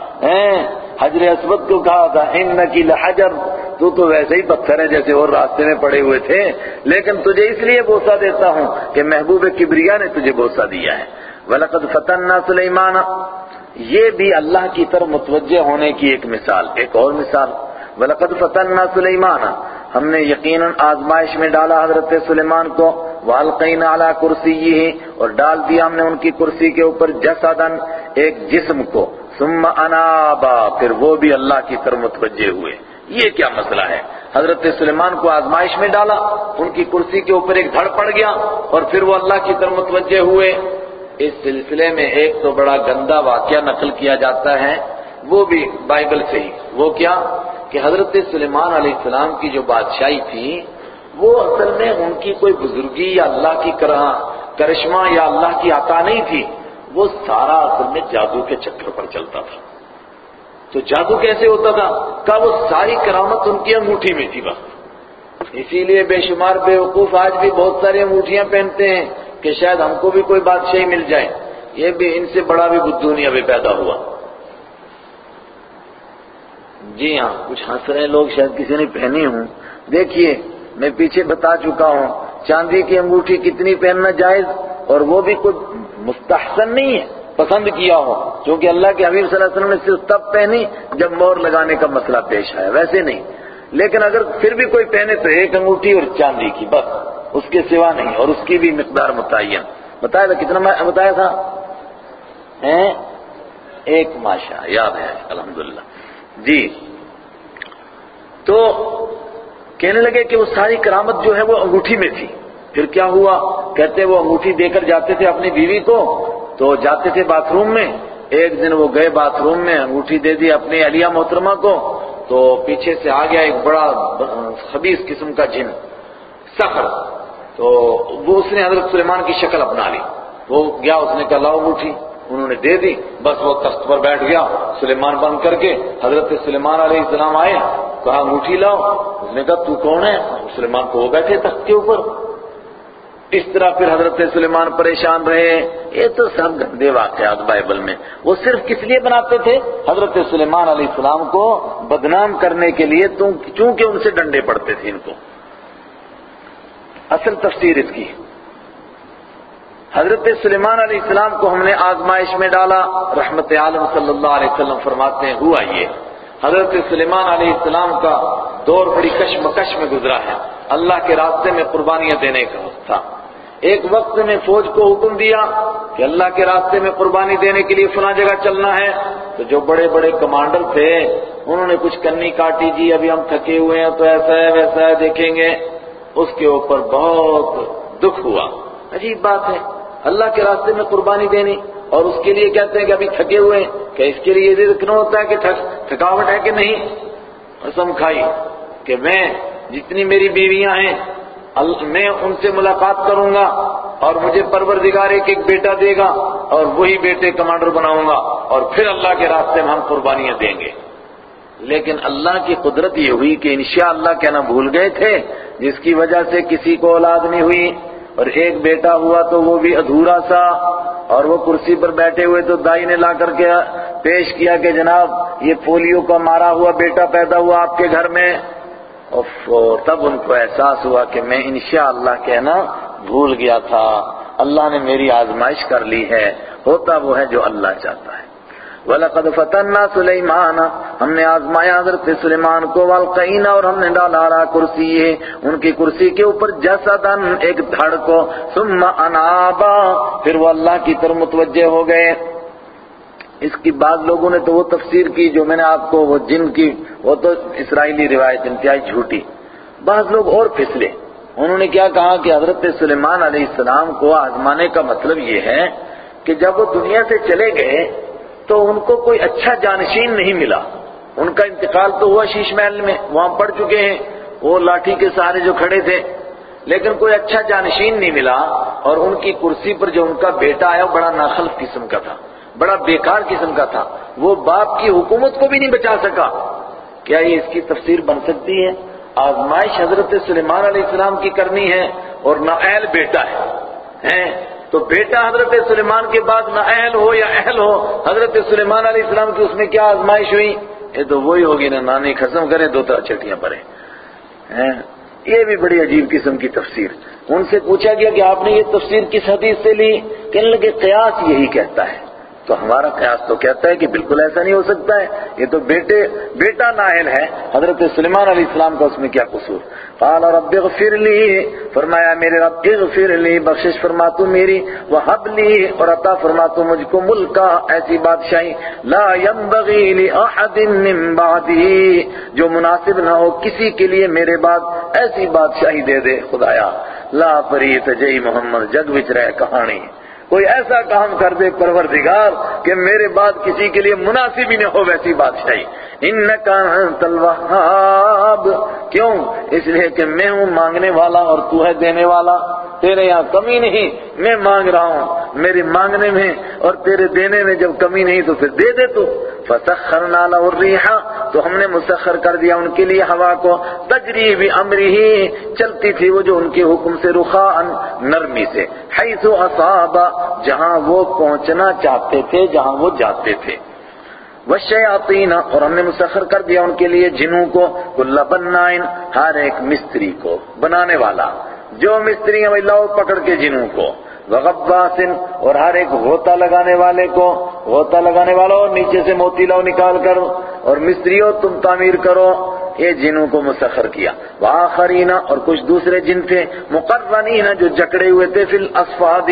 حجر اسود کو کہا تھا ان کی لحجر۔ تو تو ویسے ہی پتھر ہے جیسے اور راستے میں پڑے ہوئے تھے۔ لیکن تجھے اس لیے بوسا دیتا ہوں کہ محبوب کبریا نے تجھے بوسا دیا ہے۔ وَلَقَدْ فَتَنَّا سُلَيْمَانَ۔ یہ بھی اللہ کی طرف متوجہ ہونے کی ایک مثال، ایک اور مثال۔ وَلَقَدْ فَتَنَّا سُلَيْمَانَ۔ ہم نے یقیناً آزمائش میں ڈالا حضرت سلیمان کو۔ وَالْقَيْنَ عَلَى كُرْسِيِّهِ۔ اور ڈال دیا ہم نے ان کی کرسی کے اوپر جسدن ایک جسم کو۔ ثم انابا پھر وہ بھی اللہ کی طرف متوجہ ہوئے۔ یہ کیا مسئلہ ہے؟ حضرت سلیمان کو آزمائش میں ڈالا، ان کی کرسی کے اوپر ایک دھڑ پڑ گیا اور پھر وہ اللہ کی طرف متوجہ ہوئے۔ اس سلسلے میں ایک تو بڑا گندا واقعہ نقل کیا جاتا ہے، وہ بھی بائبل سے ہی۔ وہ کیا؟ کہ حضرت سلیمان علیہ السلام کی جو بادشاہی تھی، وہ اصل میں ان کی کوئی بزرگی یا اللہ کی کرشمہ یا اللہ کی عطا نہیں تھی، وہ سارا اصل میں جادو کے چکر پر چلتا تھا۔ تو جادو کیسے ہوتا تھا؟ کہ وہ ساری کرامت ان کی انگوٹھی میں تھی بس۔ اسی لیے بے شمار بے وقوف آج بھی بہت ساری انگوٹھیاں پہنتے ہیں۔ کہ شاید ہم کو بھی کوئی بادشاہی مل جائے۔ یہ بھی ان سے بڑا بھی بدھونی ابھی پیدا ہوا۔ جی ہاں کچھ ہنس رہے لوگ، شاید کسی نے پہنی ہوں۔ دیکھیے، میں پیچھے بتا چکا ہوں، چاندی کی انگوٹھی کتنی پہننا جائز اور وہ بھی کوئی مستحسن نہیں ہے، پسند کیا ہو۔ کیونکہ اللہ کے حبیب صلی اللہ علیہ وسلم نے صرف تب پہنی جب مور لگانے کا مسئلہ پیش آیا، ویسے نہیں۔ لیکن اگر پھر بھی کوئی پہنے تو ایک انگوٹھی اور چاندی کی، بس۔ اس کے سوا نہیں، اور اس کی بھی مقدار متعین۔ بتایا تھا کتنا بتایا تھا؟ ایک ماشا یاد ہے، الحمدللہ۔ جی۔ تو کہنے لگے کہ وہ ساری کرامت جو ہے وہ انگوٹھی میں تھی۔ پھر کیا ہوا؟ کہتے وہ انگوٹھی دے کر جاتے تھے اپنی بیوی کو، تو جاتے تھے باتھ روم میں۔ ایک دن وہ گئے باتھ روم میں، انگوٹھی دے دی اپنی علیہ محترمہ کو۔ تو پیچھے سے آ گیا ایک بڑا خبیص قسم کا جن سخر تو وہ اس نے حضرت سلیمان کی شکل اپنا لی۔ وہ گیا، اس نے کہا، لاؤ انگوٹھی۔ انہوں نے دے دی۔ بس وہ تخت پر بیٹھ گیا۔ سلیمان بند کر کے حضرت سلیمان علیہ السلام آئے۔ کہا، انگوٹھی لاؤ۔ اس نے کہا، تو کون ہے؟ سلیمان کو وہ بیٹھے تخت کے اوپر۔ اس طرح پھر حضرت سلیمان پریشان رہے۔ یہ تو سب گندے واقعات بائبل میں۔ وہ صرف کس لیے بناتے تھے؟ حضرت سلیمان علیہ السلام کو بدنام کرنے کے لیے چونکہ ان سے ڈنڈے پڑتے تھے ان کو۔ اصل تفسیر اس کی۔ حضرت سلیمان علیہ السلام کو ہم نے آزمائش میں ڈالا، رحمت عالم صلی اللہ علیہ وسلم فرماتے ہیں، ہوا یہ، حضرت سلیمان علیہ السلام کا دور بڑی کشمکش میں گزرا ہے۔ اللہ کے راستے میں قربانیاں دینے کا تھا۔ ایک وقت میں فوج کو حکم دیا کہ اللہ کے راستے میں قربانی دینے کے لیے فلاں جگہ چلنا ہے۔ تو جو بڑے بڑے کمانڈر تھے، انہوں نے کچھ کنی کاٹی جی ابھی ہم تھکے ہوئے ہیں، تو ایسا ہے، ویسا ہے، دیکھیں گے۔ اس کے اوپر بہت دکھ ہوا۔ عجیب بات ہے۔ اللہ کے راستے میں قربانی دینی اور اس کے لیے کہتے ہیں کہ ابھی تھکے ہوئے ہیں، کہ اس کے لیے یہ دیکھنا ہوتا ہے کہ تھکاوٹ ہے کہ نہیں؟ قسم کھائی کہ میں جتنی میری بیویاں ہیں میں ان سے ملاقات کروں گا اور مجھے پروردگار ایک ایک بیٹا دے گا اور وہی بیٹے کمانڈر بناؤں گا اور پھر اللہ کے راستے میں ہم قربانیاں دیں گے۔ لیکن اللہ کی قدرت یہ ہوئی کہ انشاءاللہ کہنا بھول گئے تھے، جس کی وجہ سے کسی کو اولاد نہیں ہوئی۔ اور ایک بیٹا ہوا تو وہ بھی ادھورا سا، اور وہ کرسی پر بیٹھے ہوئے تو دائی نے لا کر کے پیش کیا کہ جناب، یہ پولیو کا مارا ہوا بیٹا پیدا ہوا آپ کے گھر میں۔ تب ان کو احساس ہوا کہ میں انشاءاللہ کہنا بھول گیا تھا۔ اللہ نے میری آزمائش کر لی ہے، ہوتا وہ ہے جو اللہ چاہتا ہے۔ وَلَقَدْ فَتَنَّا سُلَيْمَانَ۔ ہم نے آزمایا حضرت سلیمان کو والقین اور ہم نے ڈالا رہا کرسی ہے ان کی کرسی کے اوپر جسدن ایک دھڑ کو۔ ثم انابا پھر وہ اللہ کی طرف متوجہ ہو گئے۔ اس کی بعض لوگوں نے تو وہ تفسیر کی جو میں نے آپ کو، وہ جن کی، وہ تو اسرائیلی روایت انتہائی جھوٹی۔ بعض لوگ اور پھسلے۔ انہوں نے کیا کہا کہ حضرت سلیمان علیہ السلام کو آزمانے کا مطلب یہ ہے کہ جب وہ دنیا سے چلے گئے تو ان کو کوئی اچھا جانشین نہیں ملا۔ ان کا انتقال تو ہوا شیش محل میں، وہاں پڑ چکے ہیں۔ وہ لاٹھی کے سارے جو کھڑے تھے۔ لیکن کوئی اچھا جانشین نہیں ملا اور ان کی کرسی پر جو ان کا بیٹا آیا، وہ بڑا ناخلف قسم کا تھا۔ بڑا بیکار قسم کا تھا۔ وہ باپ کی حکومت کو بھی نہیں بچا سکا۔ کیا یہ اس کی تفسیر بن سکتی ہے؟ آزمائش حضرت سلیمان علیہ السلام کی کرنی ہے اور نہ بیٹا ہے۔ تو بیٹا حضرت سلیمان کے بعد نہ اہل ہو یا اہل ہو، حضرت سلیمان علیہ السلام کی اس میں کیا آزمائش ہوئی؟ یہ تو وہی ہوگی نا، نانی ختم کریں، دو تو چٹیاں پڑے یہ بھی بڑی عجیب قسم کی تفسیر۔ ان سے پوچھا گیا کہ آپ نے یہ تفسیر کس حدیث سے لی؟ کہنے لگے قیاس یہی کہتا ہے۔ تو ہمارا قیاس تو کہتا ہے کہ بالکل ایسا نہیں ہو سکتا ہے۔ یہ تو بیٹے، بیٹا نااہل ہے، حضرت سلیمان علیہ السلام کا اس میں کیا قصور؟ قال رب اغفر لی فرمایا، میرے رب اغفر لی بخشش فرما تو میری. وحب لی اور عطا فرما تو مجھ کو ملکا ایسی بادشاہی. لا ينبغي لاحد من بعدی جو مناسب نہ ہو کسی کے لیے میرے بعد ایسی بادشاہی دے دے، خدایا. لا پریت جئی محمد، جگ وچ رہ کہانی. کوئی ایسا کام کر دے پروردگار کہ میرے بعد کسی کے لیے مناسب ہی نہ ہو ویسی بادشاہی ان کا الوہاب۔ کیوں؟ اس لیے کہ میں ہوں مانگنے والا اور تو ہے دینے والا۔ تیرے یہاں کمی نہیں۔ میں مانگ رہا ہوں۔ میرے مانگنے میں اور تیرے دینے میں جب کمی نہیں تو پھر دے دے تو۔ فسخرنا له الريح، تو ہم نے مسخر کر دیا ان کے لیے ہوا کو۔ تجری بھی امری ہی، چلتی تھی وہ جو ان کے حکم سے رخا نرمی سے۔ حیث اصاب، جہاں وہ پہنچنا چاہتے تھے، جہاں وہ جاتے تھے۔ وشیاطین اور ہم نے مسخر کر دیا ان کے لیے جنوں کو۔ کل بنائن، ہر ایک مستری کو بنانے والا۔ جو مستری ہیں لاؤ پکڑ کے جنوں کو۔ وغباسن اور ہر ایک غوطہ لگانے والے کو، غوطہ لگانے والا اور نیچے سے موتی لاؤ نکال کر اور مستریوں تم تعمیر کرو۔ یہ جنوں کو مسخر کیا۔ وآخرین، اور کچھ دوسرے جن تھے، مقرنین جو جکڑے ہوئے تھے فی الاسفاد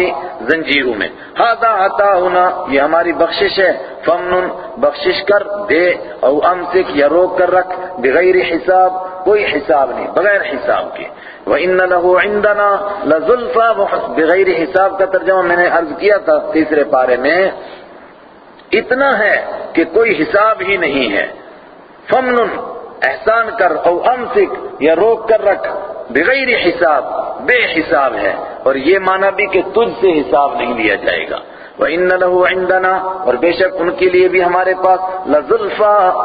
زنجیروں میں۔ ہادا عطا ہونا یہ ہماری بخشش ہے۔ فمن بخشش کر، دے، او امسک یا روک کر رکھ۔ بغیر حساب، کوئی حساب نہیں، بغیر حساب کے۔ وَإِنَّ لَهُ عِنْدَنَا لَزُلْفَى بغیر حساب کا ترجمہ میں نے عرض کیا تھا تیسرے پارے میں، اتنا ہے کہ کوئی حساب ہی نہیں ہے۔ فمن احسان کر او امسک یا روک کر رکھ، بغیر حساب، بے حساب ہے۔ اور یہ مانا بھی کہ تجھ سے حساب نہیں لیا جائے گا۔ وَإِنَّ لَهُ عِنْدَنَا، اور بے شک ان کے لیے بھی ہمارے پاس لَزُلْفَى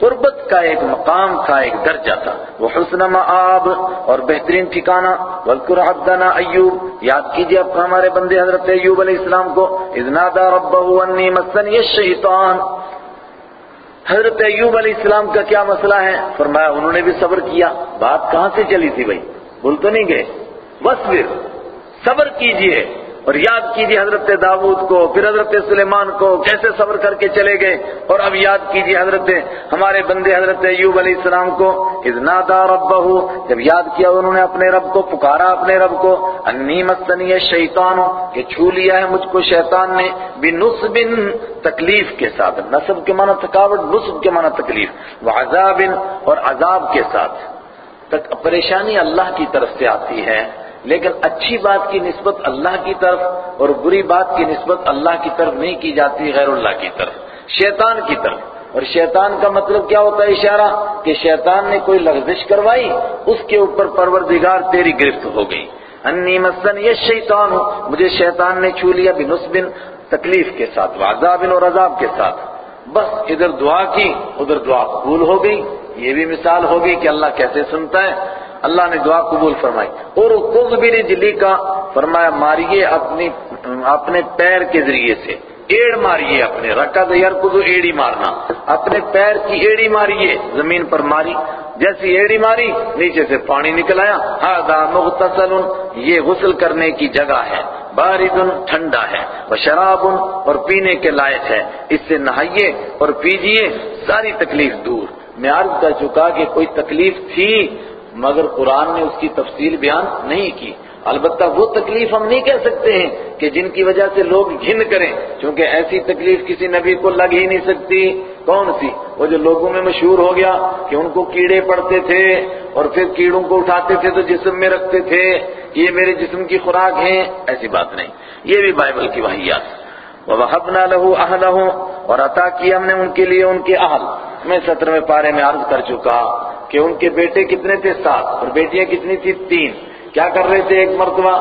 قربت کا ایک مقام تھا ایک درجہ تھا۔ وہ حسن معاب اور بہترین ٹھکانہ۔ وَذْكُرْ عَبْدَنَا ایوب۔ یاد کیجیے اب ہمارے بندے حضرت ایوب علیہ السلام کو۔ اِذْ نَادَى رَبَّهُ أَنِّي مَسَّنِيَ حضرت ایوب علیہ السلام کا کیا مسئلہ ہے؟ فرمایا، انہوں نے بھی صبر کیا۔ بات کہاں سے چلی تھی بھائی؟ بول تو نہیں گئے؟ بس پھر صبر کیجیے۔ اور یاد کیجیے حضرت داود کو، پھر حضرت سلیمان کو، کیسے صبر کر کے چلے گئے؟ اور اب یاد کیجیے حضرت ہمارے بندے حضرت ایوب علیہ السلام کو، اذ نادا ربہ جب یاد کیا انہوں نے اپنے رب کو، پکارا اپنے رب کو، انی مسنی شیطان کہ چھو لیا ہے مجھ کو شیطان نے بنصب تکلیف کے ساتھ، نصب کے معنی تھکاوٹ، نصب کے معنی تکلیف وعذاب اور عذاب کے ساتھ۔ تک پریشانی اللہ کی طرف سے آتی ہے۔ لیکن اچھی بات کی نسبت اللہ کی طرف اور بری بات کی نسبت اللہ کی طرف نہیں کی جاتی، غیر اللہ کی طرف، شیطان کی طرف۔ اور شیطان کا مطلب کیا ہوتا ہے اشارہ؟ کہ شیطان نے کوئی لغزش کروائی، اس کے اوپر پروردگار تیری گرفت ہو گئی۔ انی مسن یہ شیطان ہو مجھے شیطان نے چھو لیا بنسبن تکلیف کے ساتھ وعذاب اور عذاب کے ساتھ۔ بس ادھر دعا کی، ادھر دعا قبول ہو گئی۔ یہ بھی مثال ہو گئی کہ اللہ کیسے سنتا ہے۔ اللہ نے دعا قبول فرمائی۔ اور کز بھی جلی کا فرمایا، ماریے اپنی، اپنے پیر کے ذریعے سے۔ ایڑ ماریے اپنے۔ رکا یار کدو ایڑی مارنا۔ اپنے پیر کی ایڑی ماریے، زمین پر ماری۔ جیسی ایڑی ماری، نیچے سے پانی نکل آیا۔ ہاں مغتسل یہ غسل کرنے کی جگہ ہے۔ بارد ٹھنڈا ہے۔ وہ شراب اور پینے کے لائق ہے۔ اس سے نہائیے اور پیجئے ساری تکلیف دور۔ میں عرض کر چکا کہ کوئی تکلیف تھی مگر قرآن نے اس کی تفصیل بیان نہیں کی۔ البتہ وہ تکلیف ہم نہیں کہہ سکتے ہیں کہ جن کی وجہ سے لوگ گھن کریں، چونکہ ایسی تکلیف کسی نبی کو لگ ہی نہیں سکتی۔ کون سی؟ وہ جو لوگوں میں مشہور ہو گیا کہ ان کو کیڑے پڑتے تھے اور پھر کیڑوں کو اٹھاتے تھے تو جسم میں رکھتے تھے یہ میرے جسم کی خوراک ہیں۔ ایسی بات نہیں۔ یہ بھی بائبل کی وحیات۔ وَوَحَبْنَا لَهُ أَهْلَهُ اور عطا کیا ہم نے ان کے لیے ان کے اہل۔ میں سترویں پارے میں عرض کر چکا۔ کہ ان کے بیٹے کتنے تھے؟ سات. اور بیٹیاں کتنی تھی تین. کیا کر رہے تھے ایک مرتبہ؟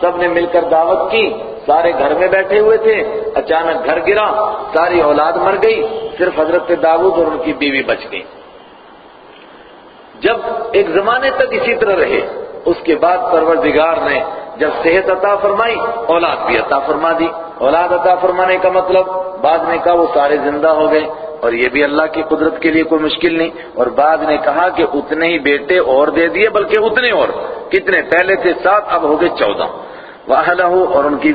سب نے مل کر دعوت کی. سارے گھر میں بیٹھے ہوئے تھے. اچانک گھر گرا. ساری اولاد مر گئی. صرف حضرت داود اور ان کی بیوی بچ گئی. جب ایک زمانے تک اسی طرح رہے، اس کے بعد پروردگار نے جب صحت عطا فرمائی، اولاد بھی عطا فرما دی. اولاد عطا فرمانے کا مطلب بعد میں کہا وہ سارے زندہ ہو گئے اور یہ بھی اللہ کی قدرت کے لیے کوئی مشکل نہیں۔ اور بعد نے کہا کہ اتنے ہی بیٹے اور دے دیے، بلکہ اتنے اور۔ کتنے؟ پہلے تھے سات، اب ہو گئے چودہ۔ وہ اور ان کی،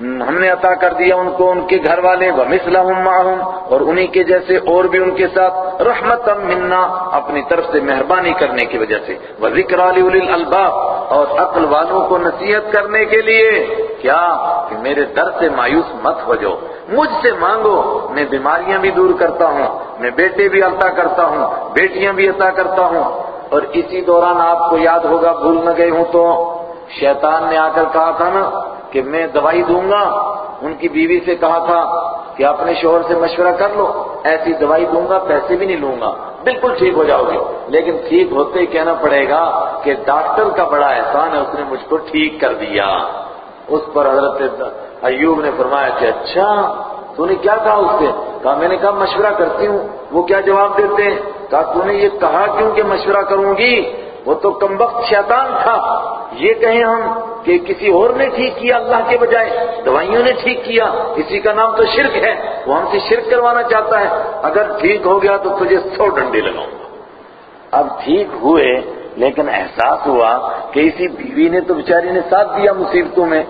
ہم نے عطا کر دیا ان کو، ان کے گھر والے۔ وَمِثْلَهُمْ مَعَهُمْ، اور انہی کے جیسے اور بھی ان کے ساتھ۔ رحمتم منا، اپنی طرف سے مہربانی کرنے کی وجہ سے۔ وَذِكْرَ لِأُولِي الْأَلْبَابِ، اور عقل والوں کو نصیحت کرنے کے لیے۔ کیا کہ میرے در سے مایوس مت ہو جاؤ۔ مجھ سے مانگو، میں بیماریاں بھی دور کرتا ہوں، میں بیٹے بھی عطا کرتا ہوں، بیٹیاں بھی عطا کرتا ہوں۔ اور اسی دوران آپ کو یاد ہوگا، بھول نہ گئے ہوں تو شیطان نے آ کر کہا تھا نا کہ میں دوائی دوں گا۔ ان کی بیوی سے کہا تھا کہ اپنے شوہر سے مشورہ کر لو، ایسی دوائی دوں گا، پیسے بھی نہیں لوں گا۔ بالکل ٹھیک ہو جاؤ گے۔ لیکن ٹھیک ہوتے ہی کہنا پڑے گا کہ ڈاکٹر کا بڑا احسان ہے، اس نے مجھ کو ٹھیک کر دیا۔ اس پر حضرت ایوب نے فرمایا کہ اچھا تو نے کیا کہا اس سے؟ کہا، میں نے کہا، مشورہ کرتی ہوں۔ وہ کیا جواب دیتے ہیں؟ کہا تو نے یہ کہا کیوں کہ مشورہ کروں گی؟ وہ تو کمبخت شیطان تھا۔ یہ کہیں ہم کہ کسی اور نے ٹھیک کیا اللہ کے بجائے؟ دوائیوں نے ٹھیک کیا۔ اسی کا نام تو شرک ہے۔ وہ ہم سے شرک کروانا چاہتا ہے۔ اگر ٹھیک ہو گیا تو تجھے سو ڈنڈے لگاؤں گا۔ اب ٹھیک ہوئے لیکن احساس ہوا کہ اسی بیوی نے تو بیچاری نے ساتھ دیا مصیبتوں میں۔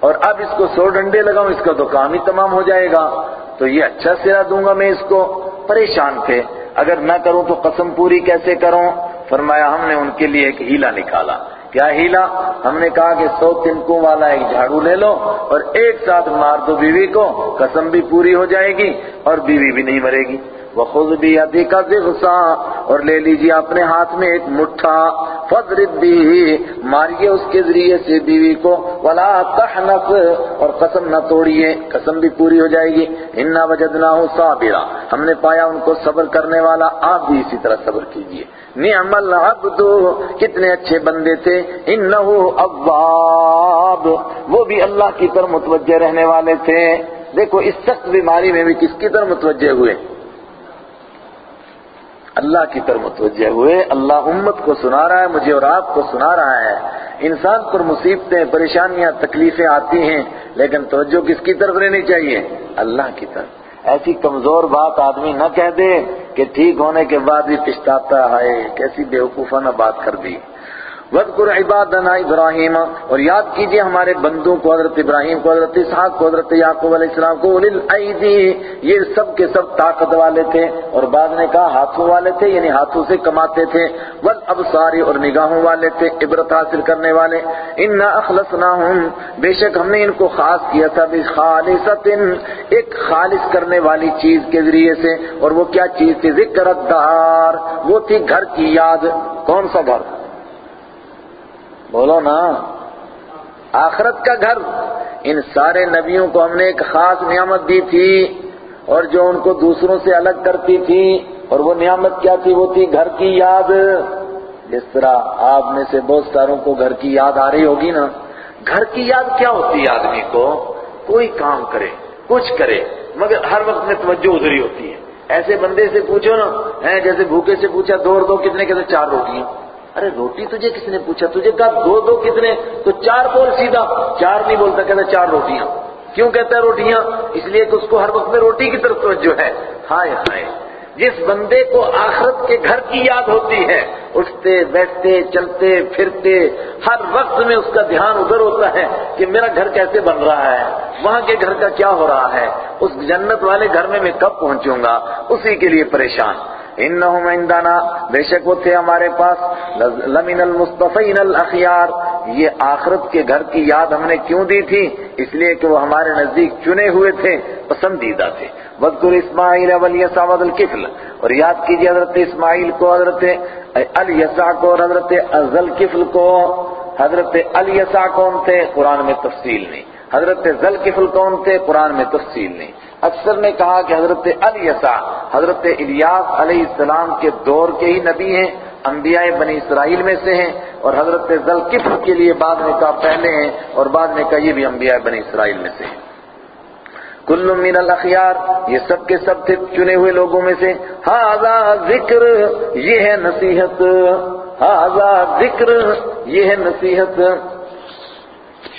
اور اب اس کو سو ڈنڈے لگاؤں، اس کا تو کام ہی تمام ہو جائے گا۔ تو یہ اچھا سرا دوں گا میں اس کو۔ پریشان تھے۔ اگر نہ کروں تو قسم پوری کیسے کروں؟ فرمایا، ہم نے ان کے لیے ایک ہیلا نکالا۔ کیا ہیلا؟ ہم نے کہا کہ سو تنکوں والا ایک جھاڑو لے لو اور ایک ساتھ مار دو بیوی کو۔ قسم بھی پوری ہو جائے گی اور بیوی بھی نہیں مرے گی۔ وہ خود بھی ادی کا اور لے لیجیے اپنے ہاتھ میں ایک مٹھا۔ فضرب بھی ماریے اس کے ذریعے سے بیوی کو۔ ولا تحنف اور قسم نہ توڑیے، قسم بھی پوری ہو جائے گی۔ انا وجدناہ صابرا۔ ہم نے پایا ان کو صبر کرنے والا، آپ بھی اسی طرح صبر کیجیے نعم العبد، کتنے اچھے بندے تھے۔ انہو اواب وہ بھی اللہ کی طرف متوجہ رہنے والے تھے۔ دیکھو، اس سخت بیماری میں بھی کس کی طرف متوجہ ہوئے؟ اللہ کی طرف متوجہ ہوئے، اللہ امت کو سنا رہا ہے، مجھے اور آپ کو سنا رہا ہے۔ انسان پر مصیبتیں، پریشانیاں، تکلیفیں آتی ہیں، لیکن توجہ کس کی طرف رہنی چاہیے؟ اللہ کی طرف۔ ایسی کمزور بات آدمی نہ کہہ دے کہ ٹھیک ہونے کے بعد بھی پچھتاتا ہے، کیسی بیوقوفانہ بات کر دی۔ وَذْكُرْ عِبَادَنَا ابراہیم، اور یاد کیجیے ہمارے بندوں کو، حضرت ابراہیم کو، حضرت اسحاق کو، حضرت یعقوب علیہ السلام کو یہ سب کے سب طاقت والے تھے، اور بعد نے کہا ہاتھوں والے تھے یعنی ہاتھوں سے کماتے تھے وَالْأَبْصَارِ اور نگاہوں والے تھے، عبرت حاصل کرنے والے۔ اِنَّا أَخْلَصْنَاهُمْ بے شک ہم نے ان کو خاص کیا تھا بِخَالِصَةٍ ایک خالص کرنے والی چیز کے ذریعے سے۔ اور وہ کیا چیز تھی؟ ذکر الدار، وہ تھی گھر کی یاد۔ کون سا گھر؟ بولو نا، آخرت کا گھر۔ ان سارے نبیوں کو ہم نے ایک خاص نعمت دی تھی، اور جو ان کو دوسروں سے الگ کرتی تھی، اور وہ نعمت کیا تھی؟ وہ تھی گھر کی یاد۔ جس طرح آپ میں سے بہت ساروں کو گھر کی یاد آ رہی ہوگی نا۔ گھر کی یاد کیا ہوتی ہے آدمی کو؟ کوئی کام کرے، کچھ کرے، مگر ہر وقت میں توجہ ادھری ہوتی ہے۔ ایسے بندے سے پوچھو نا جیسے بھوکے سے پوچھا دو اور دو، کتنے کہتے چار روٹیاں؟ ارے روٹی تجھے کس نے پوچھا؟ تجھے کہا دو دو کتنے؟ تو چار بول سیدھا۔ چار نہیں بولتا، کہتا چار روٹیاں۔ کیوں کہتا ہے روٹیاں؟ اس لیے کہ اس کو ہر وقت میں روٹی کی طرف توجہ ہے۔ ہائے ہائے۔ جس بندے کو آخرت کے گھر کی یاد ہوتی ہے، اٹھتے، بیٹھتے، چلتے، پھرتے، ہر وقت میں اس کا دھیان ادھر ہوتا ہے کہ میرا گھر کیسے بن رہا ہے؟ وہاں کے گھر کا کیا ہو رہا ہے؟ اس جنت والے گھر میں میں کب پہنچوں گا؟ اسی کے لیے پریشان۔ انہم عندنا. بے شک وہ تھے ہمارے پاس. لمن المصطفین الاخیار یہ آخرت کے گھر کی یاد ہم نے کیوں دی تھی؟ اس لیے کہ وہ ہمارے نزدیک چنے ہوئے تھے، پسندیدہ تھے. وذکر اسماعیل والیسع والکفل اور یاد کیجیے حضرت اسماعیل کو، حضرت الیسع کو اور حضرت ذلکفل کو. حضرت الیسع کون تھے، قرآن میں تفصیل نہیں. حضرت ذلکفل کون تھے، قرآن میں تفصیل نہیں۔ اکثر نے کہا کہ حضرت الیسع حضرت الیاس علیہ السلام کے دور کے ہی نبی ہیں، انبیاء بنی اسرائیل میں سے ہیں اور حضرت ذلکفل کے لیے بعد میں کہا پہلے ہیں اور بعد میں کہا یہ بھی انبیاء بنی اسرائیل میں سے ہیں۔ کل من الاخیار، یہ سب کے سب تھے چنے ہوئے لوگوں میں سے۔ ہاضا ذکر، یہ ہے نصیحت۔ ہاضا ذکر، یہ ہے نصیحت۔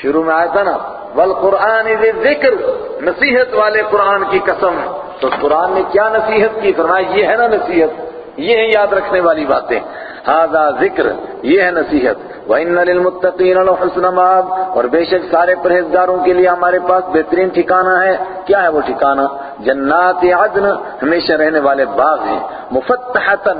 شروع میں آیا تھا نا؟ والقرآن ذکر نصیحت والے قرآن کی قسم۔ تو قرآن نے کیا نصیحت کی؟ فرمایا، یہ ہے نا نصیحت، یہ ہے یاد رکھنے والی باتیں۔ ہاضا ذکر، یہ ہے نصیحت۔ وَإِنَّ لِلْمُتَّقِينَ لَحُسْنَ مَآبٍ۔ اور بے شک سارے پرہیزگاروں کے لیے ہمارے پاس بہترین ٹھکانہ ہے۔ کیا ہے وہ ٹھکانہ؟ جنات عدن، ہمیشہ رہنے والے باغ ہیں۔ مفتحتن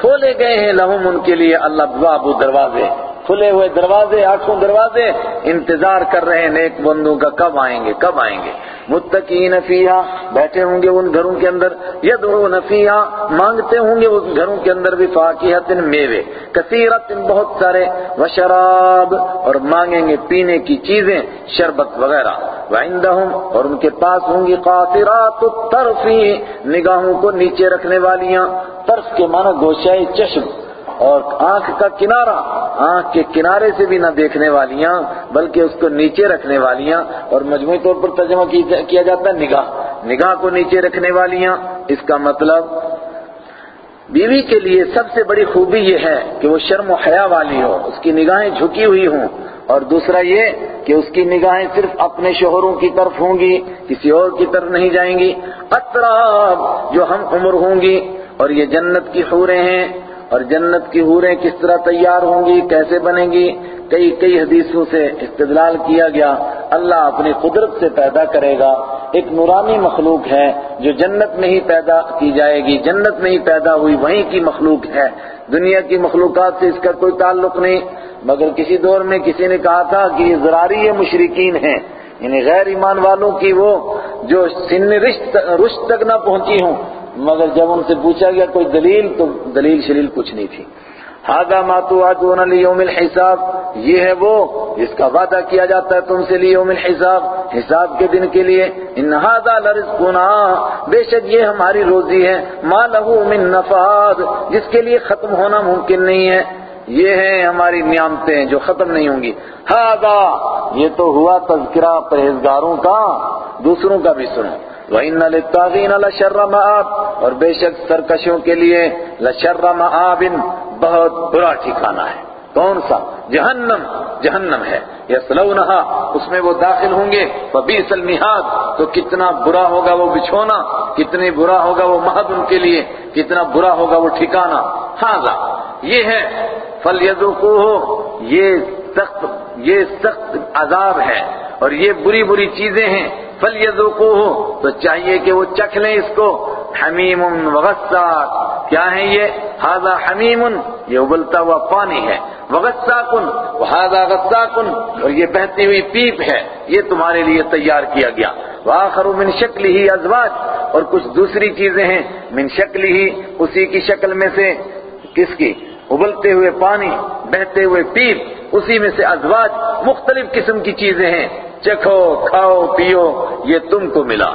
کھولے گئے ہیں لہم ان کے لیے اللہ باب دروازے۔ کھلے ہوئے دروازے، آنکھوں دروازے انتظار کر رہے ہیں، نیک بندوں کا کب آئیں گے؟ کب آئیں گے؟ متقین فیہا، بیٹھے ہوں گے ان گھروں کے اندر، یدعون فیہا، مانگتے ہوں گے اس گھروں کے اندر بھی فاقیہت میوے کثیرت بہت سارے، وشراب، اور مانگیں گے پینے کی چیزیں، شربت وغیرہ۔ وعندہم، اور ان کے پاس ہوں گی قاصرات الطرفی نگاہوں کو نیچے رکھنے والیاں، طرف کے معنی گوشائی چشم۔ اور آنکھ کا کنارہ آنکھ کے کنارے سے بھی نہ دیکھنے والیاں بلکہ اس کو نیچے رکھنے والیاں اور مجموعی طور پر ترجمہ کیا جاتا ہے نگاہ۔ نگاہ کو نیچے رکھنے والیاں، اس کا مطلب بیوی کے لیے سب سے بڑی خوبی یہ ہے کہ وہ شرم و حیا والی ہو، اس کی نگاہیں جھکی ہوئی ہوں۔ اور دوسرا یہ کہ اس کی نگاہیں صرف اپنے شوہروں کی طرف ہوں گی، کسی اور کی طرف نہیں جائیں گی۔ اطراب جو ہم عمر ہوں گی اور یہ جنت کی حوریں ہیں اور جنت کی حوریں کس طرح تیار ہوں گی، کیسے بنیں گی؟ کئی کئی حدیثوں سے استدلال کیا گیا۔ اللہ اپنی قدرت سے پیدا کرے گا۔ ایک نورانی مخلوق ہے جو جنت میں ہی پیدا کی جائے گی۔ جنت میں ہی پیدا ہوئی، وہیں کی مخلوق ہے۔ دنیا کی مخلوقات سے اس کا کوئی تعلق نہیں۔ مگر کسی دور میں کسی نے کہا تھا کہ یہ زراری مشرقین ہیں۔ یعنی غیر ایمان والوں کی وہ جو سن رشت تک نہ پہنچی ہوں۔ مگر جب ان سے پوچھا گیا کوئی دلیل تو دلیل شلیل کچھ نہیں تھی۔ ہاگا ماتو آدون لیوم الحساب، یہ ہے وہ جس کا وعدہ کیا جاتا ہے تم سے لیوم الحساب، حساب کے دن کے لیے۔ ان ہاگا لرزقنا، بے شک یہ ہماری روزی ہے۔ ما لہو من نفاد، جس کے لیے ختم ہونا ممکن نہیں ہے۔ یہ ہیں ہماری نعمتیں جو ختم نہیں ہوں گی۔ ہاگا یہ تو ہوا تذکرہ پرہیزگاروں کا، دوسروں کا بھی سنو۔ وَإِنَّ لِلطَّاغِينَ لَشَرَّ مَآبٍ اور بے شک سرکشوں کے لیے لَشَرَّ مَآبٍ بہت برا ٹھکانہ ہے۔ کون سا؟ جہنم جہنم ہے۔ یسلونہا اس میں وہ داخل ہوں گے۔ فبیس المہاد تو کتنا برا ہوگا وہ بچھونا، کتنی برا ہوگا وہ مہد ان کے لیے، کتنا برا ہوگا وہ ٹھکانہ۔ ہاں یہ ہے فَلْيَذُقُوهُ یہ سخت یہ سخت عذاب ہے۔ اور یہ بری بری چیزیں ہیں۔ فَلْيَذُقُوهُ تو چاہیے کہ وہ چکھ لیں اس کو۔ حمیم وغساق۔ کیا ہے یہ؟ ہاضا حمیم یہ ابلتا ہوا پانی ہے۔ وغساکن ہاضا غساکن اور یہ بہتی ہوئی پیپ ہے۔ یہ تمہارے لیے تیار کیا گیا۔ وآخر من شکل ہی ازواج اور کچھ دوسری چیزیں ہیں۔ من شکل ہی اسی کی شکل میں سے۔ کس کی؟ ابلتے ہوئے پانی، بہتے ہوئے پیپ۔ اسی میں سے ازواج، مختلف قسم کی چیزیں ہیں۔ چکھو، کھاؤ، پیو، یہ تم کو ملا۔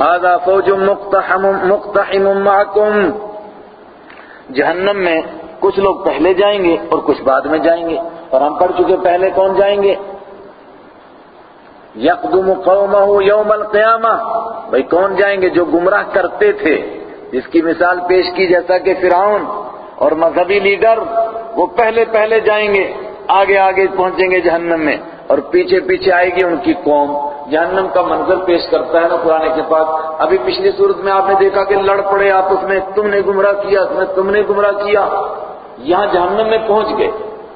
ہاضا فوج مقتحم مقتحم معکم۔ جہنم میں کچھ لوگ پہلے جائیں گے اور کچھ بعد میں جائیں گے۔ اور ہم پڑھ چکے پہلے کون جائیں گے؟ یقدم قومہ یوم القیامہ۔ بھئی کون جائیں گے جو گمراہ کرتے تھے؟ جس کی مثال پیش کی جیسا کہ فرعون اور مذہبی لیڈر وہ پہلے پہلے جائیں گے، آگے آگے پہنچیں گے جہنم میں۔ اور پیچھے پیچھے آئے گی ان کی قوم۔ جہنم کا منظر پیش کرتا ہے نا قرآن کے پاس ابھی پچھلی صورت میں آپ نے دیکھا کہ لڑ پڑے آپس میں، تم نے گمراہ کیا تم نے تم نے گمراہ کیا۔ یہاں جہنم میں پہنچ گئے۔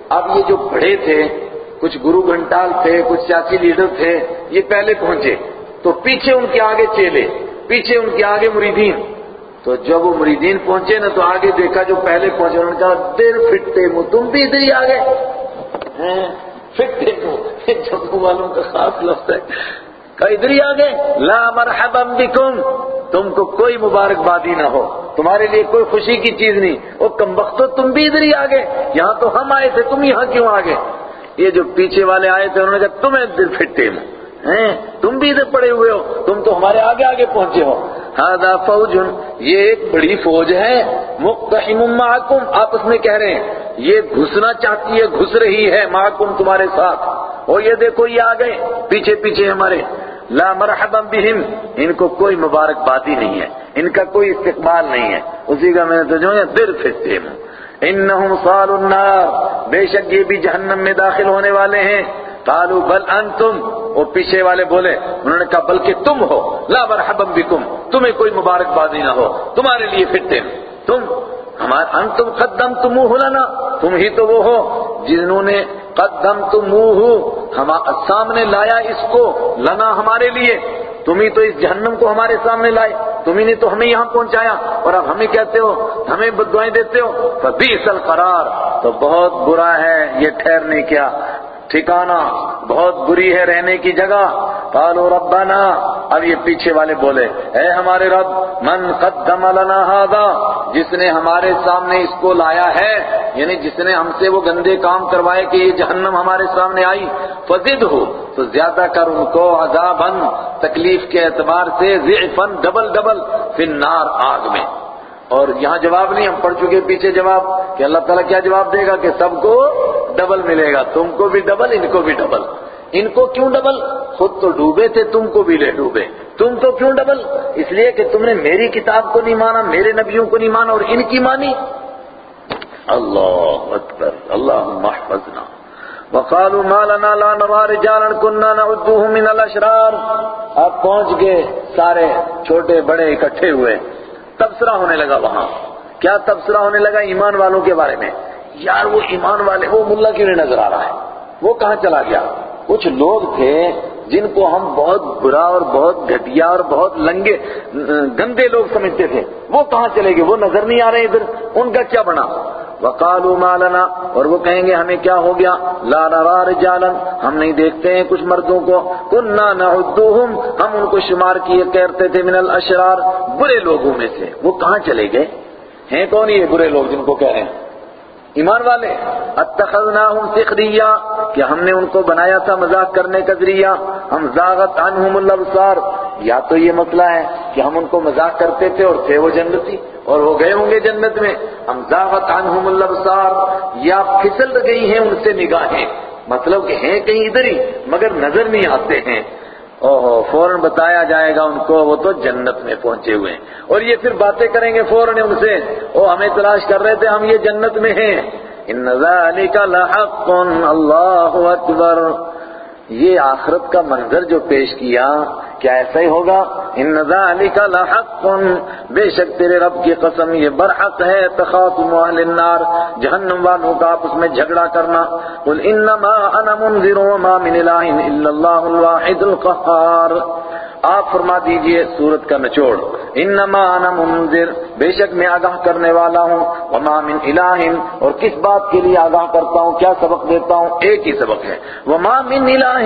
اب یہ جو بڑے تھے، کچھ گرو گھنٹال تھے، کچھ سیاسی لیڈر تھے، یہ پہلے پہنچے۔ تو پیچھے ان کے آگے چیلے، پیچھے ان کے آگے مریدین۔ تو جب وہ مریدین پہنچے نا، تو آگے دیکھا جو پہلے پہنچے، انہوں نے کہا، دیر پھٹتے مو تم بھی ادھر ہی آگے پھٹتے مو جموں والوں کا خاص لفظ ہے۔ کہا ادھر ہی آگے، لا مرحبا بکم، تم کو کوئی مبارکبادی نہ ہو۔ تمہارے لیے کوئی خوشی کی چیز نہیں۔ وہ کم وقت تم بھی ادھر ہی آگے، یہاں تو ہم آئے تھے، تم یہاں کیوں آگے؟ یہ جو پیچھے والے آئے تھے، انہوں نے کہا، تمہیں دل پھٹتے مو تم بھی ادھر پڑے ہوئے ہو، تم تو ہمارے آگے آگے پہنچے ہو۔ ہاں فوج، یہ ایک بڑی فوج ہے، مقتحم معکم، آپس میں کہہ رہے ہیں، یہ گھسنا چاہتی ہے، گھس رہی ہے معکم تمہارے ساتھ۔ اور یہ دیکھو، یہ آ گئے پیچھے پیچھے ہمارے۔ لا مرحبا بہم، ان کو کوئی مبارکبادی نہیں ہے، ان کا کوئی استقبال نہیں ہے۔ اسی کا میں نے تو جو ہے دل پھرتے ہوں انہم صال النار بے شک یہ بھی جہنم میں داخل ہونے والے ہیں۔ قالوا بل انتم وہ پیچھے والے بولے، انہوں نے کہا، بلکہ تم ہو، لا مرحبا بکم، تمہیں کوئی مبارکبادی نہ ہو، تمہارے لیے پھرتے ہیں۔ تم، ہمارے، انتم قدم تم لنا، تم ہی تو وہ ہو جنہوں نے قدم تم سامنے لایا اس کو، لنا ہمارے لیے۔ تم ہی تو اس جہنم کو ہمارے سامنے لائے، تم ہی نے تو ہمیں یہاں پہنچایا۔ اور اب ہمیں کہتے ہو، ہمیں بدوائیں دیتے ہو فبیس القرار۔ تو بہت برا ہے یہ ٹھہرنے کیا۔ ٹھکانہ بہت بری ہے رہنے کی جگہ۔ قالوا ربنا، اب یہ پیچھے والے بولے، اے ہمارے رب، من قدم لنا هذا، جس نے ہمارے سامنے اس کو لایا ہے یعنی جس نے ہم سے وہ گندے کام کروائے کہ یہ جہنم ہمارے سامنے آئی فزد ہو تو زیادہ کر ان کو عذابا، تکلیف کے اعتبار سے، ضعفا، ڈبل ڈبل، فی النار آگ میں۔ اور یہاں جواب نہیں، ہم پڑھ چکے پیچھے جواب کہ اللہ تعالیٰ کیا جواب دے گا کہ سب کو ڈبل ملے گا، تم کو بھی ڈبل، ان کو بھی ڈبل۔ ان کو کیوں ڈبل؟ خود تو ڈوبے تھے، تم کو بھی لے ڈوبے۔ تم تو کیوں ڈبل؟ اس لیے کہ تم نے میری کتاب کو نہیں مانا، میرے نبیوں کو نہیں مانا، اور ان کی مانی۔ اللہ اکبر اللہ محفظنا وقالوا ما لنا لا نرى رجالا كنا نعدهم من الاشرار اب پہنچ گئے سارے چھوٹے بڑے اکٹھے ہوئے۔ تبصرہ ہونے لگا وہاں۔ کیا تبصرہ ہونے لگا ایمان والوں کے بارے میں؟ یار وہ ایمان والے، وہ ملا کیوں نہیں نظر آ رہا ہے؟ وہ کہاں چلا گیا؟ کچھ لوگ تھے جن کو ہم بہت برا اور بہت گھٹیا اور بہت لنگے گندے لوگ سمجھتے تھے۔ وہ کہاں چلے گئے؟ وہ نظر نہیں آ رہے ادھر۔ ان کا کیا بنا؟ وقالوا ما لنا، اور وہ کہیں گے ہمیں کیا ہو گیا؟ لا نرى رجالا، ہم نہیں دیکھتے ہیں کچھ مردوں کو۔ كنا نعدهم ہم ان کو شمار کیے کرتے تھے من الاشرار، برے لوگوں میں سے۔ وہ کہاں چلے گئے؟ ہیں کون یہ برے لوگ جن کو کہہ رہے ہیں؟ ایمان والے، اتخذناہم سخریا کہ ہم نے ان کو بنایا تھا مذاق کرنے کا ذریعہ۔ ہم زاغت عنہم الابصار۔ یا تو یہ مسئلہ ہے کہ ہم ان کو مذاق کرتے تھے اور تھے وہ جنتی اور وہ گئے ہوں گے جنت میں۔ ہم عنہم الابصار۔ یا پھسل گئی ہیں، ان سے نگاہیں۔ مطلب کہ ہیں کہیں ادھر ہی، مگر نظر نہیں آتے ہیں۔ اوہو، فوراً بتایا جائے گا ان کو، وہ تو جنت میں پہنچے ہوئے ہیں۔ اور یہ پھر باتیں کریں گے فوراً ان سے۔ او ہمیں تلاش کر رہے تھے، ہم یہ جنت میں ہیں۔ ان ذالک لحق اللہ اکبر۔ یہ آخرت کا منظر جو پیش کیا کیا ایسا ہی ہوگا؟ ان ذالک لحق۔ بے شک تیرے رب کی قسم یہ برحق ہے تخاصم اہل النار۔ جہنم والوں کا آپس میں جھگڑا کرنا۔ قل انما انا منذر وما من الہ الا اللہ الواحد القہار آپ فرما دیجیے سورت کا نچوڑ۔ انما انا منذر، بے شک میں آگاہ کرنے والا ہوں۔ وما من الہ اور کس بات کے لیے آگاہ کرتا ہوں؟ کیا سبق دیتا ہوں؟ ایک ہی سبق ہے۔ وما من الہ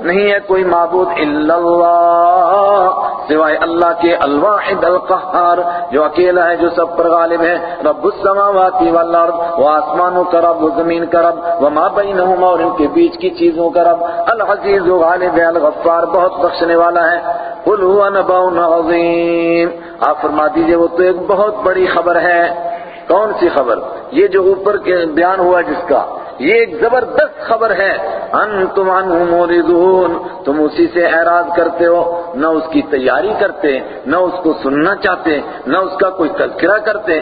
نہیں ہے کوئی معبود الا اللہ، سوائے اللہ کے الواحد القہار، جو اکیلا ہے، جو سب پر غالب ہے۔ رب السماوات والارض، وہ آسمانوں کا رب، وہ زمین کا رب۔ وما بینہما، اور ان کے بیچ کی چیزوں کا رب۔ العزیز، غالب ہے الغفار، بہت بخشنے والا ہے۔ قل هو نبأ عظیم۔ آپ فرما دیجیے، وہ تو ایک بہت بڑی خبر ہے۔ کون سی خبر؟ یہ جو اوپر کے بیان ہوا جس کا، یہ ایک زبردست خبر ہے۔ انتم عنہ موردون تم اسی سے اعراض کرتے ہو، نہ اس کی تیاری کرتے، نہ اس کو سننا چاہتے، نہ اس کا کوئی تذکرہ کرتے۔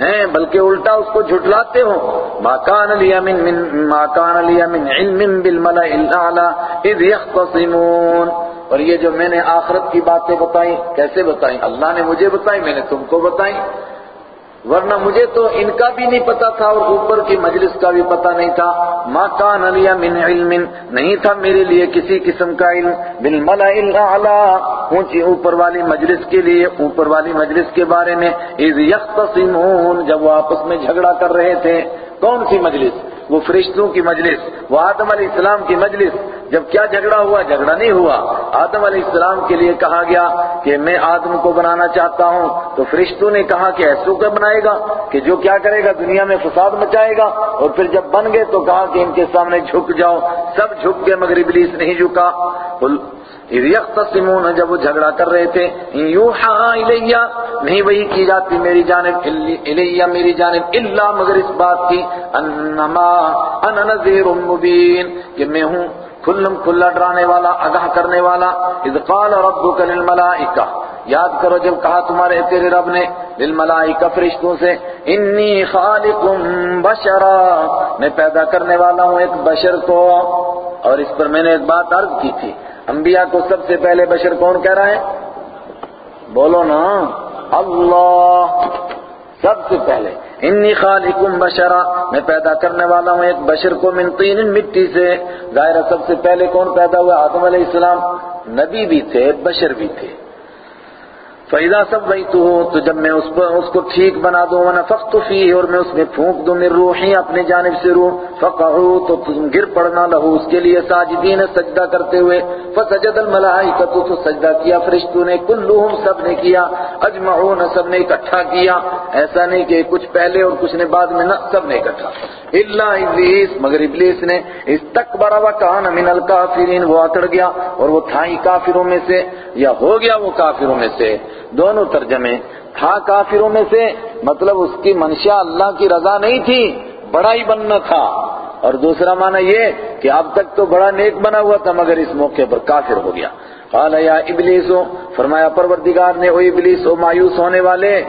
ہیں، بلکہ الٹا اس کو جھٹلاتے ہو۔ ما کان لیا من من ما کان لیا من علم الاعلى اذ يختصمون اور یہ جو میں نے آخرت کی باتیں بتائیں، کیسے بتائیں؟ اللہ نے مجھے بتائی، میں نے تم کو بتائیں ورنہ مجھے تو ان کا بھی نہیں پتا تھا اور اوپر کی مجلس کا بھی پتا نہیں تھا۔ ما کان علی من علم، نہیں تھا میرے لیے کسی قسم کا علم۔ بالملأ الاعلى اونچی اوپر والی مجلس کے لیے، اوپر والی مجلس کے بارے میں۔ اذ یختصمون، جب وہ آپس میں جھگڑا کر رہے تھے۔ کون سی مجلس؟ وہ فرشتوں کی مجلس، وہ آدم علیہ السلام کی مجلس۔ جب کیا جھگڑا ہوا؟ جھگڑا نہیں ہوا۔ آدم علیہ السلام کے لیے کہا گیا کہ میں آدم کو بنانا چاہتا ہوں۔ تو فرشتوں نے کہا کہ ایسو کا بنائے گا کہ جو کیا کرے گا، دنیا میں فساد مچائے گا۔ اور پھر جب بن گئے تو کہا کہ ان کے سامنے جھک جاؤ۔ سب جھک گئے مگر ابلیس نہیں جھکا۔ اذ یختصمون جب وہ جھگڑا کر رہے تھے یوحا الیہ، نہیں وہی کی جاتی میری جانب الیہ میری جانب، الا مگر اس بات کی، انما انا نذیر مبین، کہ میں ہوں کھلم کھلا ڈرانے والا، آگاہ کرنے والا۔ اذ قال ربک للملائکہ، یاد کرو جب کہا تمہارے تیرے رب نے للملائکہ فرشتوں سے، انی خالق بشرا، میں پیدا کرنے والا ہوں ایک بشر کو۔ اور اس پر میں نے ایک بات عرض کی تھی انبیاء کو سب سے پہلے بشر کون کہہ رہا ہے؟ بولو نا، اللہ۔ سب سے پہلے۔ انی خالقم بشرا، میں پیدا کرنے والا ہوں ایک بشر کو من طین، مٹی سے۔ ظاہر سب سے پہلے کون پیدا ہوا؟ آدم علیہ السلام۔ نبی بھی تھے، بشر بھی تھے۔ فَإِذَا سَوَّيْتُهُ، تو جب میں اس پر اس کو ٹھیک بنا دوں، وَنَفَخْتُ فِيهِ، اور میں اس میں پھونک دوں، من روحی اپنے جانب سے روح۔ فَقَعُوا، تو تم گر پڑنا لہو۔ اس کے لیے ساجدین سجدہ کرتے ہوئے۔ فَسَجَدَ الْمَلَائِكَةُ تو سجدہ کیا فرشتوں نے۔ کلہم سب نے کیا۔ اجمعون، سب نے اکٹھا کیا۔ ایسا نہیں کہ کچھ پہلے اور کچھ نے بعد میں نہ سب نے اکٹھا۔ الا ابلیس مگر ابلیس نے استکبر وکان من الکافرین وہ اکڑ گیا۔ اور وہ تھا ہی کافروں میں سے، یا ہو گیا وہ کافروں میں سے۔ دونوں ترجمے تھا کافروں میں سے مطلب اس کی منشا اللہ کی رضا نہیں تھی، بڑا ہی بننا تھا۔ اور دوسرا معنی یہ کہ اب تک تو بڑا نیک بنا ہوا تھا، مگر اس موقع پر کافر ہو گیا۔ قال یا ابلیس، فرمایا پروردگار نے، او ابلیس، او مایوس ہونے والے۔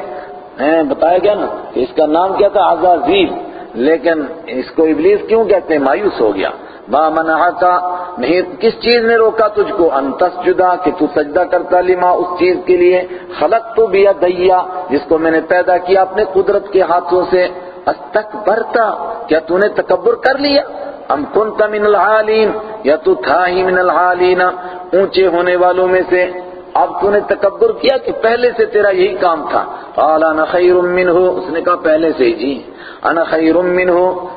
ہیں، بتایا گیا نا کہ اس کا نام کیا تھا؟ عزازیل۔ لیکن اس کو ابلیس کیوں کہتے ہیں؟ مایوس ہو گیا۔ ما منعکا نہیں، کس چیز نے روکا تجھ کو؟ ان تسجدا، کہ تو سجدہ کرتا لما اس چیز کے لیے۔ خلق تو بیا دیا جس کو میں نے پیدا کیا اپنے قدرت کے ہاتھوں سے۔ استکبرتا، کیا تو نے تکبر کر لیا؟ ام کنت من العالین، یا تو تھا ہی من العالین، اونچے ہونے والوں میں سے۔ اب تو نے تکبر کیا کہ پہلے سے تیرا یہی کام تھا قال انا خیر منہ اس نے کہا پہلے سے ہی جی انا خیر منہ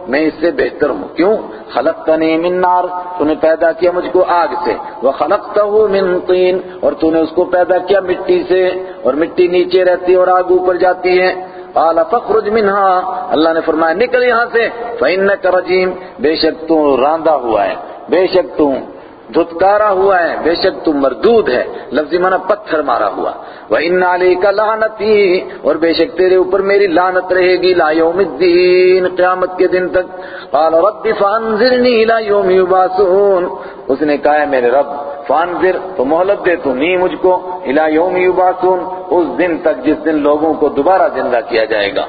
میں اس سے بہتر ہوں کیوں خلقتنی من نار تو نے پیدا کیا مجھ کو آگ سے وخلقته من طین اور تو نے اس کو پیدا کیا مٹی سے اور مٹی نیچے رہتی ہے اور آگ اوپر جاتی ہے قال فخرج منها اللہ نے فرمایا نکل یہاں سے فإنك رجیم بے شک تو راندہ ہوا ہے بے شک تو دھتکارا ہوا ہے، بے شک تو مردود ہے۔ لفظی معنی پتھر مارا ہوا۔ وَإِنَّ عَلَيْكَ لَعْنَتِي، اور بے شک تیرے اوپر میری لعنت رہے گی۔ لا یوم الدین، قیامت کے دن تک۔ قال رب فانذرنی الى یوم یبعثون۔ اس نے کہا ہے میرے رب فانذر تو مہلت دے، تو نہیں مجھ کو۔ الى یوم یبعثون، اس دن تک جس دن لوگوں کو دوبارہ زندہ کیا جائے گا۔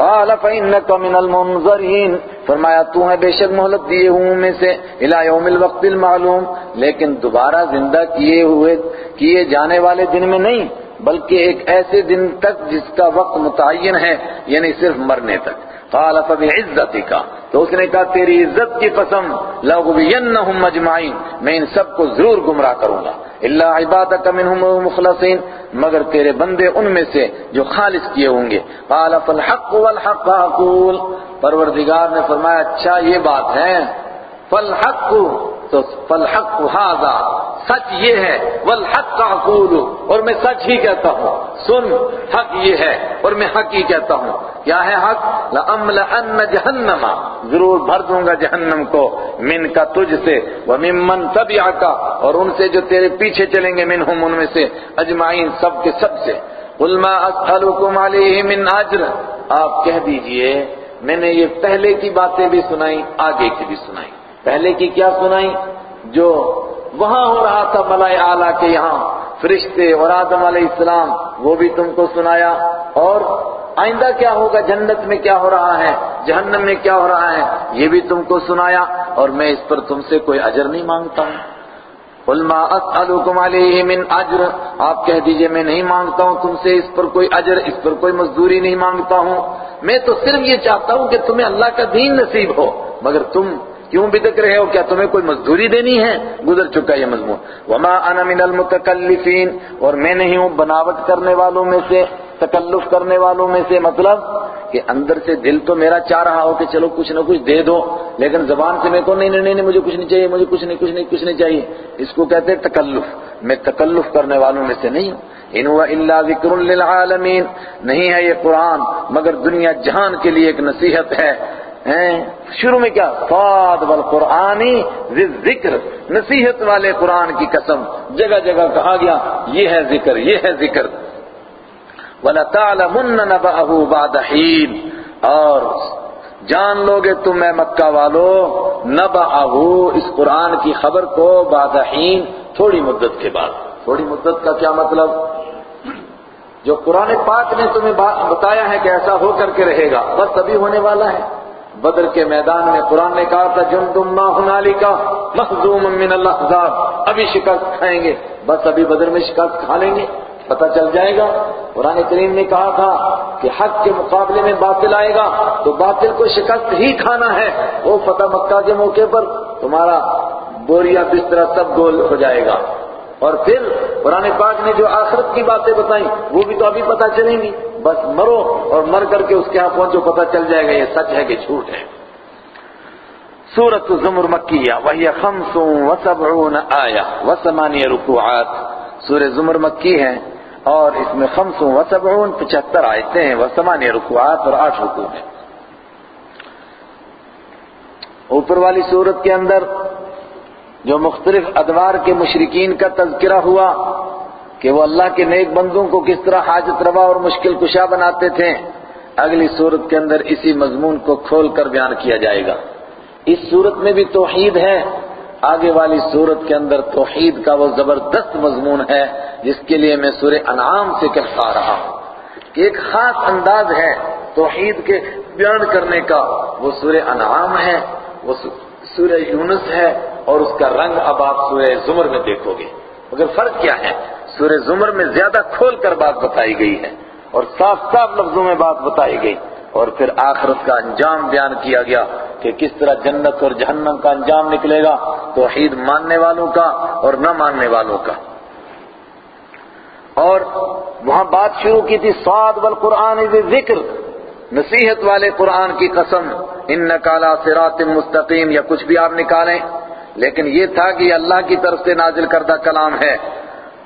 قال فإنك من المنظرین فرمایا، تو ہے بے شک مہلت دیے ہوں میں سے، الى یوم الوقت المعلوم. لیکن دوبارہ زندہ کیے ہوئے، کیے جانے والے دن میں نہیں، بلکہ ایک ایسے دن تک جس کا وقت متعین ہے یعنی صرف مرنے تک۔ قال، فبعزتك. تو اس نے کہا، تیری عزت کی قسم لأغوینہم مجمعین میں ان سب کو ضرور گمراہ کروں گا. الا عبادك منهم المخلصین مگر تیرے بندے ان میں سے جو خالص کیے ہوں گے. قال، فالحق والحق، اقول. پروردگار نے فرمایا اچھا یہ بات ہے فالحق، تو فالحق هذا، سچ یہ ہے، والحق اقول، اور میں سچ ہی کہتا ہوں، سن، حق یہ ہے، اور میں حق ہی کہتا ہوں۔ کیا ہے حق؟ لَأَمْلَأَنَّ جَهَنَّمَ ضرور بھر دوں گا جہنم کو من کا تجھ سے، وَمِمَّن تَبِعَكَ اور ان سے جو تیرے پیچھے چلیں گے، منہم ان میں سے، اجمعین سب کے سب سے۔ قُلْ مَا أَسْأَلُكُمْ عَلَيْهِ مِنْ عَجْرٍ آپ کہہ دیجیے، میں نے یہ پہلے کی باتیں بھی سنائی آگے کی بھی سنائی پہلے کی کیا سنائی؟ جو وہاں ہو رہا تھا ملائے اعلیٰ کے یہاں، فرشتے اور آدم علیہ السلام، وہ بھی تم کو سنایا۔ اور آئندہ کیا ہوگا؟ جنت میں کیا ہو رہا ہے؟ جہنم میں کیا ہو رہا ہے؟ یہ بھی تم کو سنایا۔ اور میں اس پر تم سے کوئی اجر نہیں مانگتا ہوں۔ قُلْ مَا أَسْأَلُكُمْ عَلَيْهِ مِنْ عَجْرٍ آپ کہہ دیجیے، میں نہیں مانگتا ہوں تم سے اس پر کوئی اجر، اس پر کوئی مزدوری نہیں مانگتا ہوں۔ میں تو صرف یہ چاہتا ہوں کہ تمہیں اللہ کا دین نصیب ہو، مگر تم کیوں بدک رہے ہو؟ کیا تمہیں کوئی مزدوری دینی ہے؟ گزر چکا یہ مضمون۔ وما انا من المتکلفین اور میں نہیں ہوں بناوٹ کرنے والوں میں سے، تکلف کرنے والوں میں سے۔ مطلب کہ اندر سے دل تو میرا چاہ رہا ہو کہ چلو کچھ نہ کچھ دے دو، لیکن زبان سے میں کو، نہیں نہیں نہیں مجھے کچھ نہیں چاہیے، مجھے کچھ نہیں کچھ نہیں کچھ نہیں چاہیے۔ اس کو کہتے ہیں تکلف۔ میں تکلف کرنے والوں میں سے نہیں ہوں۔ ان هو الا ذکر للعالمین نہیں ہے یہ قرآن، مگر دنیا جہان کے لیے ایک نصیحت ہے۔ شروع میں کیا؟ فاد والقرآنی ذکر نصیحت والے قرآن کی قسم۔ جگہ جگہ کہا گیا، یہ ہے ذکر، یہ ہے ذکر۔ وَلَتَعْلَمُنَّ نَبَأَهُ بَعْدَ حِينٍ۔ اور جان لو گے تم اے مکہ والو نبأہو اس قرآن کی خبر کو بعد حین تھوڑی مدت کے بعد۔ تھوڑی مدت کا کیا مطلب؟ جو قرآن پاک نے تمہیں بتایا ہے کہ ایسا ہو کر کے رہے گا، بس ابھی ہونے والا ہے۔ بدر کے میدان میں قرآن نے کہا تھا، جن تم ماں ہنالی کا مخزوم من اللہ ابھی شکست کھائیں گے۔ بس ابھی بدر میں شکست کھا لیں گے، پتہ چل جائے گا۔ قرآن کریم نے کہا تھا کہ حق کے مقابلے میں باطل آئے گا، تو باطل کو شکست ہی کھانا ہے۔ وہ فتح مکہ کے موقع پر تمہارا بوریا بستر سب گول ہو جائے گا۔ اور پھر قرآن پاک نے جو آخرت کی باتیں بتائیں، وہ بھی تو ابھی پتہ چلیں گی۔ بس مرو اور مر کر کے اس کے ہاں پہنچو پتہ چل جائے گا یہ سچ ہے کہ جھوٹ ہے۔ سورت زمر مکیہ، وہی خمس و سبعون آیا و رکوعات۔ سورہ زمر مکی ہے اور اس میں خمس و سبعون، پچہتر آیتیں ہیں و ثمانیہ رکوعات اور آٹھ رکوع ہیں۔ اوپر والی سورت کے اندر جو مختلف ادوار کے مشرقین کا تذکرہ ہوا کہ وہ اللہ کے نیک بندوں کو کس طرح حاجت روا اور مشکل کشا بناتے تھے، اگلی صورت کے اندر اسی مضمون کو کھول کر بیان کیا جائے گا۔ اس صورت میں بھی توحید ہے، آگے والی صورت کے اندر توحید کا وہ زبردست مضمون ہے، جس کے لیے میں سورہ انعام سے کہتا رہا ہوں۔ کہ ایک خاص انداز ہے توحید کے بیان کرنے کا، وہ سورہ انعام ہے، وہ سورہ یونس ہے اور اس کا رنگ اب آپ سورہ زمر میں دیکھو گے۔ مگر فرق کیا ہے سورہ زمر میں زیادہ کھول کر بات بتائی گئی ہے اور صاف صاف لفظوں میں بات بتائی گئی اور پھر آخرت کا انجام بیان کیا گیا کہ کس طرح جنت اور جہنم کا انجام نکلے گا، توحید ماننے والوں کا اور نہ ماننے والوں کا۔ اور وہاں بات شروع کی تھی، سعد والقرآن ذکر، نصیحت والے قرآن کی قسم ان نکالا سرات مستقیم، یا کچھ بھی آپ نکالیں۔ لیکن یہ تھا کہ یہ اللہ کی طرف سے نازل کردہ کلام ہے۔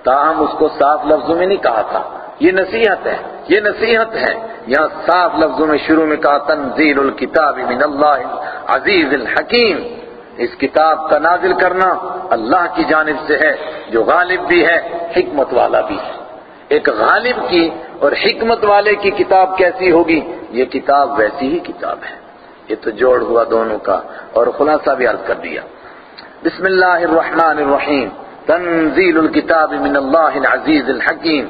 تاہم اس کو صاف لفظوں میں نہیں کہا تھا۔ یہ نصیحت ہے، یہ نصیحت ہے۔ یہاں صاف لفظوں میں شروع میں کہا، تنزیل الکتاب من اللہ عزیز الحکیم۔ اس کتاب کا نازل کرنا اللہ کی جانب سے ہے، جو غالب بھی ہے، حکمت والا بھی ہے۔ ایک غالب کی اور حکمت والے کی کتاب کیسی ہوگی؟ یہ کتاب ویسی ہی کتاب ہے۔ یہ تو جوڑ ہوا دونوں کا اور خلاصہ بھی عرض کر دیا۔ بسم اللہ الرحمن الرحیم۔ تنزیل الکتاب من اللہ العزیز الحکیم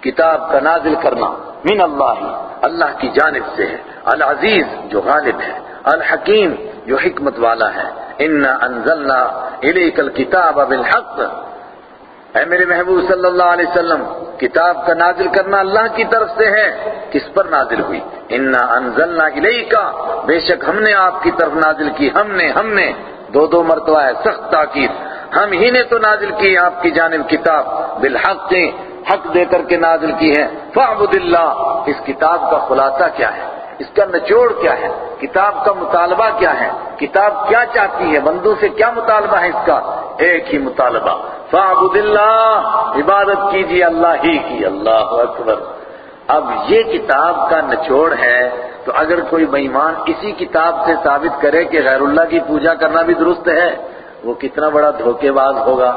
کتاب کا نازل کرنا من اللہ اللہ کی جانب سے ہے۔ العزیز جو غالب ہے، الحکیم جو حکمت والا ہے۔ انا انزلنا الیک الکتاب بالحق۔ اے میرے محبوب صلی اللہ علیہ وسلم، کتاب کا نازل کرنا اللہ کی طرف سے ہے۔ کس پر نازل ہوئی؟ انا انزلنا الیکا بے شک ہم نے آپ کی طرف نازل کی۔ ہم نے ہم نے۔ دو دو مرتبہ ہے، سخت تاکید۔ ہم ہی نے تو نازل کی آپ کی جانب کتاب، بالحق حق دے کر کے نازل کی ہے۔ فعبد اللہ، اس کتاب کا خلاصہ کیا ہے؟ اس کا نچوڑ کیا ہے؟ کتاب کا مطالبہ کیا ہے؟ کتاب کیا چاہتی ہے؟ بندوں سے کیا مطالبہ ہے اس کا؟ ایک ہی مطالبہ۔ فعبد اللہ، عبادت کیجیے اللہ ہی کی۔ اللہ اکبر۔ اب یہ کتاب کا نچوڑ ہے تو اگر کوئی بےمان اسی کتاب سے ثابت کرے کہ غیر اللہ کی پوجا کرنا بھی درست ہے وہ کتنا بڑا دھوکے باز ہوگا۔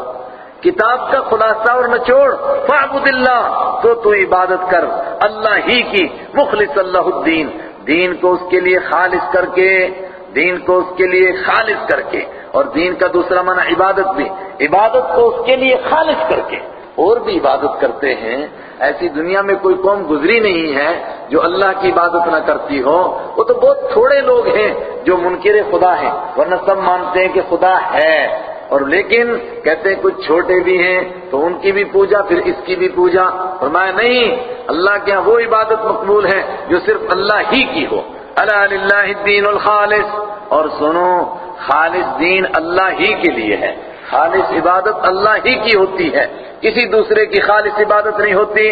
کتاب کا خلاصہ اور نچوڑ فعبد اللہ تو تو عبادت کر، اللہ ہی کی، مخلص اللہ الدین۔ دین کو اس کے لیے خالص کر کے، دین کو اس کے لیے خالص کر کے، اور دین کا دوسرا معنی عبادت بھی۔ عبادت کو اس کے لیے خالص کر کے۔ اور بھی عبادت کرتے ہیں، ایسی دنیا میں کوئی قوم گزری نہیں ہے جو اللہ کی عبادت نہ کرتی ہو۔ وہ تو بہت تھوڑے لوگ ہیں جو منکر خدا ہیں، ورنہ سب مانتے ہیں کہ خدا ہے۔ اور لیکن کہتے ہیں کچھ چھوٹے بھی ہیں، تو ان کی بھی پوجا، پھر اس کی بھی پوجا۔ فرمایا نہیں، اللہ کے ہاں وہ عبادت مقبول ہے جو صرف اللہ ہی کی ہو۔ اللہ الدین الخالص۔ اور سنو، خالص دین اللہ ہی کے لیے ہے۔ خالص عبادت اللہ ہی کی ہوتی ہے کسی دوسرے کی خالص عبادت نہیں ہوتی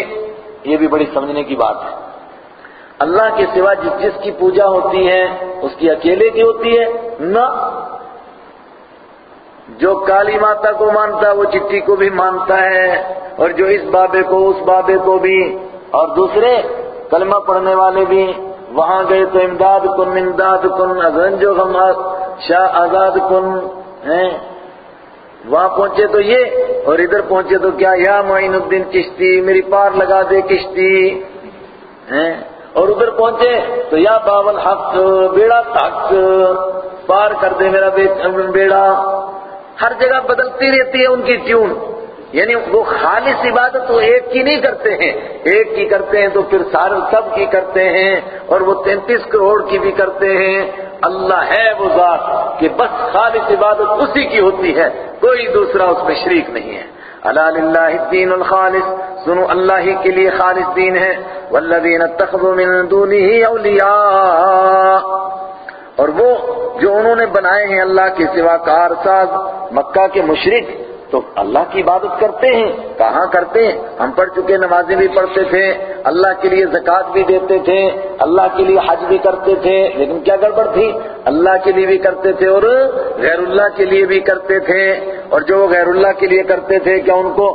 یہ بھی بڑی سمجھنے کی بات ہے اللہ کے سوا جس جس کی پوجا ہوتی ہے اس کی اکیلے کی ہوتی ہے نہ جو کالی ماتا کو مانتا ہے وہ چٹھی کو بھی مانتا ہے اور جو اس بابے کو اس بابے کو بھی اور دوسرے کلمہ پڑھنے والے بھی وہاں گئے تو امداد کن امداد کن اگن جو غم شاہ آزاد کن، ہیں؟ وہاں پہنچے تو یہ، اور ادھر پہنچے تو کیا؟ یا معین الدین کشتی میری پار لگا دے کشتی ہیں؟ اور ادھر پہنچے تو یا باول حق، بیڑا تک پار کر دے میرا بیڑا۔ ہر جگہ بدلتی رہتی ہے ان کی ٹیون۔ یعنی وہ خالص عبادت وہ ایک کی نہیں کرتے ہیں۔ ایک کی کرتے ہیں تو پھر سارے سب کی کرتے ہیں، اور وہ تینتیس کروڑ کی بھی کرتے ہیں۔ اللہ ہے وہ ذات کہ بس خالص عبادت اسی کی ہوتی ہے، کوئی دوسرا اس میں شریک نہیں ہے۔ اللہ الدین الخالص، سنو اللہ ہی کے لیے خالص دین ہے۔ والذین اتخذوا من دونه اولیاء۔ اور وہ جو انہوں نے بنائے ہیں اللہ کے سوا کار ساز، مکہ کے مشرق تو اللہ کی عبادت کرتے ہیں۔ کہاں کرتے ہیں؟ ہم پڑھ چکے نمازیں بھی پڑھتے تھے، اللہ کے لیے زکوٰۃ بھی دیتے تھے، اللہ کے لیے حج بھی کرتے تھے، لیکن کیا گڑبڑ تھی؟ اللہ کے لیے بھی کرتے تھے اور غیر اللہ کے لیے بھی کرتے تھے۔ اور جو وہ غیر اللہ کے لیے کرتے تھے، کیا ان کو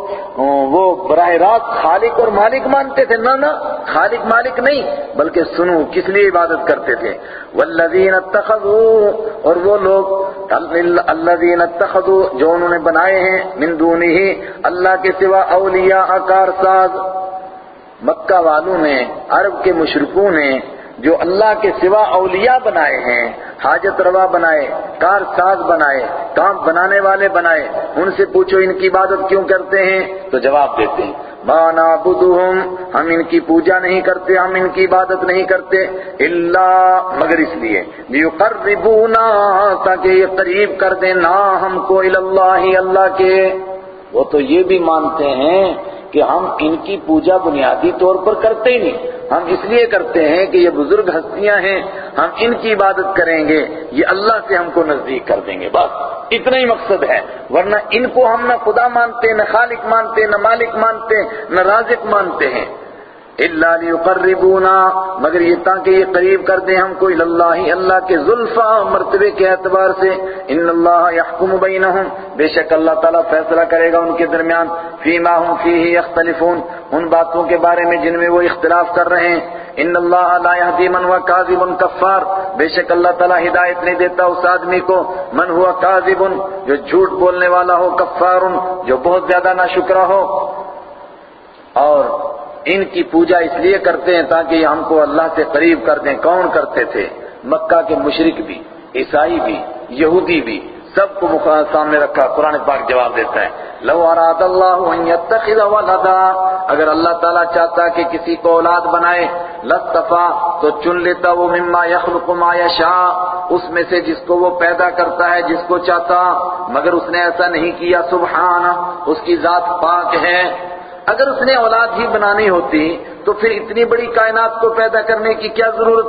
وہ براہ راست خالق اور مالک مانتے تھے؟ نہ نہ، خالق مالک نہیں، بلکہ سنو کس لیے عبادت کرتے تھے؟ والذین اتخذوا، اور وہ لوگ الذین اتخذوا، جو انہوں نے بنائے ہیں، من دونہ اللہ کے سوا اولیاء کار ساز، مکہ والوں نے عرب کے مشرکوں نے جو اللہ کے سوا اولیاء بنائے ہیں، حاجت روا بنائے، کار ساز بنائے، کام بنانے والے بنائے، ان سے پوچھو ان کی عبادت کیوں کرتے ہیں؟ تو جواب دیتے ہیں مانا بدھم ہم ان کی پوجا نہیں کرتے، ہم ان کی عبادت نہیں کرتے اللہ مگر اس لیے لیقربونا تاکہ یہ قریب کر دیں نا ہم کو اللہ اللہ کے۔ وہ تو یہ بھی مانتے ہیں کہ ہم ان کی پوجا بنیادی طور پر کرتے ہی نہیں۔ ہم اس لیے کرتے ہیں کہ یہ بزرگ ہستیاں ہیں، ہم ان کی عبادت کریں گے، یہ اللہ سے ہم کو نزدیک کر دیں گے، بس اتنا ہی مقصد ہے۔ ورنہ ان کو ہم نہ خدا مانتے، نہ خالق مانتے، نہ مالک مانتے، نہ رازق مانتے ہیں۔ اللہ لیقربونا مگر یہ تاکہ یہ قریب کر دیں ہم کو اللہ اللہ کے ظلفا مرتبے کے اعتبار سے۔ ان اللہ یحکم بینہم، بے شک اللہ تعالیٰ فیصلہ کرے گا ان کے درمیان۔ فیما ہم فیہ یختلفون، ان باتوں کے بارے میں جن میں وہ اختلاف کر رہے ہیں۔ ان اللہ لا یہدی من ہوا کاذب کفار، بے شک اللہ تعالیٰ ہدایت نہیں دیتا اس آدمی کو۔ من ہوا کاذب، جو جھوٹ بولنے والا ہو، کفار، جو بہت زیادہ نہ شکرہ ہو۔ اور ان کی پوجا اس لیے کرتے ہیں تاکہ یہ ہم کو اللہ سے قریب کر دیں کون کرتے تھے؟ مکہ کے مشرک بھی، عیسائی بھی، یہودی بھی۔ سب کو سامنے رکھا۔ قرآن پاک جواب دیتا ہے۔ لو اراد اللہ ان يتخذ ولدا۔ اگر اللہ تعالیٰ چاہتا کہ کسی کو اولاد بنائے لطفا تو چن لیتا وہ مما یخلق ما یشاء۔ اس میں سے جس کو وہ پیدا کرتا ہے، جس کو چاہتا، مگر اس نے ایسا نہیں کیا۔ سبحانہ، اس کی ذات پاک ہے۔ اگر اس نے اولاد ہی بنانی ہوتی تو پھر اتنی بڑی کائنات کو پیدا کرنے کی کیا ضرورت؟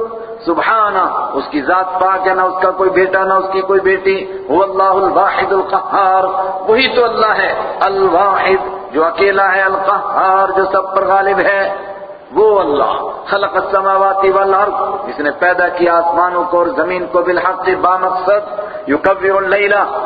سبحانہ اس کی ذات پاک ہے، نہ اس کا کوئی بیٹا، نہ اس کی کوئی بیٹی۔ وہ اللہ الواحد القہار، وہی تو اللہ ہے۔ الواحد، جو اکیلا ہے، القہار، جو سب پر غالب ہے۔ وہ اللہ۔ خلق السماوات والارض، جس نے پیدا کیا آسمانوں کو اور زمین کو بالحق، بامقصد یکبر اللیلہ۔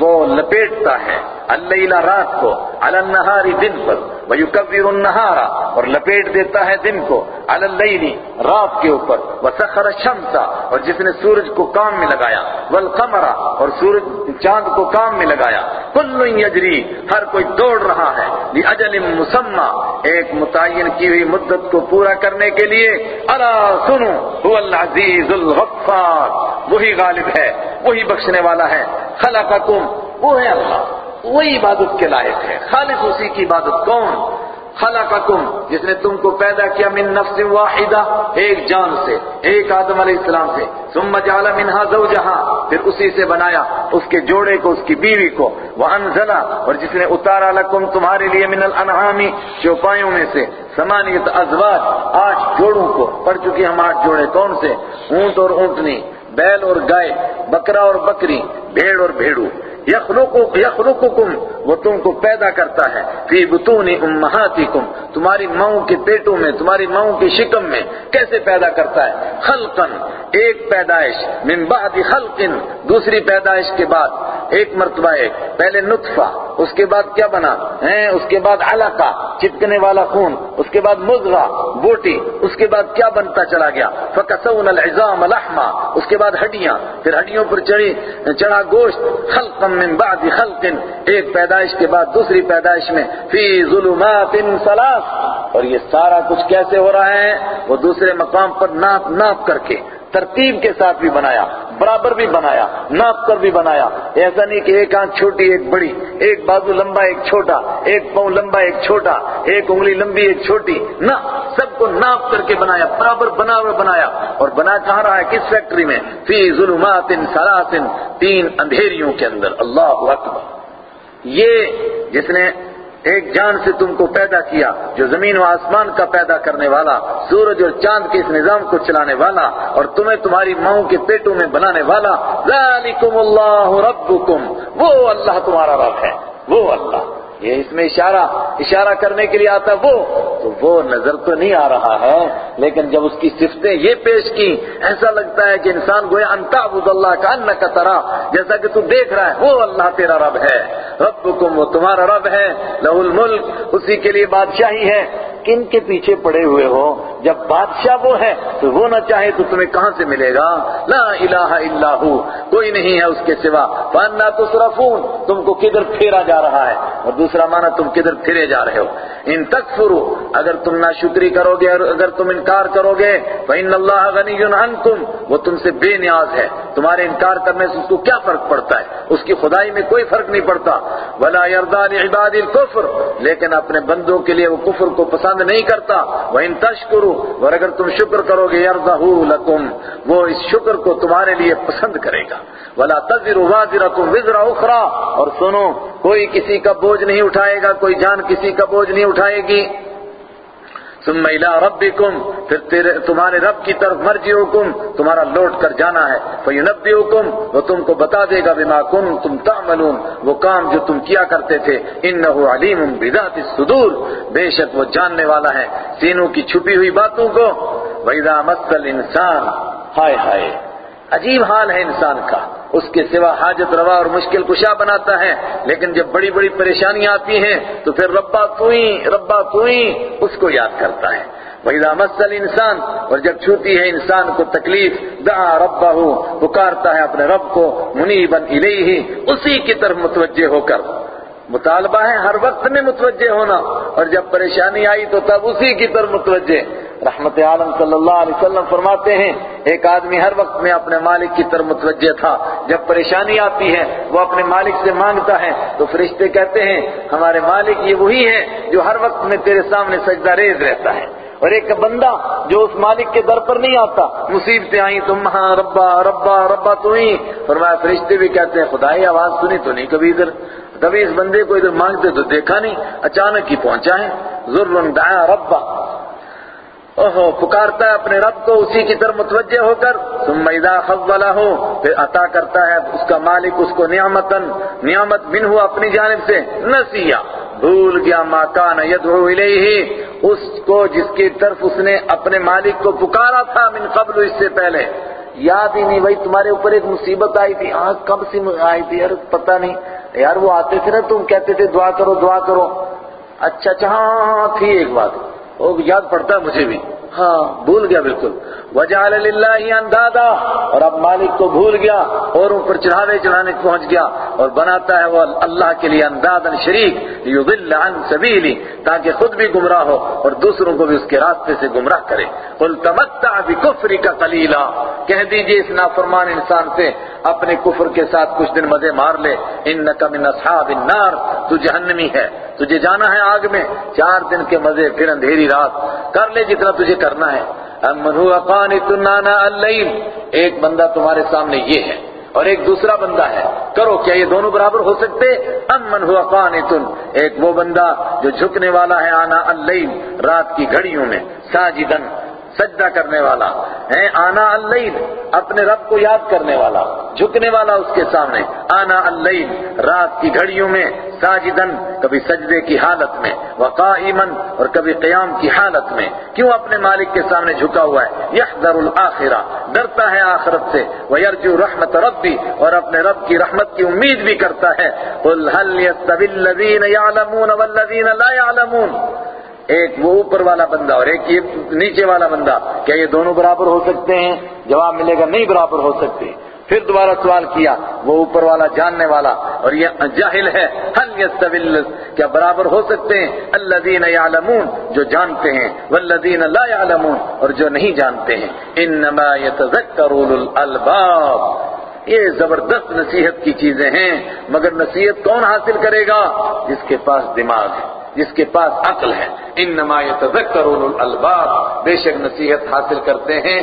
وہ لپیٹتا ہے۔ اللیلہ رات کو النہاری دن پر ویکبر النہارا اور لپیٹ دیتا ہے دن کو علی اللیلی رات کے اوپر، وسخر الشمس، اور جس نے سورج کو کام میں لگایا، والقمر، اور سورج چاند کو کام میں لگایا، کل یجری، ہر کوئی دوڑ رہا ہے لاجل مسمى ایک متعین کی ہوئی مدت کو پورا کرنے کے لیے، الا سنو، هو العزیز الغفار، وہی غالب ہے، وہی بخشنے والا ہے، خلقکم، وہ ہے اللہ۔ وہی عبادت کے لائق ہے۔ خالق اسی کی عبادت کون؟ خلقکم، جس نے تم کو پیدا کیا من نفس واحدہ، ایک جان سے، ایک آدم علیہ السلام سے۔ ثم جعل منها زوجها پھر اسی سے بنایا اس کے جوڑے کو، اس کی بیوی کو۔ وانزل، اور جس نے اتارا لکم تمہارے لیے من الانعام، چوپایوں میں سے۔ ثمانیت ازواج، آٹھ جوڑوں کو۔ پڑھ چکی ہم آٹھ جوڑے کون سے؟ اونٹ اور اونٹنی، بیل اور گائے، بکرا اور بکری، بھیڑ اور بھیڑو۔ یخلقکم، وہ تم کو پیدا کرتا ہے۔ فی بطون امہاتکم، تمہاری ماؤں کے پیٹوں میں، تمہاری ماؤں کی شکم میں کیسے پیدا کرتا ہے؟ خلقن ایک پیدائش، من بعد خلق، دوسری پیدائش کے بعد۔ ایک مرتبہ ایک پہلے نطفہ، اس کے بعد کیا بنا؟ ہیں، اس کے بعد علقہ، چپکنے والا خون، اس کے بعد مضغہ، بوٹی، اس کے بعد کیا بنتا چلا گیا؟ فکسون العظام لحما، اس کے بعد ہڈیاں، پھر ہڈیوں پر چڑھی، چڑھا گوشت، خلقا من بعد خلق، ایک پیدائش کے بعد دوسری پیدائش میں، فی ظلمات ثلاث۔ اور یہ سارا کچھ کیسے ہو رہا ہے؟ وہ دوسرے مقام پر ناپ ناپ کر کے ترتیب کے ساتھ بھی بنایا، برابر بھی بنایا، ناپ کر بھی بنایا۔ ایسا نہیں کہ ایک آنکھ چھوٹی، ایک بڑی، ایک بازو لمبا، ایک چھوٹا، ایک پاؤں لمبا، ایک چھوٹا، ایک انگلی لمبی، ایک چھوٹی۔ نہ، سب کو ناپ کر کے بنایا، برابر بنا ہوا بنایا۔ اور بنا کہاں رہا ہے؟ کس فیکٹری میں؟ فی ظلمات سلاسن تین اندھیریوں کے اندر۔ اللہ اکبر۔ یہ جس نے ایک جان سے تم کو پیدا کیا، جو زمین و آسمان کا پیدا کرنے والا، سورج اور چاند کے اس نظام کو چلانے والا، اور تمہیں تمہاری ماؤں کے پیٹوں میں بنانے والا۔ ذالکم اللہ ربکم، وہ اللہ تمہارا رب ہے، وہ اللہ۔ یہ اس میں اشارہ اشارہ کرنے کے لیے آتا وہ، تو وہ نظر تو نہیں آ رہا ہے، لیکن جب اس کی صفتیں یہ پیش کی، ایسا لگتا ہے کہ انسان گویا انتا عبد اللہ کا ان کا طرح جیسا کہ تو دیکھ رہا ہے، وہ اللہ تیرا رب ہے، ربکم وہ تمہارا رب ہے لہ الملک، اسی کے لیے بادشاہی ہے۔ کن کے پیچھے پڑے ہوئے ہو؟ جب بادشاہ وہ ہے، تو وہ نہ چاہے تو تمہیں کہاں سے ملے گا؟ لا الہ الا ہو، کوئی نہیں ہے اس کے سوا۔ فانا تصرفون، تم کو کدھر پھیرا جا رہا ہے۔ اور دوسرا معنی تم کدھر پھرے جا رہے ہو؟ ان تکفروا اگر تم ناشکری کرو گے اور اگر تم انکار کرو گے فإن اللہ غنی عنکم وہ تم سے بے نیاز ہے۔ تمہارے انکار کرنے سے اس کو کیا فرق پڑتا ہے؟ اس کی خدائی میں کوئی فرق نہیں پڑتا۔ ولا يرضى لعباد الكفر، لیکن اپنے بندوں کے لیے وہ کفر کو پسند نہیں کرتا۔ وہ ان تشکرو اور اگر تم شکر کرو گے یرضہ لکم وہ اس شکر کو تمہارے لیے پسند کرے گا۔ ولا تذر وازرۃ وزر اخرى اور سنو کوئی کسی کا بوجھ نہیں اٹھائے گا، کوئی جان کسی کا بوجھ نہیں اٹھائے گی۔ ثم الى ربکم، پھر تیرے، تمہارے رب کی طرف مرجعکم، تمہارا لوٹ کر جانا ہے۔ فینبئکم، وہ تم کو بتا دے گا بما کنتم تعملون۔ وہ کام جو تم کیا کرتے تھے انه علیم بذات الصدور۔ بے شک وہ جاننے والا ہے۔ سینوں کی چھپی ہوئی باتوں کو۔ وَإِذَا مَسَّ الْإِنسَانَ، ہائے ہائے، عجیب حال ہے انسان کا۔ اس کے سوا حاجت روا اور مشکل کشا بناتا ہے۔ لیکن جب بڑی بڑی پریشانیاں آتی ہیں، تو پھر ربا تو ہی ربا تو ہی اس کو یاد کرتا ہے۔ وَإِذَا مَسَّ انسان اور جب چھوتی ہے انسان کو تکلیف، دعا ربہ، پکارتا ہے اپنے رب کو منیبا الیہ اسی کی طرف متوجہ ہو کر۔ مطالبہ ہے ہر وقت میں متوجہ ہونا اور جب پریشانی آئی تو تب اسی کی طرف متوجہ رحمت عالم صلی اللہ علیہ وسلم فرماتے ہیں، ایک آدمی ہر وقت میں اپنے مالک کی طرف متوجہ تھا۔ جب پریشانی آتی ہے، وہ اپنے مالک سے مانگتا ہے۔ تو فرشتے کہتے ہیں، ہمارے مالک یہ وہی ہے جو ہر وقت میں تیرے سامنے سجدہ ریز رہتا ہے۔ اور ایک بندہ جو اس مالک کے در پر نہیں آتا، مصیبتیں آئیں تم ہاں ربا ربا ربا تو ہی۔ فرمایا، فرشتے بھی کہتے ہیں، خدائی آواز سنی تو نہیں کبھی ادھر۔ کبھی اس بندے کو ادھر مانگتے تو دیکھا نہیں، اچانک ہی پہنچا ہے۔ ضرور دعا ربا اوہو، پکارتا ہے اپنے رب کو، اسی کی طرف متوجہ ہو کر۔ ثم اذا خولہ ہو پھر عطا کرتا ہے اس کا مالک، اس کو نعمتن نعمت من ہوا اپنی جانب سے۔ نسیا بھول گیا، ما کان یدعو الیہ۔ اس کو، جس کی طرف اس نے اپنے مالک کو پکارا تھا من قبل، اس سے پہلے۔ یاد ہی نہیں بھائی تمہارے اوپر ایک مصیبت آئی تھی ہاں کب سی آئی تھی؟ یار پتہ نہیں۔ یار وہ آتے تھے نا، تم کہتے تھے دعا کرو دعا کرو۔ اچھا اچھا ہاں ہاں, ہاں، تھی ایک بات۔ وہ یاد پڑتا ہے مجھے بھی۔ ہاں بھول گیا بالکل۔ وجعل للہ اندادا، اور اب مالک کو بھول گیا اور اوپر چڑھاوے چڑھانے پہنچ گیا، اور بناتا ہے وہ اللہ کے لیے اندازن شریک یضل عن سبیلی تاکہ خود بھی گمراہ ہو، اور دوسروں کو بھی اس کے راستے سے گمراہ کرے۔ قل تمتع بکفرک قلیلا کہہ دیجیے اس نافرمان انسان سے، اپنے کفر کے ساتھ کچھ دن مزے مار لے۔ انک من اصحاب النار۔ تو جہنمی ہے۔ تجھے جانا ہے آگ میں۔ چار دن کے مزے، پھر اندھیری رات۔ کر لے جتنا تجھے کرنا ہے۔ امن هو قانت نانا اللیل۔ ایک بندہ تمہارے سامنے یہ ہے اور ایک دوسرا بندہ ہے۔ کرو کیا یہ دونوں برابر ہو سکتے؟ امن ہوا قانتن ایک وہ بندہ جو جھکنے والا ہے آنا اللیل، رات کی گھڑیوں میں ساجدن سجدہ کرنے والا ہے آنا اللیل اپنے رب کو یاد کرنے والا، جھکنے والا اس کے سامنے، آنا اللیل رات کی گھڑیوں میں ساجدن کبھی سجدے کی حالت میں وقائمن اور کبھی قیام کی حالت میں، کیوں اپنے مالک کے سامنے جھکا ہوا ہے؟ یحذر الاخرہ ڈرتا ہے آخرت سے، ویرجو رحمت ربی، اور اپنے رب کی رحمت کی امید بھی کرتا ہے۔ قل هل يستوي الذين يعلمون والذين لا يعلمون ایک وہ اوپر والا بندہ اور ایک یہ نیچے والا بندہ، کیا یہ دونوں برابر ہو سکتے ہیں؟ جواب ملے گا نہیں برابر ہو سکتے۔ پھر دوبارہ سوال کیا، وہ اوپر والا جاننے والا اور یہ جاہل ہے حل کیا برابر ہو سکتے ہیں؟ الذین یعلمون، جو جانتے ہیں، والذین لا یعلمون اور جو نہیں جانتے ہیں۔ انما یتذکر اولو الالباب۔ یہ زبردست نصیحت کی چیزیں ہیں، مگر نصیحت کون حاصل کرے گا؟ جس کے پاس دماغ ہے۔ جس کے پاس عقل ہے۔ انما یتذکر اولو الالباب۔ بے شک نصیحت حاصل کرتے ہیں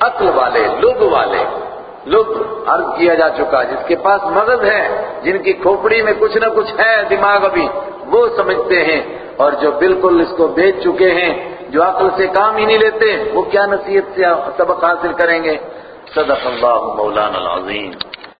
عقل والے لب والے۔ لب عرض کیا جا چکا، جس کے پاس مغز ہے، جن کی کھوپڑی میں کچھ نہ کچھ ہے دماغ ابھی، وہ سمجھتے ہیں۔ اور جو بالکل اس کو بیچ چکے ہیں، جو عقل سے کام ہی نہیں لیتے، وہ کیا نصیحت سے سبق حاصل کریں گے؟ صدق اللہ مولانا العظیم۔